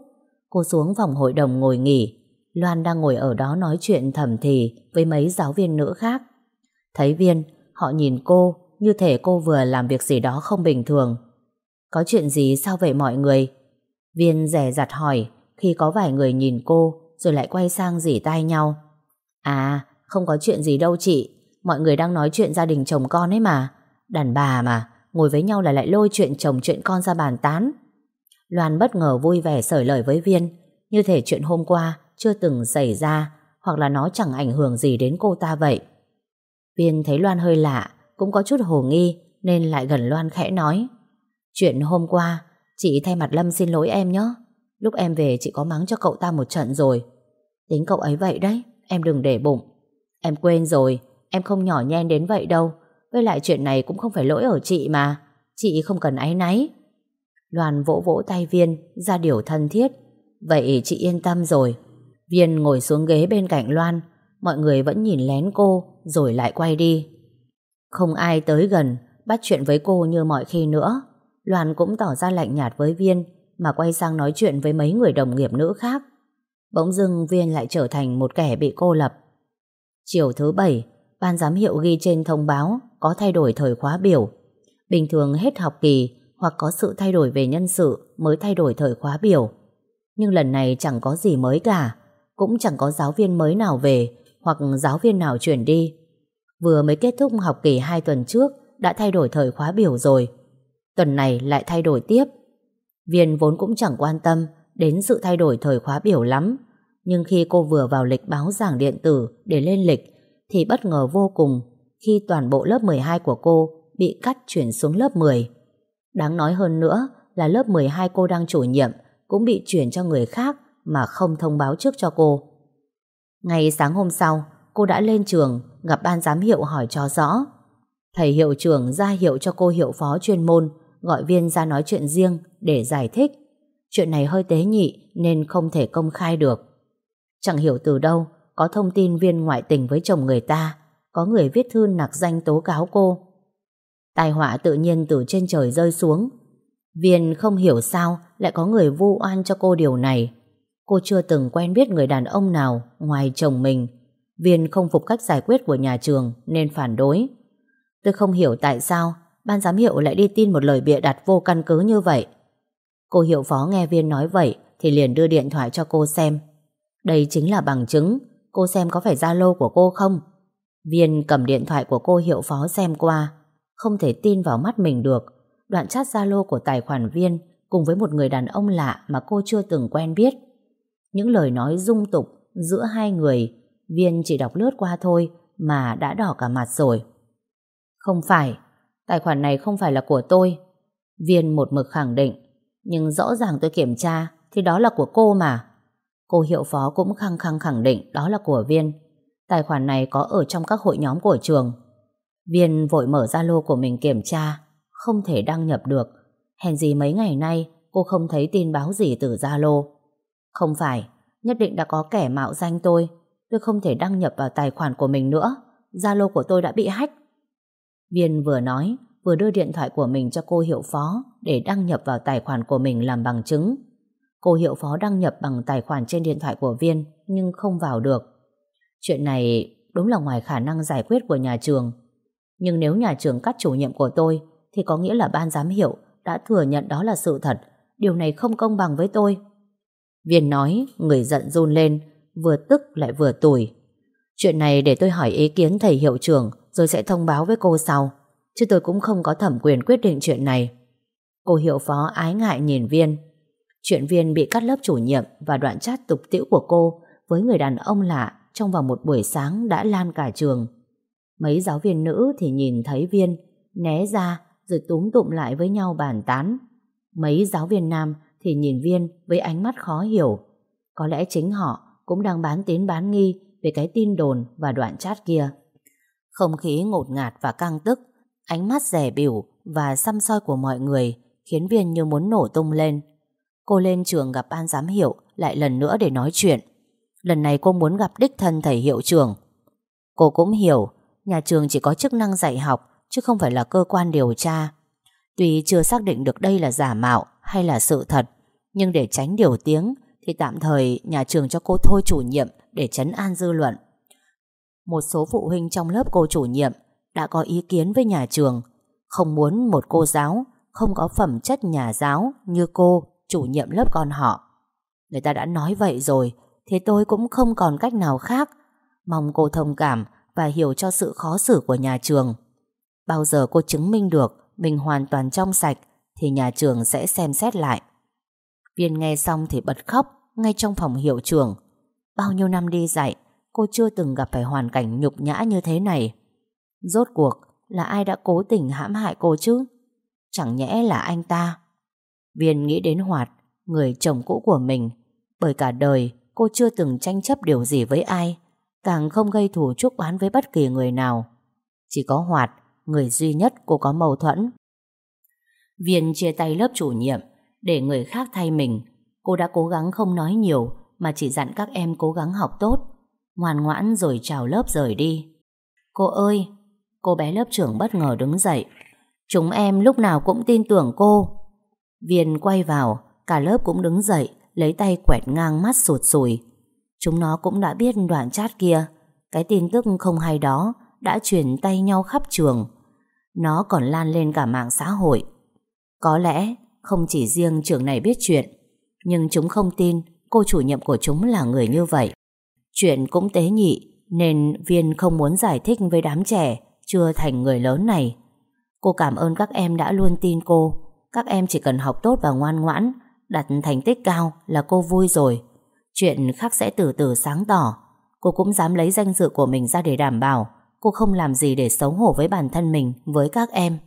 Cô xuống phòng hội đồng ngồi nghỉ. Loan đang ngồi ở đó nói chuyện thầm thì với mấy giáo viên nữ khác. Thấy Viên, họ nhìn cô như thể cô vừa làm việc gì đó không bình thường. Có chuyện gì sao vậy mọi người? Viên rẻ rặt hỏi khi có vài người nhìn cô rồi lại quay sang dỉ tai nhau. À, không có chuyện gì đâu chị. Mọi người đang nói chuyện gia đình chồng con ấy mà. Đàn bà mà, ngồi với nhau là lại lôi chuyện chồng chuyện con ra bàn tán. Loan bất ngờ vui vẻ sởi lời với Viên, như thể chuyện hôm qua chưa từng xảy ra, hoặc là nó chẳng ảnh hưởng gì đến cô ta vậy. Viên thấy Loan hơi lạ, cũng có chút hồ nghi, nên lại gần Loan khẽ nói. Chuyện hôm qua, chị thay mặt Lâm xin lỗi em nhé. Lúc em về chị có mắng cho cậu ta một trận rồi. Tính cậu ấy vậy đấy, em đừng để bụng. Em quên rồi, em không nhỏ nhen đến vậy đâu. Với lại chuyện này cũng không phải lỗi ở chị mà. Chị không cần áy náy. Loan vỗ vỗ tay Viên, ra điều thân thiết. Vậy chị yên tâm rồi. Viên ngồi xuống ghế bên cạnh Loan. Mọi người vẫn nhìn lén cô, rồi lại quay đi. Không ai tới gần, bắt chuyện với cô như mọi khi nữa. Loan cũng tỏ ra lạnh nhạt với Viên, mà quay sang nói chuyện với mấy người đồng nghiệp nữ khác. Bỗng dưng Viên lại trở thành một kẻ bị cô lập. Chiều thứ bảy, ban giám hiệu ghi trên thông báo có thay đổi thời khóa biểu. Bình thường hết học kỳ hoặc có sự thay đổi về nhân sự mới thay đổi thời khóa biểu. Nhưng lần này chẳng có gì mới cả, cũng chẳng có giáo viên mới nào về hoặc giáo viên nào chuyển đi. Vừa mới kết thúc học kỳ 2 tuần trước, đã thay đổi thời khóa biểu rồi. Tuần này lại thay đổi tiếp. Viên vốn cũng chẳng quan tâm đến sự thay đổi thời khóa biểu lắm. Nhưng khi cô vừa vào lịch báo giảng điện tử để lên lịch, thì bất ngờ vô cùng khi toàn bộ lớp 12 của cô bị cắt chuyển xuống lớp 10. Đáng nói hơn nữa là lớp 12 cô đang chủ nhiệm cũng bị chuyển cho người khác mà không thông báo trước cho cô. Ngày sáng hôm sau, cô đã lên trường gặp ban giám hiệu hỏi cho rõ. Thầy hiệu trưởng ra hiệu cho cô hiệu phó chuyên môn gọi viên ra nói chuyện riêng để giải thích. Chuyện này hơi tế nhị nên không thể công khai được. Chẳng hiểu từ đâu có thông tin viên ngoại tình với chồng người ta có người viết thư nặc danh tố cáo cô. Tai họa tự nhiên từ trên trời rơi xuống. Viên không hiểu sao lại có người vu oan cho cô điều này. Cô chưa từng quen biết người đàn ông nào ngoài chồng mình. Viên không phục cách giải quyết của nhà trường nên phản đối. Tôi không hiểu tại sao ban giám hiệu lại đi tin một lời bịa đặt vô căn cứ như vậy. Cô hiệu phó nghe Viên nói vậy thì liền đưa điện thoại cho cô xem. Đây chính là bằng chứng. Cô xem có phải Zalo của cô không? Viên cầm điện thoại của cô hiệu phó xem qua. Không thể tin vào mắt mình được. Đoạn chat Zalo của tài khoản Viên cùng với một người đàn ông lạ mà cô chưa từng quen biết. Những lời nói dung tục giữa hai người Viên chỉ đọc lướt qua thôi mà đã đỏ cả mặt rồi. Không phải, tài khoản này không phải là của tôi. Viên một mực khẳng định, nhưng rõ ràng tôi kiểm tra thì đó là của cô mà. Cô hiệu phó cũng khăng khăng khẳng định đó là của Viên. Tài khoản này có ở trong các hội nhóm của trường. Viên vội mở Zalo của mình kiểm tra, không thể đăng nhập được. Hèn gì mấy ngày nay cô không thấy tin báo gì từ Zalo. Không phải, nhất định đã có kẻ mạo danh tôi. Tôi không thể đăng nhập vào tài khoản của mình nữa. Zalo của tôi đã bị hack. Viên vừa nói, vừa đưa điện thoại của mình cho cô hiệu phó để đăng nhập vào tài khoản của mình làm bằng chứng. Cô hiệu phó đăng nhập bằng tài khoản trên điện thoại của Viên nhưng không vào được. Chuyện này đúng là ngoài khả năng giải quyết của nhà trường. Nhưng nếu nhà trường cắt chủ nhiệm của tôi thì có nghĩa là ban giám hiệu đã thừa nhận đó là sự thật. Điều này không công bằng với tôi. Viên nói, người giận run lên, vừa tức lại vừa tủi. Chuyện này để tôi hỏi ý kiến thầy hiệu trưởng rồi sẽ thông báo với cô sau. Chứ tôi cũng không có thẩm quyền quyết định chuyện này. Cô hiệu phó ái ngại nhìn Viên. Chuyện Viên bị cắt lớp chủ nhiệm và đoạn chat tục tiễu của cô với người đàn ông lạ trong vòng một buổi sáng đã lan cả trường. Mấy giáo viên nữ thì nhìn thấy Viên, né ra rồi túm tụm lại với nhau bàn tán. Mấy giáo viên nam thì nhìn Viên với ánh mắt khó hiểu. Có lẽ chính họ cũng đang bán tín bán nghi về cái tin đồn và đoạn chat kia. Không khí ngột ngạt và căng tức, ánh mắt rẻ biểu và xăm soi của mọi người khiến Viên như muốn nổ tung lên. Cô lên trường gặp ban giám hiệu lại lần nữa để nói chuyện. Lần này cô muốn gặp đích thân thầy hiệu trưởng. Cô cũng hiểu, nhà trường chỉ có chức năng dạy học chứ không phải là cơ quan điều tra. Tuy chưa xác định được đây là giả mạo hay là sự thật, nhưng để tránh điều tiếng thì tạm thời nhà trường cho cô thôi chủ nhiệm để chấn an dư luận. Một số phụ huynh trong lớp cô chủ nhiệm đã có ý kiến với nhà trường, không muốn một cô giáo không có phẩm chất nhà giáo như cô chủ nhiệm lớp con họ. Người ta đã nói vậy rồi, thì tôi cũng không còn cách nào khác. Mong cô thông cảm và hiểu cho sự khó xử của nhà trường. Bao giờ cô chứng minh được mình hoàn toàn trong sạch thì nhà trường sẽ xem xét lại. Viên nghe xong thì bật khóc ngay trong phòng hiệu trưởng. Bao nhiêu năm đi dạy, cô chưa từng gặp phải hoàn cảnh nhục nhã như thế này. Rốt cuộc là ai đã cố tình hãm hại cô chứ? Chẳng nhẽ là anh ta. Viên nghĩ đến Hoạt, người chồng cũ của mình. Bởi cả đời cô chưa từng tranh chấp điều gì với ai, càng không gây thù chuốc oán với bất kỳ người nào. Chỉ có Hoạt, người duy nhất cô có mâu thuẫn. Viên chia tay lớp chủ nhiệm, để người khác thay mình. Cô đã cố gắng không nói nhiều, mà chỉ dặn các em cố gắng học tốt, ngoan ngoãn rồi chào lớp rời đi. Cô ơi! Cô bé lớp trưởng bất ngờ đứng dậy. Chúng em lúc nào cũng tin tưởng cô. Viên quay vào, cả lớp cũng đứng dậy, lấy tay quẹt ngang mắt sụt sùi. Chúng nó cũng đã biết đoạn chat kia, cái tin tức không hay đó đã truyền tay nhau khắp trường. Nó còn lan lên cả mạng xã hội. Có lẽ không chỉ riêng trường này biết chuyện, nhưng chúng không tin cô chủ nhiệm của chúng là người như vậy. Chuyện cũng tế nhị, nên Viên không muốn giải thích với đám trẻ chưa thành người lớn này. Cô cảm ơn các em đã luôn tin cô. Các em chỉ cần học tốt và ngoan ngoãn, đặt thành tích cao là cô vui rồi. Chuyện khác sẽ từ từ sáng tỏ. Cô cũng dám lấy danh dự của mình ra để đảm bảo cô không làm gì để xấu hổ với bản thân mình, với các em.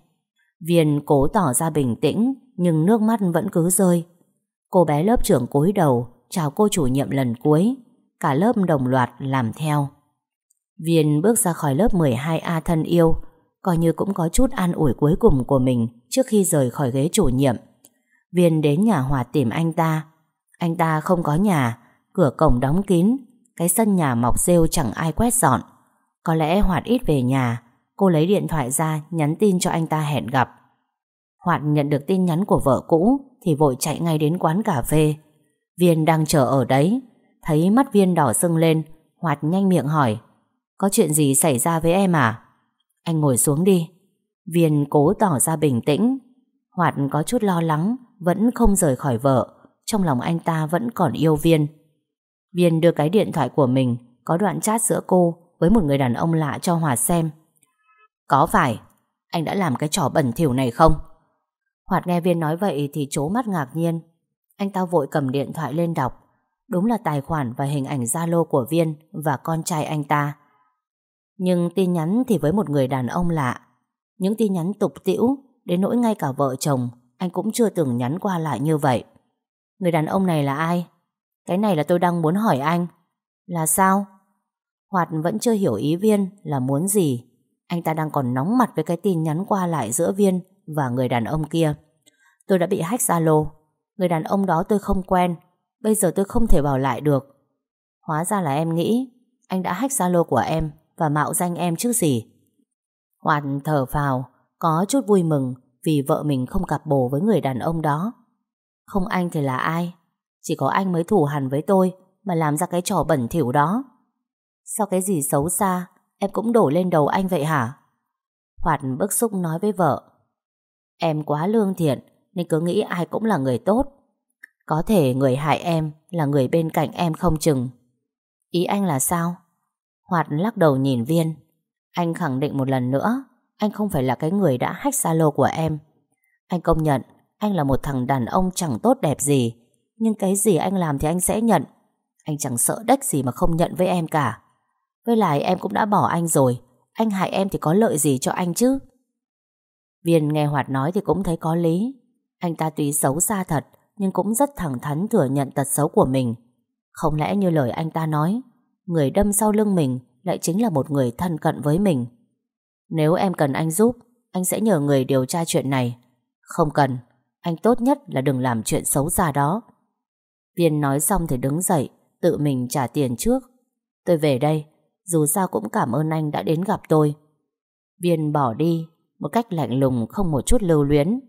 Viên cố tỏ ra bình tĩnh, nhưng nước mắt vẫn cứ rơi. Cô bé lớp trưởng cúi đầu, chào cô chủ nhiệm lần cuối. Cả lớp đồng loạt làm theo. Viên bước ra khỏi lớp 12A thân yêu, coi như cũng có chút an ủi cuối cùng của mình trước khi rời khỏi ghế chủ nhiệm. Viên đến nhà Hòa tìm anh ta. Anh ta không có nhà, cửa cổng đóng kín, cái sân nhà mọc rêu chẳng ai quét dọn. Có lẽ Hoạt ít về nhà Cô lấy điện thoại ra, nhắn tin cho anh ta hẹn gặp. Hoạt nhận được tin nhắn của vợ cũ, Thì vội chạy ngay đến quán cà phê. Viên đang chờ ở đấy, Thấy mắt Viên đỏ sưng lên, Hoạt nhanh miệng hỏi, Có chuyện gì xảy ra với em à? Anh ngồi xuống đi. Viên cố tỏ ra bình tĩnh. Hoạt có chút lo lắng, Vẫn không rời khỏi vợ, Trong lòng anh ta vẫn còn yêu Viên. Viên đưa cái điện thoại của mình, Có đoạn chat giữa cô Với một người đàn ông lạ cho Hoạt xem. Có phải, Anh đã làm cái trò bẩn thỉu này không? Hoạt nghe Viên nói vậy Thì chố mắt ngạc nhiên. Anh ta vội cầm điện thoại lên đọc. Đúng là tài khoản và hình ảnh Zalo của Viên Và con trai anh ta. Nhưng tin nhắn thì với một người đàn ông lạ. Những tin nhắn tục tĩu, Đến nỗi ngay cả vợ chồng, Anh cũng chưa từng nhắn qua lại như vậy. Người đàn ông này là ai? Cái này là tôi đang muốn hỏi anh. Là sao? Hoạt vẫn chưa hiểu ý Viên là muốn gì. Anh ta đang còn nóng mặt với cái tin nhắn qua lại giữa Viên Và người đàn ông kia. Tôi đã bị hack Zalo. Người đàn ông đó tôi không quen. Bây giờ tôi không thể bảo lại được. Hóa ra là em nghĩ Anh đã hack Zalo của em Và mạo danh em chứ gì. Hoàn thở phào, Có chút vui mừng Vì vợ mình không cặp bồ với người đàn ông đó. Không anh thì là ai? Chỉ có anh mới thủ hẳn với tôi Mà làm ra cái trò bẩn thỉu đó. Sao cái gì xấu xa Em cũng đổ lên đầu anh vậy hả Hoạt bức xúc nói với vợ Em quá lương thiện Nên cứ nghĩ ai cũng là người tốt có thể người hại em là người bên cạnh em không chừng. Ý anh là sao? Hoạt lắc đầu nhìn Viên. Anh khẳng định một lần nữa, anh không phải là cái người đã hack Zalo của em. Anh công nhận, anh là một thằng đàn ông chẳng tốt đẹp gì. Nhưng cái gì anh làm thì anh sẽ nhận. Anh chẳng sợ đếch gì mà không nhận với em cả. Với lại em cũng đã bỏ anh rồi. Anh hại em thì có lợi gì cho anh chứ? Viên nghe Hoạt nói thì cũng thấy có lý. Anh ta tuy xấu xa thật, nhưng cũng rất thẳng thắn thừa nhận tật xấu của mình. Không lẽ như lời anh ta nói, người đâm sau lưng mình lại chính là một người thân cận với mình. Nếu em cần anh giúp, anh sẽ nhờ người điều tra chuyện này. Không cần, anh tốt nhất là đừng làm chuyện xấu xa đó. Viên nói xong thì đứng dậy, tự mình trả tiền trước. Tôi về đây, dù sao cũng cảm ơn anh đã đến gặp tôi. Viên bỏ đi, một cách lạnh lùng không một chút lưu luyến.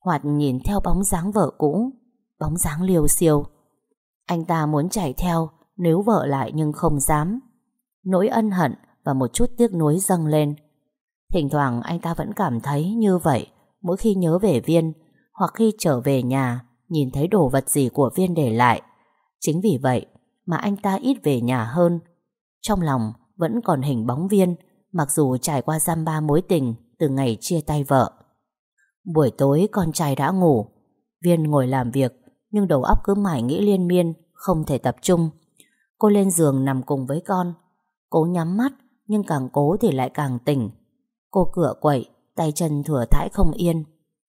Hoạt nhìn theo bóng dáng vợ cũ Bóng dáng liều siêu Anh ta muốn chạy theo Nếu vợ lại nhưng không dám Nỗi ân hận và một chút tiếc nuối dâng lên Thỉnh thoảng anh ta vẫn cảm thấy như vậy Mỗi khi nhớ về Viên Hoặc khi trở về nhà Nhìn thấy đồ vật gì của Viên để lại Chính vì vậy mà anh ta ít về nhà hơn trong lòng vẫn còn hình bóng Viên Mặc dù trải qua giam ba mối tình Từ ngày chia tay vợ Buổi tối con trai đã ngủ Viên ngồi làm việc nhưng đầu óc cứ mãi nghĩ liên miên, không thể tập trung. Cô lên giường nằm cùng với con. Cố nhắm mắt, nhưng càng cố thì lại càng tỉnh. Cô cửa quậy, tay chân thừa thãi không yên.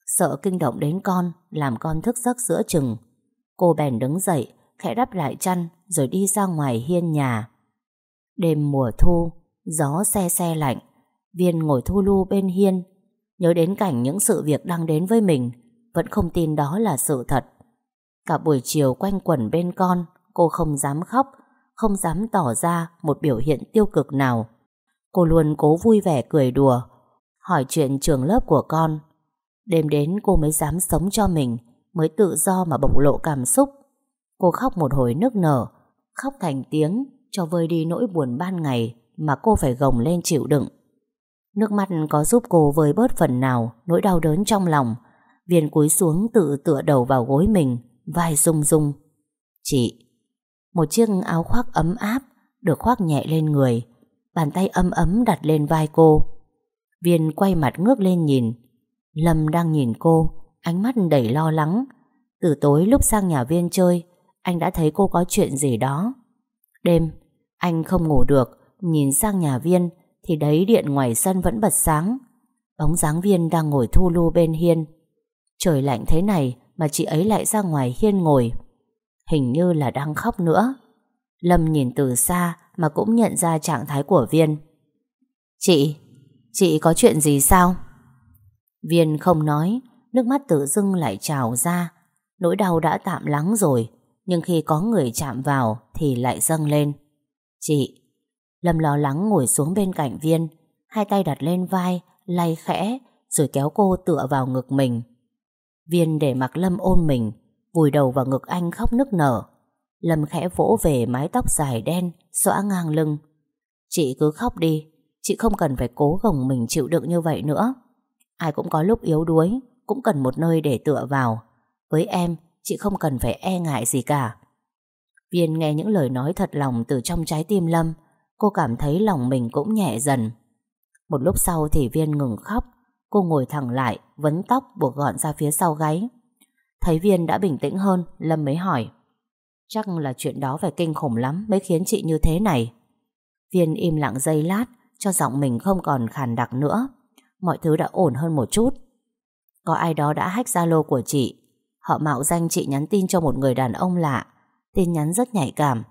Sợ kinh động đến con, làm con thức giấc giữa chừng. Cô bèn đứng dậy, khẽ đắp lại chăn, rồi đi ra ngoài hiên nhà. Đêm mùa thu, gió xe xe lạnh, Viên ngồi thu lu bên hiên, nhớ đến cảnh những sự việc đang đến với mình, vẫn không tin đó là sự thật. Cả buổi chiều quanh quẩn bên con, cô không dám khóc, không dám tỏ ra một biểu hiện tiêu cực nào. Cô luôn cố vui vẻ cười đùa, hỏi chuyện trường lớp của con. Đêm đến cô mới dám sống cho mình, mới tự do mà bộc lộ cảm xúc. Cô khóc một hồi nức nở, khóc thành tiếng cho vơi đi nỗi buồn ban ngày mà cô phải gồng lên chịu đựng. Nước mắt có giúp cô vơi bớt phần nào nỗi đau đớn trong lòng. Viên cúi xuống tự tựa đầu vào gối mình, vai rung rung. Chị, một chiếc áo khoác ấm áp được khoác nhẹ lên người, bàn tay ấm ấm đặt lên vai cô. Viên quay mặt ngước lên nhìn. Lâm đang nhìn cô, ánh mắt đầy lo lắng. Từ tối lúc sang nhà Viên chơi, anh đã thấy cô có chuyện gì đó. Đêm, anh không ngủ được, nhìn sang nhà Viên thì đấy điện ngoài sân vẫn bật sáng. Bóng dáng Viên đang ngồi thu lu bên hiên. Trời lạnh thế này mà chị ấy lại ra ngoài hiên ngồi. Hình như là đang khóc nữa. Lâm nhìn từ xa mà cũng nhận ra trạng thái của Viên. Chị, chị có chuyện gì sao? Viên không nói, nước mắt tự dưng lại trào ra. Nỗi đau đã tạm lắng rồi, nhưng khi có người chạm vào thì lại dâng lên. Chị, Lâm lo lắng ngồi xuống bên cạnh Viên, hai tay đặt lên vai, lay khẽ, rồi kéo cô tựa vào ngực mình. Viên để mặc Lâm ôn mình, vùi đầu vào ngực anh khóc nức nở. Lâm khẽ vỗ về mái tóc dài đen, xõa ngang lưng. Chị cứ khóc đi, chị không cần phải cố gồng mình chịu đựng như vậy nữa. Ai cũng có lúc yếu đuối, cũng cần một nơi để tựa vào. Với em, chị không cần phải e ngại gì cả. Viên nghe những lời nói thật lòng từ trong trái tim Lâm, cô cảm thấy lòng mình cũng nhẹ dần. Một lúc sau thì Viên ngừng khóc, cô ngồi thẳng lại, vấn tóc buộc gọn ra phía sau gáy. Thấy Viên đã bình tĩnh hơn, Lâm mới hỏi. Chắc là chuyện đó phải kinh khủng lắm mới khiến chị như thế này. Viên im lặng giây lát, cho giọng mình không còn khàn đặc nữa. Mọi thứ đã ổn hơn một chút. Có ai đó đã hack Zalo của chị. Họ mạo danh chị nhắn tin cho một người đàn ông lạ. Tin nhắn rất nhạy cảm.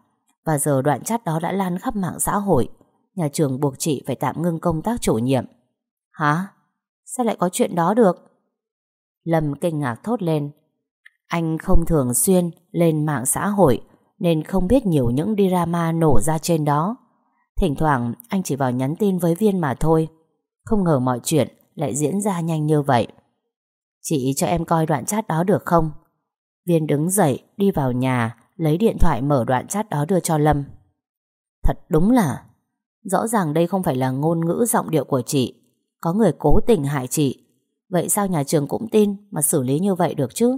Và giờ đoạn chat đó đã lan khắp mạng xã hội. Nhà trường buộc chị phải tạm ngưng công tác chủ nhiệm. Hả? Sao lại có chuyện đó được? Lâm kinh ngạc thốt lên. Anh không thường xuyên lên mạng xã hội nên không biết nhiều những drama nổ ra trên đó. Thỉnh thoảng, anh chỉ vào nhắn tin với Viên mà thôi. Không ngờ mọi chuyện lại diễn ra nhanh như vậy. Chị cho em coi đoạn chat đó được không? Viên đứng dậy, đi vào nhà lấy điện thoại mở đoạn chat đó đưa cho Lâm. Thật đúng là rõ ràng đây không phải là ngôn ngữ giọng điệu của chị. Có người cố tình hại chị. Vậy sao nhà trường cũng tin mà xử lý như vậy được chứ?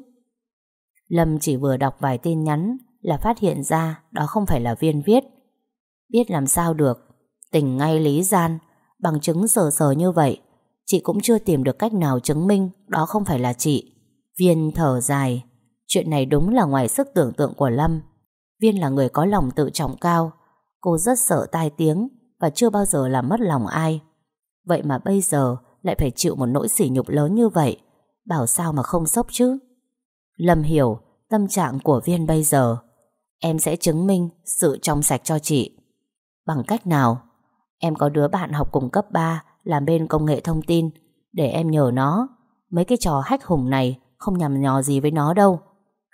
Lâm chỉ vừa đọc vài tin nhắn là phát hiện ra đó không phải là Viên viết. Biết làm sao được, tình ngay lý gian, bằng chứng sờ sờ như vậy, chị cũng chưa tìm được cách nào chứng minh đó không phải là chị. Viên thở dài, chuyện này đúng là ngoài sức tưởng tượng của Lâm. Viên là người có lòng tự trọng cao, cô rất sợ tai tiếng và chưa bao giờ làm mất lòng ai. Vậy mà bây giờ lại phải chịu một nỗi sỉ nhục lớn như vậy, bảo sao mà không sốc chứ? Lâm hiểu tâm trạng của Viên bây giờ. Em sẽ chứng minh sự trong sạch cho chị. Bằng cách nào? Em có đứa bạn học cùng cấp 3 làm bên công nghệ thông tin để em nhờ nó. Mấy cái trò hách hùng này không nhằm nhò gì với nó đâu.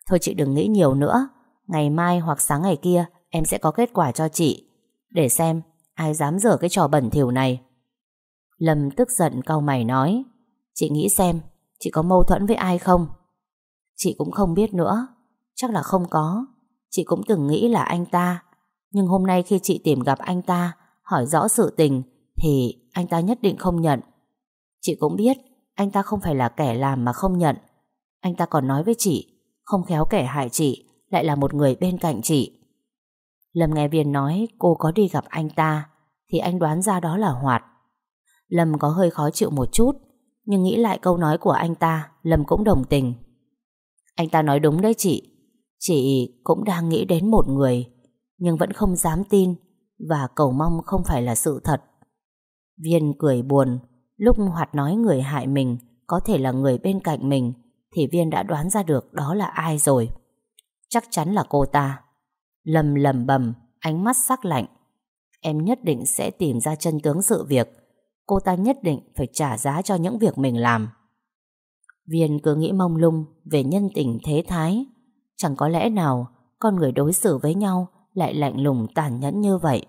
Thôi chị đừng nghĩ nhiều nữa. Ngày mai hoặc sáng ngày kia, em sẽ có kết quả cho chị. Để xem, ai dám dở cái trò bẩn thỉu này. Lâm tức giận cau mày nói, Chị nghĩ xem, Chị có mâu thuẫn với ai không Chị cũng không biết nữa Chắc là không có Chị cũng từng nghĩ là anh ta Nhưng hôm nay khi chị tìm gặp anh ta, Hỏi rõ sự tình, Thì anh ta nhất định không nhận Chị cũng biết, Anh ta không phải là kẻ làm mà không nhận Anh ta còn nói với chị không khéo kẻ hại chị, Lại là một người bên cạnh chị. Lâm nghe Viên nói cô có đi gặp anh ta, Thì anh đoán ra đó là Hoạt. Lâm có hơi khó chịu một chút, Nhưng nghĩ lại câu nói của anh ta, Lâm cũng đồng tình. Anh ta nói đúng đấy chị Chị cũng đang nghĩ đến một người, Nhưng vẫn không dám tin Và cầu mong không phải là sự thật. Viên cười buồn, Lúc Hoạt nói người hại mình Có thể là người bên cạnh mình thì Viên đã đoán ra được đó là ai rồi. Chắc chắn là cô ta. Lầm lầm bầm, Ánh mắt sắc lạnh. Em nhất định sẽ tìm ra chân tướng sự việc. Cô ta nhất định phải trả giá cho những việc mình làm. Viên cứ nghĩ mông lung Về nhân tình thế thái. Chẳng có lẽ nào Con người đối xử với nhau Lại lạnh lùng tàn nhẫn như vậy.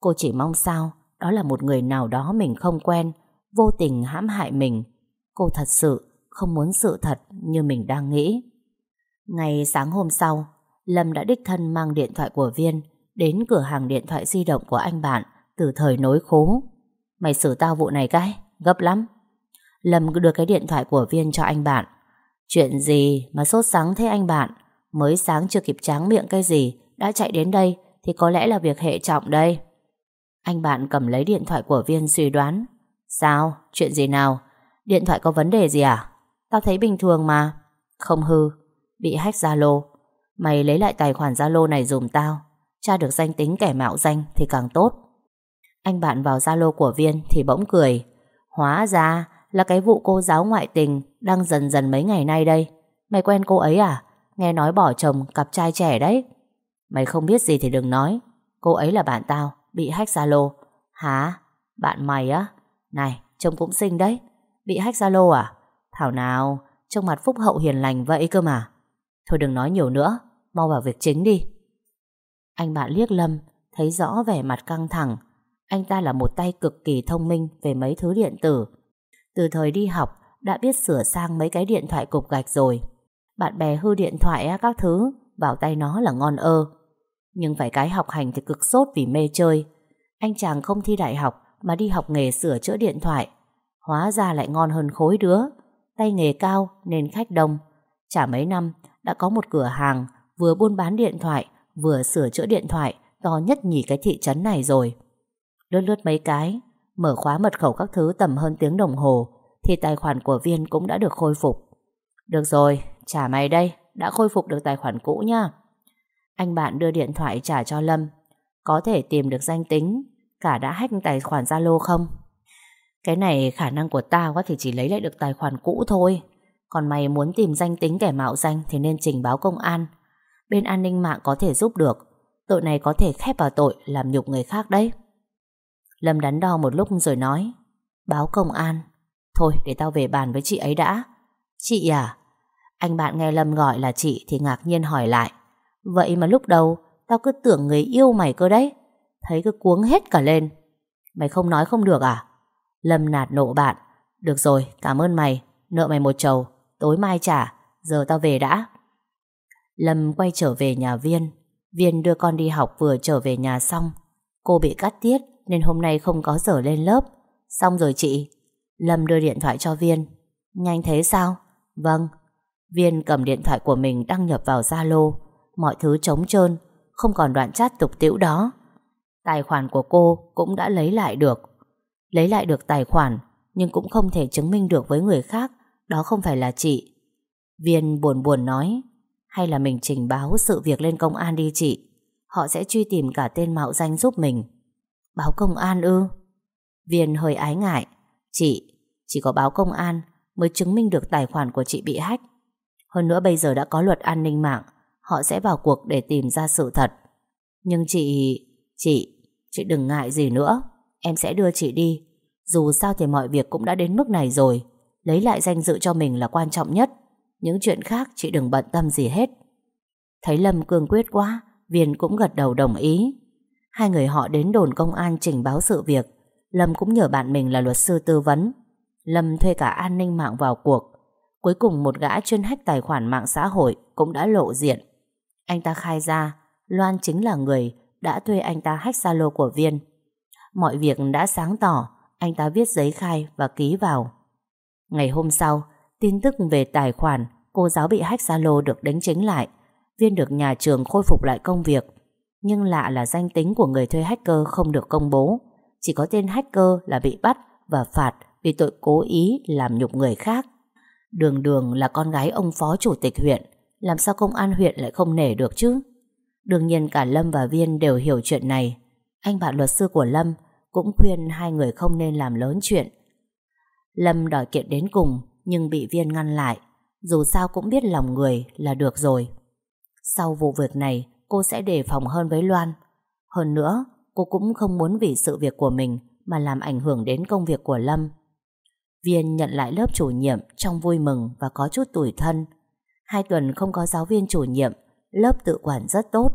Cô chỉ mong sao Đó là một người nào đó mình không quen, Vô tình hãm hại mình. Cô thật sự không muốn sự thật Như mình đang nghĩ. Ngày sáng hôm sau, Lâm đã đích thân mang điện thoại của Viên Đến cửa hàng điện thoại di động của anh bạn Từ thời nối khố. Mày xử tao vụ này cái, Gấp lắm. Lâm đưa cái điện thoại của Viên cho anh bạn. Chuyện gì mà sốt sáng thế anh bạn? Mới sáng chưa kịp tráng miệng cái gì, Đã chạy đến đây Thì có lẽ là việc hệ trọng đây. Anh bạn cầm lấy điện thoại của Viên suy đoán. Sao? Chuyện gì nào? Điện thoại có vấn đề gì à? Tao thấy bình thường mà. Không hư. Bị hack Zalo. Mày lấy lại tài khoản Zalo này dùm tao. Tra được danh tính kẻ mạo danh thì càng tốt. Anh bạn vào Zalo của Viên Thì bỗng cười. Hóa ra là cái vụ cô giáo ngoại tình Đang dần dần mấy ngày nay đây. Mày quen cô ấy à? Nghe nói bỏ chồng, cặp trai trẻ đấy. Mày không biết gì thì đừng nói. Cô ấy là bạn tao, Bị hack Zalo. Hả? Bạn mày á? Này, trông cũng xinh đấy. Bị hack Zalo à? Thảo nào, Trông mặt phúc hậu hiền lành vậy cơ mà Thôi đừng nói nhiều nữa, Mau vào việc chính đi Anh bạn liếc Lâm, Thấy rõ vẻ mặt căng thẳng anh ta là một tay cực kỳ thông minh về mấy thứ điện tử. Từ thời đi học, đã biết sửa sang mấy cái điện thoại cục gạch rồi. Bạn bè hư điện thoại các thứ, vào tay nó là ngon ơ. Nhưng phải cái học hành thì cực sốt vì mê chơi. Anh chàng không thi đại học mà đi học nghề sửa chữa điện thoại. Hóa ra lại ngon hơn khối đứa. Tay nghề cao nên khách đông. Chả mấy năm đã có một cửa hàng vừa buôn bán điện thoại vừa sửa chữa điện thoại to nhất nhì cái thị trấn này rồi. Lướt lướt mấy cái, mở khóa mật khẩu các thứ tầm hơn tiếng đồng hồ thì tài khoản của Viên cũng đã được khôi phục. Được rồi, trả mày đây, đã khôi phục được tài khoản cũ nha. Anh bạn đưa điện thoại trả cho Lâm. Có thể tìm được danh tính, cả đã hack tài khoản Zalo không? Cái này khả năng của tao có thể chỉ lấy lại được tài khoản cũ thôi. Còn mày muốn tìm danh tính kẻ mạo danh thì nên trình báo công an. Bên an ninh mạng có thể giúp được. Tội này có thể khép vào tội làm nhục người khác đấy. Lâm đắn đo một lúc rồi nói, Báo công an Thôi, để tao về bàn với chị ấy đã Chị à Anh bạn nghe Lâm gọi là chị thì ngạc nhiên hỏi lại, Vậy mà lúc đầu Tao cứ tưởng người yêu mày cơ đấy Thấy cứ cuống hết cả lên Mày không nói không được à Lâm nạt nộ bạn. Được rồi, cảm ơn mày. Nợ mày một chầu. Tối mai trả. Giờ tao về đã. Lâm quay trở về nhà Viên. Viên đưa con đi học vừa trở về nhà xong. Cô bị cắt tiết Nên hôm nay không có giờ lên lớp. Xong rồi chị. Lâm đưa điện thoại cho Viên. Nhanh thế sao? Vâng. Viên cầm điện thoại của mình đăng nhập vào Zalo. Mọi thứ trống trơn. Không còn đoạn chat tục tiễu đó. Tài khoản của cô cũng đã lấy lại được. Lấy lại được tài khoản Nhưng cũng không thể chứng minh được với người khác Đó không phải là chị Viên buồn buồn nói Hay là mình trình báo sự việc lên công an đi chị Họ sẽ truy tìm cả tên mạo danh giúp mình Báo công an ư Viên hơi ái ngại Chị, chỉ có báo công an mới chứng minh được tài khoản của chị bị hack. Hơn nữa bây giờ đã có luật an ninh mạng, họ sẽ vào cuộc để tìm ra sự thật. Nhưng chị... Chị... Chị đừng ngại gì nữa. Em sẽ đưa chị đi. Dù sao thì mọi việc cũng đã đến mức này rồi. Lấy lại danh dự cho mình là quan trọng nhất. Những chuyện khác chị đừng bận tâm gì hết. Thấy Lâm cương quyết quá, Viên cũng gật đầu đồng ý. Hai người họ đến đồn công an trình báo sự việc. Lâm cũng nhờ bạn mình là luật sư tư vấn. Lâm thuê cả an ninh mạng vào cuộc. Cuối cùng một gã chuyên hack tài khoản mạng xã hội cũng đã lộ diện. Anh ta khai ra Loan chính là người đã thuê anh ta hack Zalo của Viên. Mọi việc đã sáng tỏ, anh ta viết giấy khai và ký vào. Ngày hôm sau, tin tức về tài khoản cô giáo bị hack Zalo được đánh chính lại. Viên được nhà trường khôi phục lại công việc. Nhưng lạ là danh tính của người thuê hacker không được công bố. Chỉ có tên hacker là bị bắt và phạt vì tội cố ý làm nhục người khác. Đường đường là con gái ông phó chủ tịch huyện, làm sao công an huyện lại không nể được chứ? Đương nhiên cả Lâm và Viên đều hiểu chuyện này. Anh bạn luật sư của Lâm cũng khuyên hai người không nên làm lớn chuyện. Lâm đòi kiện đến cùng nhưng bị Viên ngăn lại. Dù sao cũng biết lòng người là được rồi. Sau vụ việc này, cô sẽ đề phòng hơn với Loan. Hơn nữa, cô cũng không muốn vì sự việc của mình mà làm ảnh hưởng đến công việc của Lâm. Viên nhận lại lớp chủ nhiệm trong vui mừng và có chút tủi thân. Hai tuần không có giáo viên chủ nhiệm, lớp tự quản rất tốt.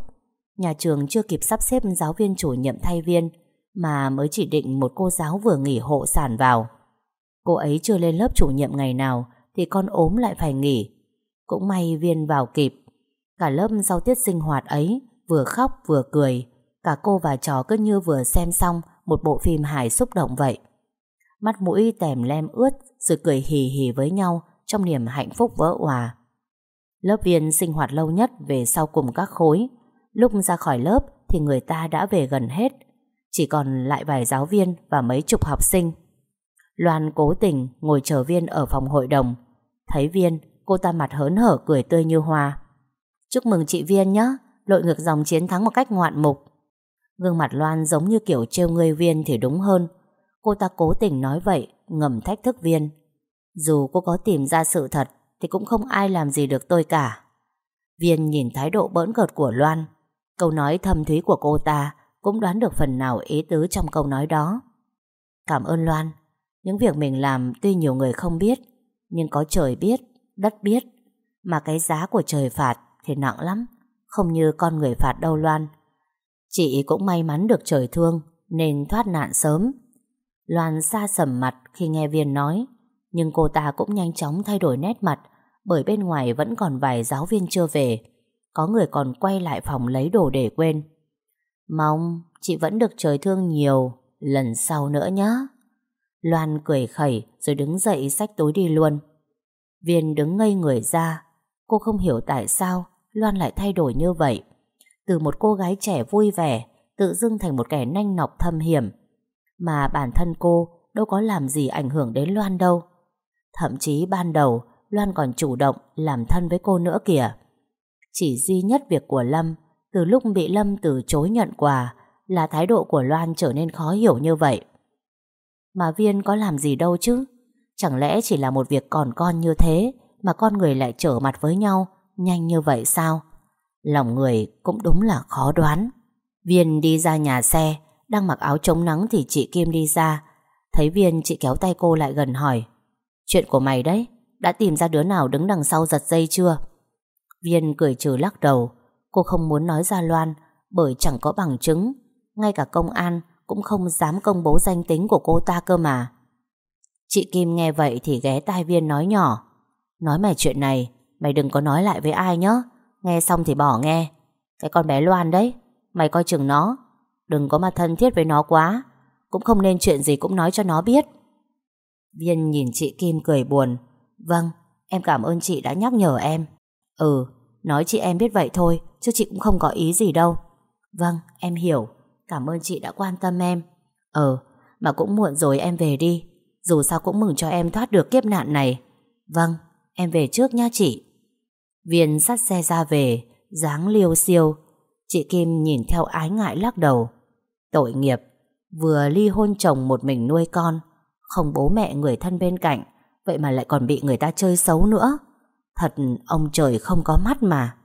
Nhà trường chưa kịp sắp xếp giáo viên chủ nhiệm thay viên, mà mới chỉ định một cô giáo vừa nghỉ hộ sản vào. Cô ấy chưa lên lớp chủ nhiệm ngày nào, thì con ốm lại phải nghỉ. Cũng may viên vào kịp. Cả lớp sau tiết sinh hoạt ấy, vừa khóc vừa cười. Cả cô và trò cứ như vừa xem xong một bộ phim hài xúc động vậy mắt mũi tèm lem ướt rồi cười hì hì với nhau trong niềm hạnh phúc vỡ hòa. Lớp viên sinh hoạt lâu nhất về sau cùng các khối. Lúc ra khỏi lớp thì người ta đã về gần hết. Chỉ còn lại vài giáo viên và mấy chục học sinh. Loan cố tình ngồi chờ viên ở phòng hội đồng. Thấy viên, cô ta mặt hớn hở cười tươi như hoa. Chúc mừng chị Viên nhé, lội ngược dòng chiến thắng một cách ngoạn mục. Gương mặt Loan giống như kiểu trêu người viên thì đúng hơn. Cô ta cố tình nói vậy Ngầm thách thức viên Dù cô có tìm ra sự thật Thì cũng không ai làm gì được tôi cả Viên nhìn thái độ bỡn cợt của Loan Câu nói thâm thúy của cô ta cũng đoán được phần nào ý tứ trong câu nói đó Cảm ơn Loan Những việc mình làm tuy nhiều người không biết Nhưng có trời biết Đất biết Mà cái giá của trời phạt thì nặng lắm Không như con người phạt đâu Loan Chị cũng may mắn được trời thương nên thoát nạn sớm. Loan xa sầm mặt khi nghe Viên nói, nhưng cô ta cũng nhanh chóng thay đổi nét mặt bởi bên ngoài vẫn còn vài giáo viên chưa về. Có người còn quay lại phòng lấy đồ để quên. Mong chị vẫn được trời thương nhiều, lần sau nữa nhé. Loan cười khẩy rồi đứng dậy xách túi đi luôn. Viên đứng ngây người ra. Cô không hiểu tại sao Loan lại thay đổi như vậy. Từ một cô gái trẻ vui vẻ, tự dưng thành một kẻ nanh nọc thâm hiểm. Mà bản thân cô đâu có làm gì ảnh hưởng đến Loan đâu. Thậm chí ban đầu, Loan còn chủ động làm thân với cô nữa kìa. Chỉ duy nhất việc của Lâm từ lúc bị Lâm từ chối nhận quà là thái độ của Loan trở nên khó hiểu như vậy. Mà Viên có làm gì đâu chứ? Chẳng lẽ chỉ là một việc còn con như thế mà con người lại trở mặt với nhau nhanh như vậy sao? Lòng người cũng đúng là khó đoán. Viên đi ra nhà xe, đang mặc áo chống nắng thì chị Kim đi ra. Thấy Viên chị kéo tay cô lại gần hỏi Chuyện của mày đấy, đã tìm ra đứa nào đứng đằng sau giật dây chưa? Viên cười trừ lắc đầu Cô không muốn nói ra Loan Bởi chẳng có bằng chứng. Ngay cả công an cũng không dám công bố danh tính của cô ta cơ mà. Chị Kim nghe vậy thì ghé tai Viên nói nhỏ. Nói mày chuyện này Mày đừng có nói lại với ai nhé Nghe xong thì bỏ nghe. Cái con bé Loan đấy Mày coi chừng nó. Đừng có mà thân thiết với nó quá Cũng không nên chuyện gì cũng nói cho nó biết. Viên nhìn chị Kim cười buồn. Vâng, em cảm ơn chị đã nhắc nhở em. Ừ, nói chị em biết vậy thôi Chứ chị cũng không có ý gì đâu. Vâng, em hiểu. Cảm ơn chị đã quan tâm em. Ờ, mà cũng muộn rồi em về đi. Dù sao cũng mừng cho em thoát được kiếp nạn này. Vâng, em về trước nha chị. Viên sắt xe ra về dáng liêu siêu Chị Kim nhìn theo ái ngại lắc đầu. Tội nghiệp Vừa ly hôn chồng một mình nuôi con. Không bố mẹ người thân bên cạnh Vậy mà lại còn bị người ta chơi xấu nữa. Thật ông trời không có mắt mà.